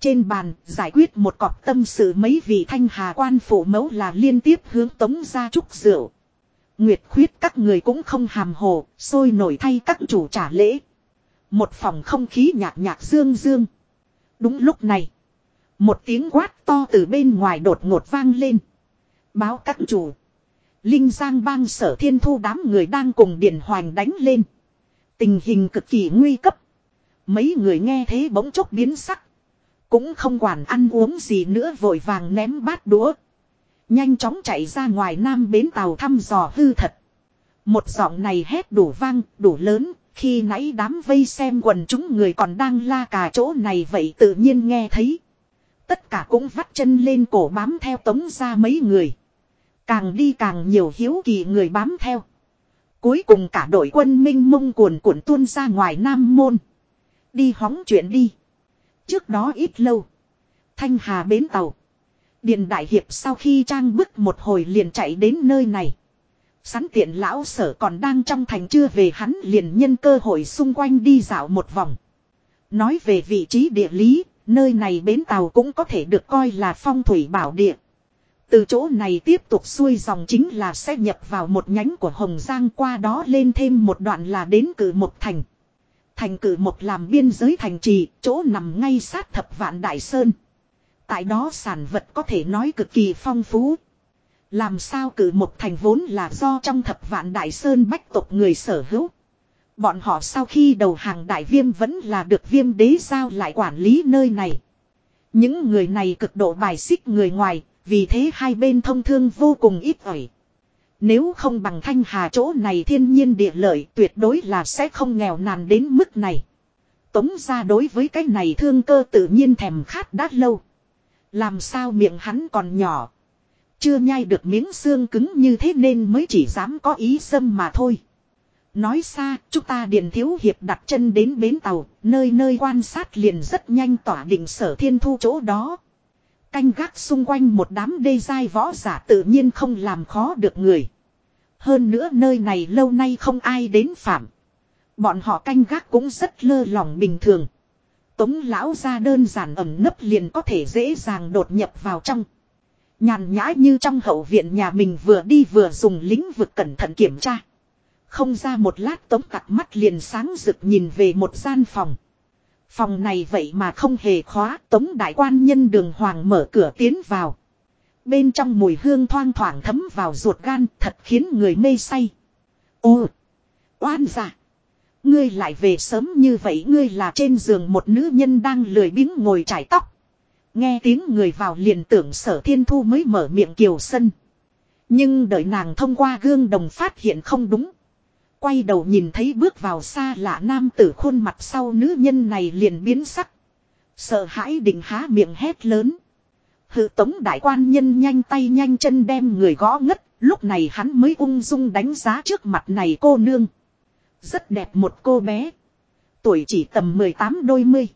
Trên bàn giải quyết một cọc tâm sự mấy vị thanh hà quan phủ mẫu là liên tiếp hướng tống ra trúc rượu. Nguyệt khuyết các người cũng không hàm hồ, sôi nổi thay các chủ trả lễ. Một phòng không khí nhạc nhạc dương dương. Đúng lúc này. Một tiếng quát to từ bên ngoài đột ngột vang lên. Báo các chủ. Linh Giang bang sở thiên thu đám người đang cùng Điền Hoành đánh lên. Tình hình cực kỳ nguy cấp. Mấy người nghe thế bỗng chốc biến sắc. Cũng không quản ăn uống gì nữa vội vàng ném bát đũa. Nhanh chóng chạy ra ngoài nam bến tàu thăm dò hư thật. Một giọng này hét đủ vang, đủ lớn, khi nãy đám vây xem quần chúng người còn đang la cà chỗ này vậy tự nhiên nghe thấy. Tất cả cũng vắt chân lên cổ bám theo tống ra mấy người. Càng đi càng nhiều hiếu kỳ người bám theo. Cuối cùng cả đội quân minh mông cuồn cuộn tuôn ra ngoài Nam Môn. Đi hóng chuyện đi. Trước đó ít lâu. Thanh Hà bến tàu. Điện Đại Hiệp sau khi trang bức một hồi liền chạy đến nơi này. Sắn tiện lão sở còn đang trong thành chưa về hắn liền nhân cơ hội xung quanh đi dạo một vòng. Nói về vị trí địa lý, nơi này bến tàu cũng có thể được coi là phong thủy bảo địa. Từ chỗ này tiếp tục xuôi dòng chính là sẽ nhập vào một nhánh của Hồng Giang qua đó lên thêm một đoạn là đến cử một thành. Thành cử một làm biên giới thành trì, chỗ nằm ngay sát thập vạn đại sơn. Tại đó sản vật có thể nói cực kỳ phong phú. Làm sao cử một thành vốn là do trong thập vạn đại sơn bách tộc người sở hữu. Bọn họ sau khi đầu hàng đại viêm vẫn là được viêm đế giao lại quản lý nơi này. Những người này cực độ bài xích người ngoài, vì thế hai bên thông thương vô cùng ít ỏi. Nếu không bằng thanh hà chỗ này thiên nhiên địa lợi tuyệt đối là sẽ không nghèo nàn đến mức này. tống ra đối với cái này thương cơ tự nhiên thèm khát đã lâu. Làm sao miệng hắn còn nhỏ. Chưa nhai được miếng xương cứng như thế nên mới chỉ dám có ý xâm mà thôi. Nói xa, chúng ta điện thiếu hiệp đặt chân đến bến tàu, nơi nơi quan sát liền rất nhanh tỏa định sở thiên thu chỗ đó. Canh gác xung quanh một đám đê dai võ giả tự nhiên không làm khó được người. Hơn nữa nơi này lâu nay không ai đến phạm. Bọn họ canh gác cũng rất lơ lỏng bình thường. Tống lão ra đơn giản ẩm nấp liền có thể dễ dàng đột nhập vào trong. Nhàn nhã như trong hậu viện nhà mình vừa đi vừa dùng lĩnh vực cẩn thận kiểm tra. Không ra một lát tống tặc mắt liền sáng rực nhìn về một gian phòng. Phòng này vậy mà không hề khóa, tống đại quan nhân đường hoàng mở cửa tiến vào. Bên trong mùi hương thoang thoảng thấm vào ruột gan, thật khiến người mê say. Ô! Oan giả! Ngươi lại về sớm như vậy, ngươi là trên giường một nữ nhân đang lười biếng ngồi trải tóc. Nghe tiếng người vào liền tưởng sở thiên thu mới mở miệng kiều sân. Nhưng đợi nàng thông qua gương đồng phát hiện không đúng. Quay đầu nhìn thấy bước vào xa lạ nam tử khuôn mặt sau nữ nhân này liền biến sắc. Sợ hãi định há miệng hét lớn. Hự tống đại quan nhân nhanh tay nhanh chân đem người gõ ngất. Lúc này hắn mới ung dung đánh giá trước mặt này cô nương. Rất đẹp một cô bé. Tuổi chỉ tầm 18 đôi mươi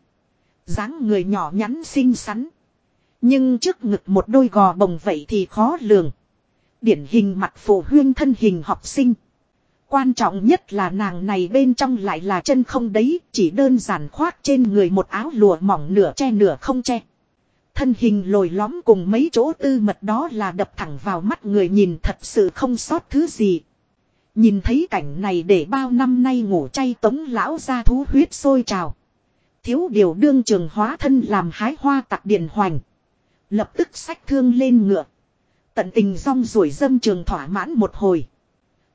dáng người nhỏ nhắn xinh xắn. Nhưng trước ngực một đôi gò bồng vậy thì khó lường. Điển hình mặt phụ huyên thân hình học sinh. Quan trọng nhất là nàng này bên trong lại là chân không đấy, chỉ đơn giản khoác trên người một áo lụa mỏng nửa che nửa không che. Thân hình lồi lõm cùng mấy chỗ tư mật đó là đập thẳng vào mắt người nhìn thật sự không sót thứ gì. Nhìn thấy cảnh này để bao năm nay ngủ chay tống lão ra thú huyết sôi trào. Thiếu điều đương trường hóa thân làm hái hoa tạc điền hoành. Lập tức sách thương lên ngựa. Tận tình rong rủi dâm trường thỏa mãn một hồi.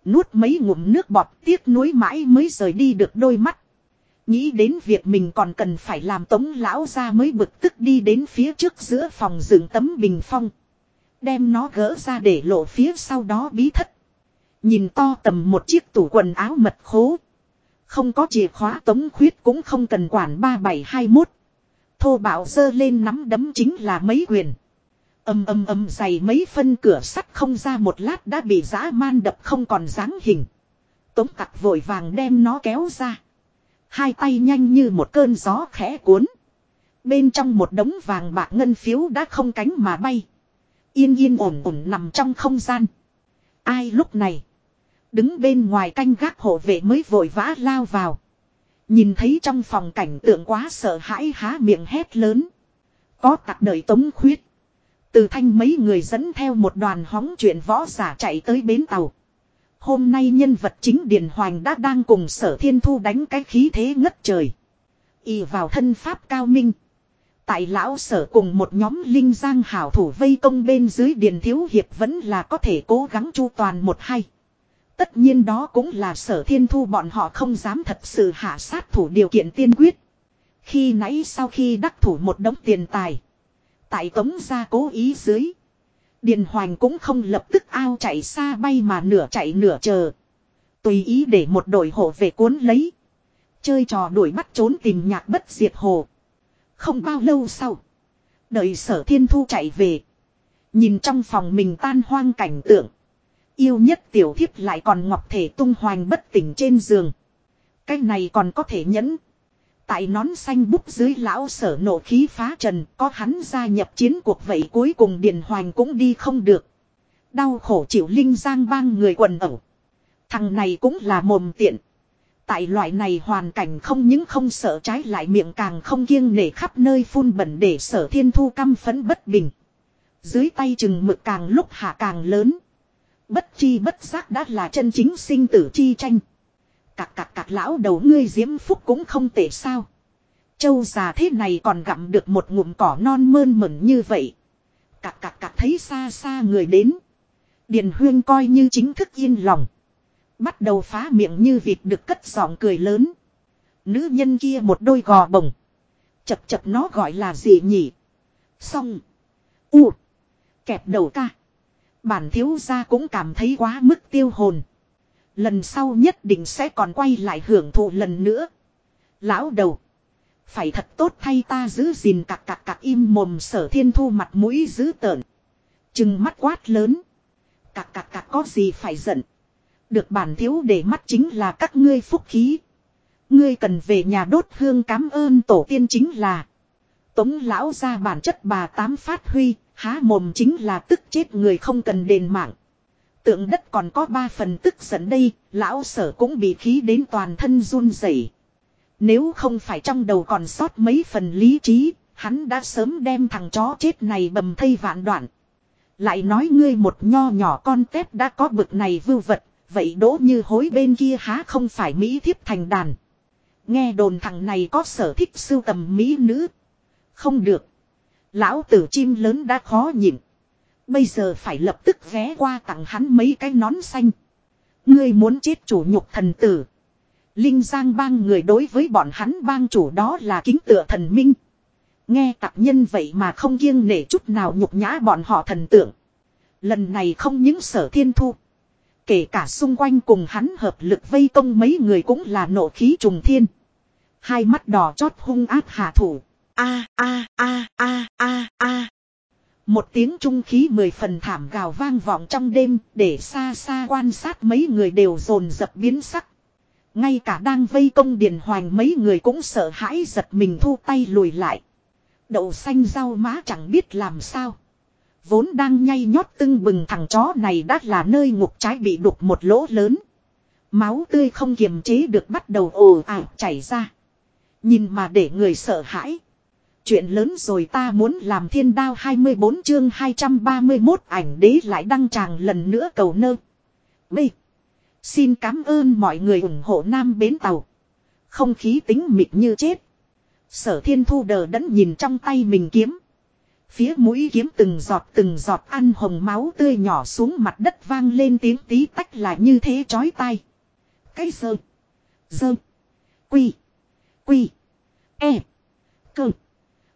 Nuốt mấy ngụm nước bọt tiếc nuối mãi mới rời đi được đôi mắt. Nghĩ đến việc mình còn cần phải làm tống lão ra mới bực tức đi đến phía trước giữa phòng dựng tấm bình phong. Đem nó gỡ ra để lộ phía sau đó bí thất. Nhìn to tầm một chiếc tủ quần áo mật khố. Không có chìa khóa tống khuyết cũng không cần quản 3721. Thô bạo dơ lên nắm đấm chính là mấy quyền. Âm âm âm dày mấy phân cửa sắt không ra một lát đã bị dã man đập không còn dáng hình. Tống tặc vội vàng đem nó kéo ra. Hai tay nhanh như một cơn gió khẽ cuốn. Bên trong một đống vàng bạc ngân phiếu đã không cánh mà bay. Yên yên ổn ổn nằm trong không gian. Ai lúc này. Đứng bên ngoài canh gác hộ vệ mới vội vã lao vào. Nhìn thấy trong phòng cảnh tượng quá sợ hãi há miệng hét lớn. Có tặc đợi tống khuyết. Từ thanh mấy người dẫn theo một đoàn hóng chuyện võ giả chạy tới bến tàu. Hôm nay nhân vật chính Điền Hoành đã đang cùng sở thiên thu đánh cái khí thế ngất trời. Y vào thân pháp cao minh. Tại lão sở cùng một nhóm linh giang hảo thủ vây công bên dưới Điền Thiếu Hiệp vẫn là có thể cố gắng chu toàn một hay. Tất nhiên đó cũng là sở thiên thu bọn họ không dám thật sự hạ sát thủ điều kiện tiên quyết. Khi nãy sau khi đắc thủ một đống tiền tài. Tại tống gia cố ý dưới. Điền hoành cũng không lập tức ao chạy xa bay mà nửa chạy nửa chờ. Tùy ý để một đội hộ về cuốn lấy. Chơi trò đuổi bắt trốn tìm nhạc bất diệt hồ. Không bao lâu sau. Đợi sở thiên thu chạy về. Nhìn trong phòng mình tan hoang cảnh tượng. Yêu nhất tiểu thiếp lại còn ngọc thể tung hoành bất tỉnh trên giường. Cái này còn có thể nhẫn. Tại nón xanh bút dưới lão sở nộ khí phá trần, có hắn gia nhập chiến cuộc vậy cuối cùng Điền Hoành cũng đi không được. Đau khổ chịu linh giang bang người quần ẩu. Thằng này cũng là mồm tiện. Tại loại này hoàn cảnh không những không sợ trái lại miệng càng không kiêng nể khắp nơi phun bẩn để sở thiên thu căm phấn bất bình. Dưới tay chừng mực càng lúc hạ càng lớn. Bất chi bất giác đã là chân chính sinh tử chi tranh. Cạc cạc cạc lão đầu ngươi diễm phúc cũng không tệ sao. Châu già thế này còn gặm được một ngụm cỏ non mơn mẩn như vậy. Cạc cạc cạc thấy xa xa người đến. Điền huyên coi như chính thức yên lòng. Bắt đầu phá miệng như vịt được cất giọng cười lớn. Nữ nhân kia một đôi gò bồng. Chập chập nó gọi là gì nhỉ? Xong. U. Kẹp đầu ca. Bản thiếu gia cũng cảm thấy quá mức tiêu hồn. Lần sau nhất định sẽ còn quay lại hưởng thụ lần nữa. Lão đầu. Phải thật tốt thay ta giữ gìn cặc cặc cặc im mồm sở thiên thu mặt mũi giữ tợn. Chừng mắt quát lớn. Cặc cặc cặc có gì phải giận. Được bản thiếu để mắt chính là các ngươi phúc khí. Ngươi cần về nhà đốt hương cảm ơn tổ tiên chính là. Tống lão ra bản chất bà tám phát huy, há mồm chính là tức chết người không cần đền mạng. Tượng đất còn có ba phần tức giận đây, lão sở cũng bị khí đến toàn thân run rẩy. Nếu không phải trong đầu còn sót mấy phần lý trí, hắn đã sớm đem thằng chó chết này bầm thây vạn đoạn. Lại nói ngươi một nho nhỏ con tép đã có bực này vưu vật, vậy đỗ như hối bên kia há không phải Mỹ thiếp thành đàn. Nghe đồn thằng này có sở thích sưu tầm Mỹ nữ. Không được. Lão tử chim lớn đã khó nhịn. Bây giờ phải lập tức ghé qua tặng hắn mấy cái nón xanh. Ngươi muốn chết chủ nhục thần tử. Linh Giang bang người đối với bọn hắn bang chủ đó là kính tựa thần minh. Nghe tặc nhân vậy mà không kiêng nể chút nào nhục nhã bọn họ thần tượng. Lần này không những sở thiên thu. Kể cả xung quanh cùng hắn hợp lực vây công mấy người cũng là nộ khí trùng thiên. Hai mắt đỏ chót hung ác hạ thủ. A a a a a a. Một tiếng trung khí mười phần thảm gào vang vọng trong đêm để xa xa quan sát mấy người đều dồn dập biến sắc. Ngay cả đang vây công điền hoành mấy người cũng sợ hãi giật mình thu tay lùi lại. Đậu xanh rau má chẳng biết làm sao. Vốn đang nhay nhót tưng bừng thằng chó này đã là nơi ngục trái bị đục một lỗ lớn. Máu tươi không kiềm chế được bắt đầu ồ ạt chảy ra. Nhìn mà để người sợ hãi. Chuyện lớn rồi ta muốn làm thiên đao 24 chương 231 ảnh đế lại đăng tràng lần nữa cầu nơ. B. Xin cảm ơn mọi người ủng hộ Nam Bến Tàu. Không khí tính mịt như chết. Sở thiên thu đờ đẫn nhìn trong tay mình kiếm. Phía mũi kiếm từng giọt từng giọt ăn hồng máu tươi nhỏ xuống mặt đất vang lên tiếng tí tách là như thế chói tai. Cái sơ. Dơ. Quy. Quy. E. Cơm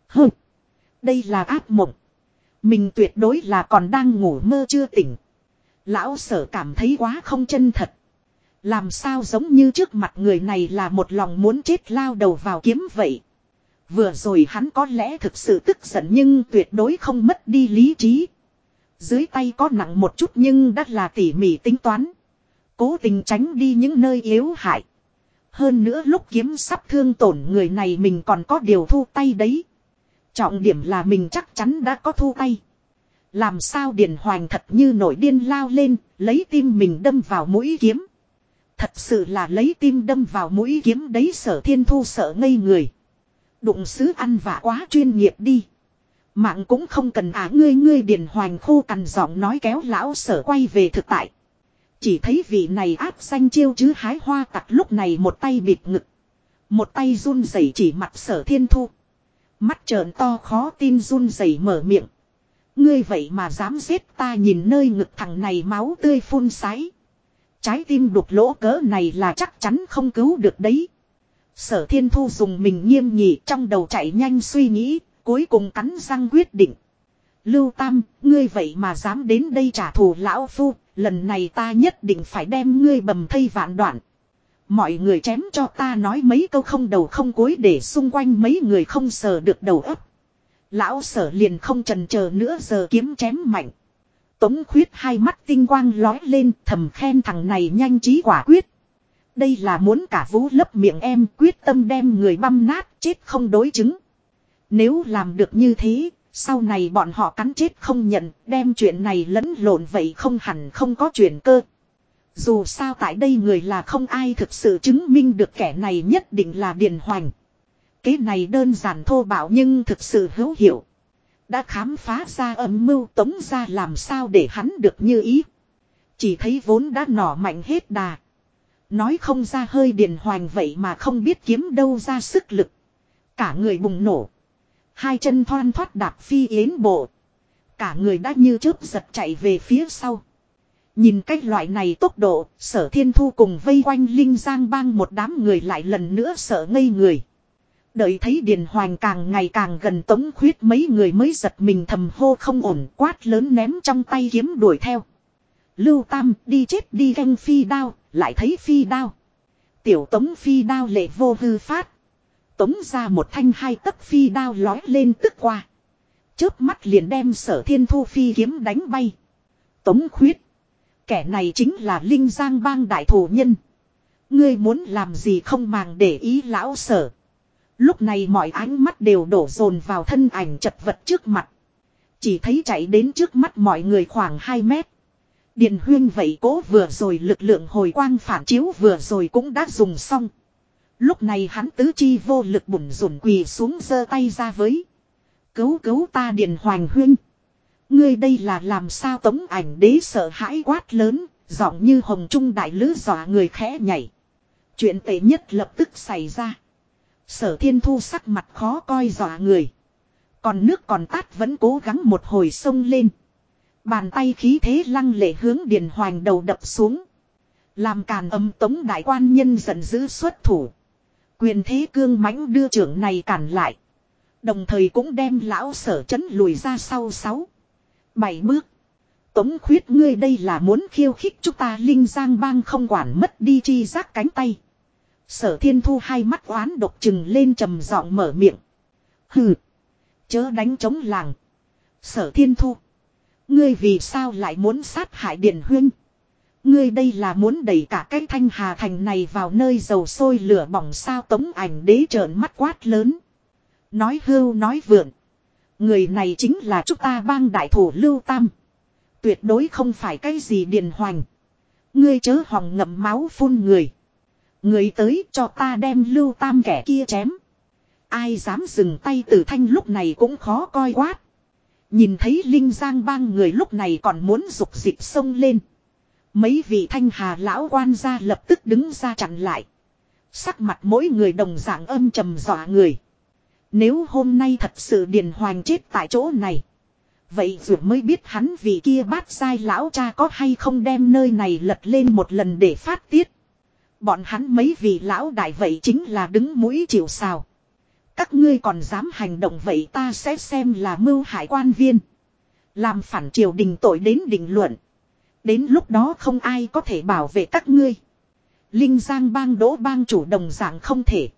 hừ, Đây là ác mộng. Mình tuyệt đối là còn đang ngủ mơ chưa tỉnh. Lão sở cảm thấy quá không chân thật. Làm sao giống như trước mặt người này là một lòng muốn chết lao đầu vào kiếm vậy. Vừa rồi hắn có lẽ thực sự tức giận nhưng tuyệt đối không mất đi lý trí. Dưới tay có nặng một chút nhưng đã là tỉ mỉ tính toán. Cố tình tránh đi những nơi yếu hại. Hơn nữa lúc kiếm sắp thương tổn người này mình còn có điều thu tay đấy. Trọng điểm là mình chắc chắn đã có thu tay. Làm sao Điền Hoành thật như nổi điên lao lên, lấy tim mình đâm vào mũi kiếm. Thật sự là lấy tim đâm vào mũi kiếm đấy sở thiên thu sợ ngây người. Đụng sứ ăn vạ quá chuyên nghiệp đi. Mạng cũng không cần à ngươi ngươi Điền Hoành khô cằn giọng nói kéo lão sở quay về thực tại. Chỉ thấy vị này áp xanh chiêu chứ hái hoa tặc lúc này một tay bịt ngực. Một tay run rẩy chỉ mặt sở thiên thu. Mắt trợn to khó tin run rẩy mở miệng. Ngươi vậy mà dám giết ta nhìn nơi ngực thằng này máu tươi phun sái. Trái tim đục lỗ cỡ này là chắc chắn không cứu được đấy. Sở thiên thu dùng mình nghiêm nhị trong đầu chạy nhanh suy nghĩ, cuối cùng cắn răng quyết định. Lưu Tam, ngươi vậy mà dám đến đây trả thù lão phu, lần này ta nhất định phải đem ngươi bầm thây vạn đoạn. Mọi người chém cho ta nói mấy câu không đầu không cuối để xung quanh mấy người không sờ được đầu ấp. Lão sở liền không trần chờ nữa giờ kiếm chém mạnh. Tống khuyết hai mắt tinh quang lói lên thầm khen thằng này nhanh trí quả quyết. Đây là muốn cả vũ lấp miệng em quyết tâm đem người băm nát chết không đối chứng. Nếu làm được như thế, sau này bọn họ cắn chết không nhận, đem chuyện này lẫn lộn vậy không hẳn không có chuyện cơ. Dù sao tại đây người là không ai thực sự chứng minh được kẻ này nhất định là Điền Hoành. Kế này đơn giản thô bạo nhưng thực sự hữu hiệu. Đã khám phá ra âm mưu tống ra làm sao để hắn được như ý. Chỉ thấy vốn đã nỏ mạnh hết đà. Nói không ra hơi Điền Hoành vậy mà không biết kiếm đâu ra sức lực. Cả người bùng nổ. Hai chân thoăn thoát đạp phi yến bộ. Cả người đã như chớp giật chạy về phía sau. Nhìn cách loại này tốc độ, sở thiên thu cùng vây quanh Linh Giang bang một đám người lại lần nữa sợ ngây người. Đợi thấy Điền Hoành càng ngày càng gần tống khuyết mấy người mới giật mình thầm hô không ổn quát lớn ném trong tay kiếm đuổi theo. Lưu Tam đi chết đi ganh phi đao, lại thấy phi đao. Tiểu tống phi đao lệ vô hư phát. Tống ra một thanh hai tấc phi đao lói lên tức qua. Chớp mắt liền đem sở thiên thu phi kiếm đánh bay. Tống khuyết. Kẻ này chính là Linh Giang bang đại thủ nhân. Ngươi muốn làm gì không màng để ý lão sở. Lúc này mọi ánh mắt đều đổ dồn vào thân ảnh chật vật trước mặt. Chỉ thấy chạy đến trước mắt mọi người khoảng 2 mét. Điền huyên vậy cố vừa rồi lực lượng hồi quang phản chiếu vừa rồi cũng đã dùng xong. Lúc này hắn tứ chi vô lực bùn rủn quỳ xuống giơ tay ra với. Cứu cứu ta Điền hoàng huyên. Ngươi đây là làm sao tống ảnh đế sợ hãi quát lớn, giọng như hồng trung đại lữ dọa người khẽ nhảy. Chuyện tệ nhất lập tức xảy ra. Sở thiên thu sắc mặt khó coi dọa người. Còn nước còn tát vẫn cố gắng một hồi sông lên. Bàn tay khí thế lăng lệ hướng điền hoành đầu đập xuống. Làm càn âm tống đại quan nhân giận dữ xuất thủ. Quyền thế cương mãnh đưa trưởng này cản lại. Đồng thời cũng đem lão sở chấn lùi ra sau sáu. Bảy bước. Tống khuyết ngươi đây là muốn khiêu khích chúng ta linh giang bang không quản mất đi chi giác cánh tay. Sở thiên thu hai mắt oán độc chừng lên trầm giọng mở miệng. Hừ. Chớ đánh chống làng. Sở thiên thu. Ngươi vì sao lại muốn sát hại Điền Huyên? Ngươi đây là muốn đẩy cả cái thanh hà thành này vào nơi dầu sôi lửa bỏng sao tống ảnh đế trợn mắt quát lớn. Nói hưu nói vượn. Người này chính là chúng ta bang đại thủ Lưu Tam. Tuyệt đối không phải cái gì điền hoành. Ngươi chớ hòng ngậm máu phun người. Người tới cho ta đem Lưu Tam kẻ kia chém. Ai dám dừng tay từ thanh lúc này cũng khó coi quát. Nhìn thấy Linh Giang bang người lúc này còn muốn dục dịch sông lên. Mấy vị thanh hà lão quan gia lập tức đứng ra chặn lại. Sắc mặt mỗi người đồng dạng âm trầm dọa người. Nếu hôm nay thật sự Điền Hoàng chết tại chỗ này. Vậy dù mới biết hắn vì kia bát sai lão cha có hay không đem nơi này lật lên một lần để phát tiết. Bọn hắn mấy vị lão đại vậy chính là đứng mũi chịu sào. Các ngươi còn dám hành động vậy ta sẽ xem là mưu hại quan viên. Làm phản triều đình tội đến định luận. Đến lúc đó không ai có thể bảo vệ các ngươi. Linh Giang bang đỗ bang chủ đồng dạng không thể.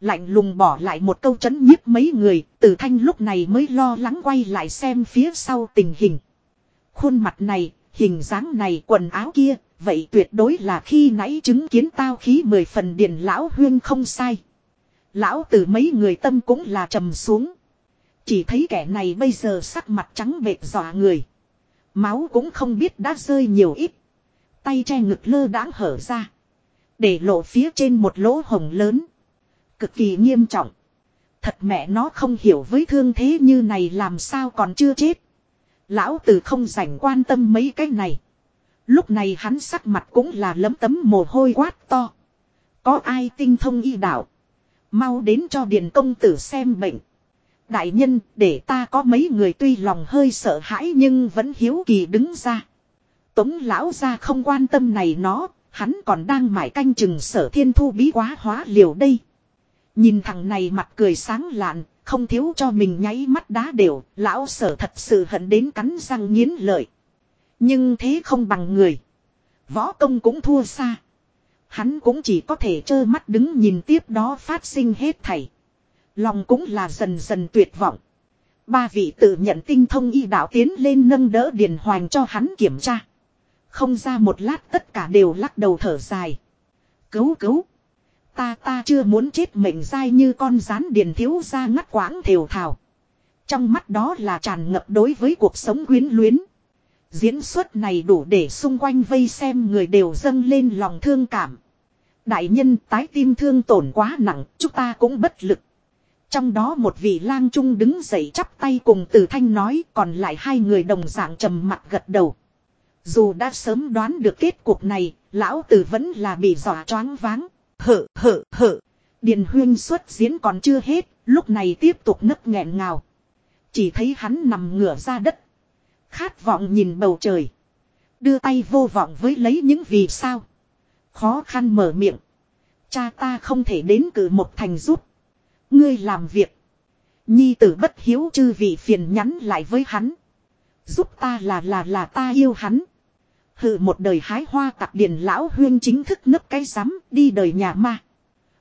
Lạnh lùng bỏ lại một câu chấn nhiếp mấy người, từ thanh lúc này mới lo lắng quay lại xem phía sau tình hình. Khuôn mặt này, hình dáng này, quần áo kia, vậy tuyệt đối là khi nãy chứng kiến tao khí mười phần điền lão huyên không sai. Lão từ mấy người tâm cũng là trầm xuống. Chỉ thấy kẻ này bây giờ sắc mặt trắng bệch dọa người. Máu cũng không biết đã rơi nhiều ít. Tay che ngực lơ đãng hở ra. Để lộ phía trên một lỗ hồng lớn. Cực kỳ nghiêm trọng. Thật mẹ nó không hiểu với thương thế như này làm sao còn chưa chết. Lão tử không rảnh quan tâm mấy cái này. Lúc này hắn sắc mặt cũng là lấm tấm mồ hôi quát to. Có ai tinh thông y đạo. Mau đến cho Điền công tử xem bệnh. Đại nhân, để ta có mấy người tuy lòng hơi sợ hãi nhưng vẫn hiếu kỳ đứng ra. Tống lão ra không quan tâm này nó, hắn còn đang mải canh chừng sở thiên thu bí quá hóa liều đây. Nhìn thằng này mặt cười sáng lạn, không thiếu cho mình nháy mắt đá đều, lão sở thật sự hận đến cắn răng nghiến lợi. Nhưng thế không bằng người. Võ công cũng thua xa. Hắn cũng chỉ có thể trơ mắt đứng nhìn tiếp đó phát sinh hết thảy. Lòng cũng là dần dần tuyệt vọng. Ba vị tự nhận tinh thông y đạo tiến lên nâng đỡ Điền Hoàng cho hắn kiểm tra. Không ra một lát tất cả đều lắc đầu thở dài. Cứu cứu. Ta ta chưa muốn chết mệnh dai như con rán điền thiếu ra ngắt quãng thều thào. Trong mắt đó là tràn ngập đối với cuộc sống quyến luyến. Diễn xuất này đủ để xung quanh vây xem người đều dâng lên lòng thương cảm. Đại nhân tái tim thương tổn quá nặng, chúng ta cũng bất lực. Trong đó một vị lang trung đứng dậy chắp tay cùng từ thanh nói còn lại hai người đồng dạng trầm mặt gật đầu. Dù đã sớm đoán được kết cuộc này, lão tử vẫn là bị dọa choáng váng. Hở hở hở. Điền huyên xuất diễn còn chưa hết, lúc này tiếp tục nấc nghẹn ngào. Chỉ thấy hắn nằm ngửa ra đất. Khát vọng nhìn bầu trời. Đưa tay vô vọng với lấy những vì sao. Khó khăn mở miệng. Cha ta không thể đến cử một thành giúp. Ngươi làm việc. Nhi tử bất hiếu chư vị phiền nhắn lại với hắn. Giúp ta là là là ta yêu hắn. Hừ một đời hái hoa tặc điền lão huyên chính thức nấp cái rắm đi đời nhà ma.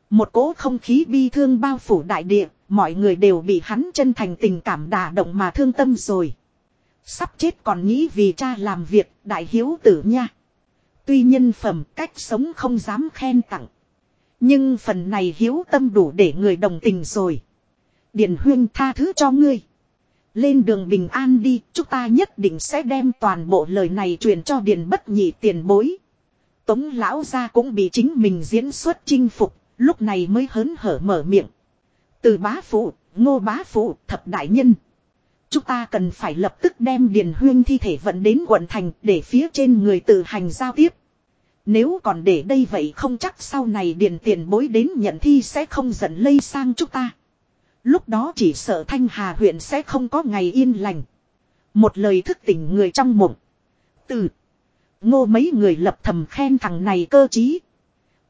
Một cỗ không khí bi thương bao phủ đại địa, mọi người đều bị hắn chân thành tình cảm đả động mà thương tâm rồi. Sắp chết còn nghĩ vì cha làm việc, đại hiếu tử nha. Tuy nhân phẩm cách sống không dám khen tặng. Nhưng phần này hiếu tâm đủ để người đồng tình rồi. Điền huyên tha thứ cho ngươi. Lên đường bình an đi, chúng ta nhất định sẽ đem toàn bộ lời này truyền cho điền bất nhị tiền bối. Tống lão gia cũng bị chính mình diễn xuất chinh phục, lúc này mới hớn hở mở miệng. Từ bá phụ, ngô bá phụ, thập đại nhân. Chúng ta cần phải lập tức đem Điền Huyên thi thể vận đến quận thành để phía trên người tự hành giao tiếp. Nếu còn để đây vậy không chắc sau này Điền tiền bối đến nhận thi sẽ không giận lây sang chúng ta. Lúc đó chỉ sợ Thanh Hà huyện sẽ không có ngày yên lành. Một lời thức tỉnh người trong mộng. Từ. Ngô mấy người lập thầm khen thằng này cơ trí.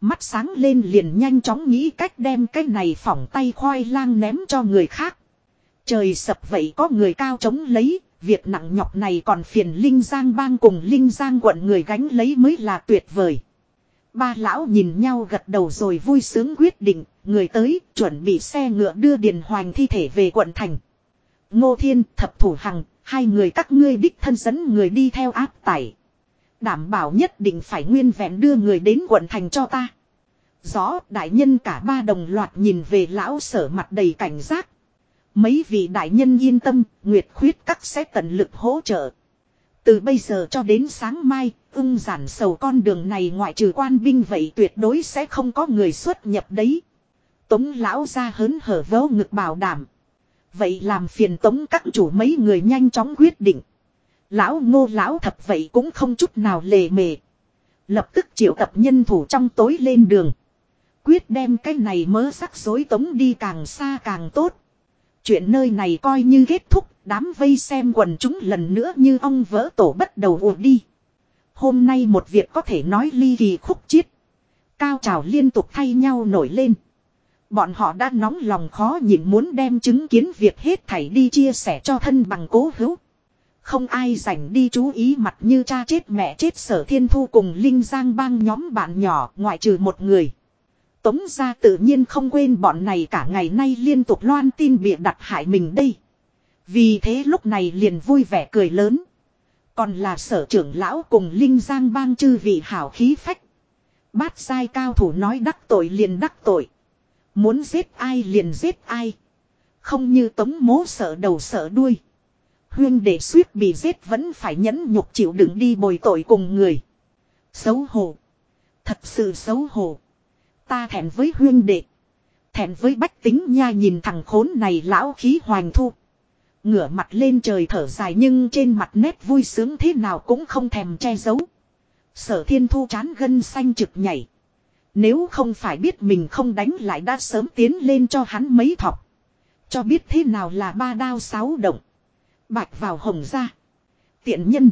Mắt sáng lên liền nhanh chóng nghĩ cách đem cái này phỏng tay khoai lang ném cho người khác. Trời sập vậy có người cao chống lấy, việc nặng nhọc này còn phiền Linh Giang bang cùng Linh Giang quận người gánh lấy mới là tuyệt vời. Ba lão nhìn nhau gật đầu rồi vui sướng quyết định, người tới, chuẩn bị xe ngựa đưa Điền Hoành thi thể về quận thành. Ngô Thiên, Thập Thủ Hằng, hai người các ngươi đích thân dẫn người đi theo áp tải. Đảm bảo nhất định phải nguyên vẹn đưa người đến quận thành cho ta. Rõ đại nhân cả ba đồng loạt nhìn về lão sở mặt đầy cảnh giác. Mấy vị đại nhân yên tâm, Nguyệt khuyết các sẽ tận lực hỗ trợ. Từ bây giờ cho đến sáng mai, ưng giản sầu con đường này ngoại trừ quan binh vậy tuyệt đối sẽ không có người xuất nhập đấy. Tống lão ra hớn hở vớ ngực bảo đảm. Vậy làm phiền tống các chủ mấy người nhanh chóng quyết định. Lão ngô lão thập vậy cũng không chút nào lề mề. Lập tức triệu tập nhân thủ trong tối lên đường. Quyết đem cái này mớ sắc dối tống đi càng xa càng tốt. Chuyện nơi này coi như kết thúc, đám vây xem quần chúng lần nữa như ong vỡ tổ bắt đầu ùa đi. Hôm nay một việc có thể nói ly kỳ khúc chiết. Cao trào liên tục thay nhau nổi lên. Bọn họ đã nóng lòng khó nhịn muốn đem chứng kiến việc hết thảy đi chia sẻ cho thân bằng cố hữu. Không ai rảnh đi chú ý mặt như cha chết mẹ chết sở thiên thu cùng Linh Giang bang nhóm bạn nhỏ, ngoại trừ một người. Tống ra tự nhiên không quên bọn này cả ngày nay liên tục loan tin bịa đặt hại mình đây. Vì thế lúc này liền vui vẻ cười lớn. Còn là sở trưởng lão cùng Linh Giang bang chư vị hảo khí phách. Bát sai cao thủ nói đắc tội liền đắc tội. Muốn giết ai liền giết ai. Không như tống mố sợ đầu sợ đuôi. Huyên để suýt bị giết vẫn phải nhẫn nhục chịu đựng đi bồi tội cùng người. Xấu hổ. Thật sự xấu hổ. Ta thẹn với huyên đệ. Thẹn với bách tính nha nhìn thằng khốn này lão khí hoành thu. Ngửa mặt lên trời thở dài nhưng trên mặt nét vui sướng thế nào cũng không thèm che giấu. Sở thiên thu chán gân xanh trực nhảy. Nếu không phải biết mình không đánh lại đã sớm tiến lên cho hắn mấy thọc. Cho biết thế nào là ba đao sáu động. Bạch vào hồng ra. Tiện nhân.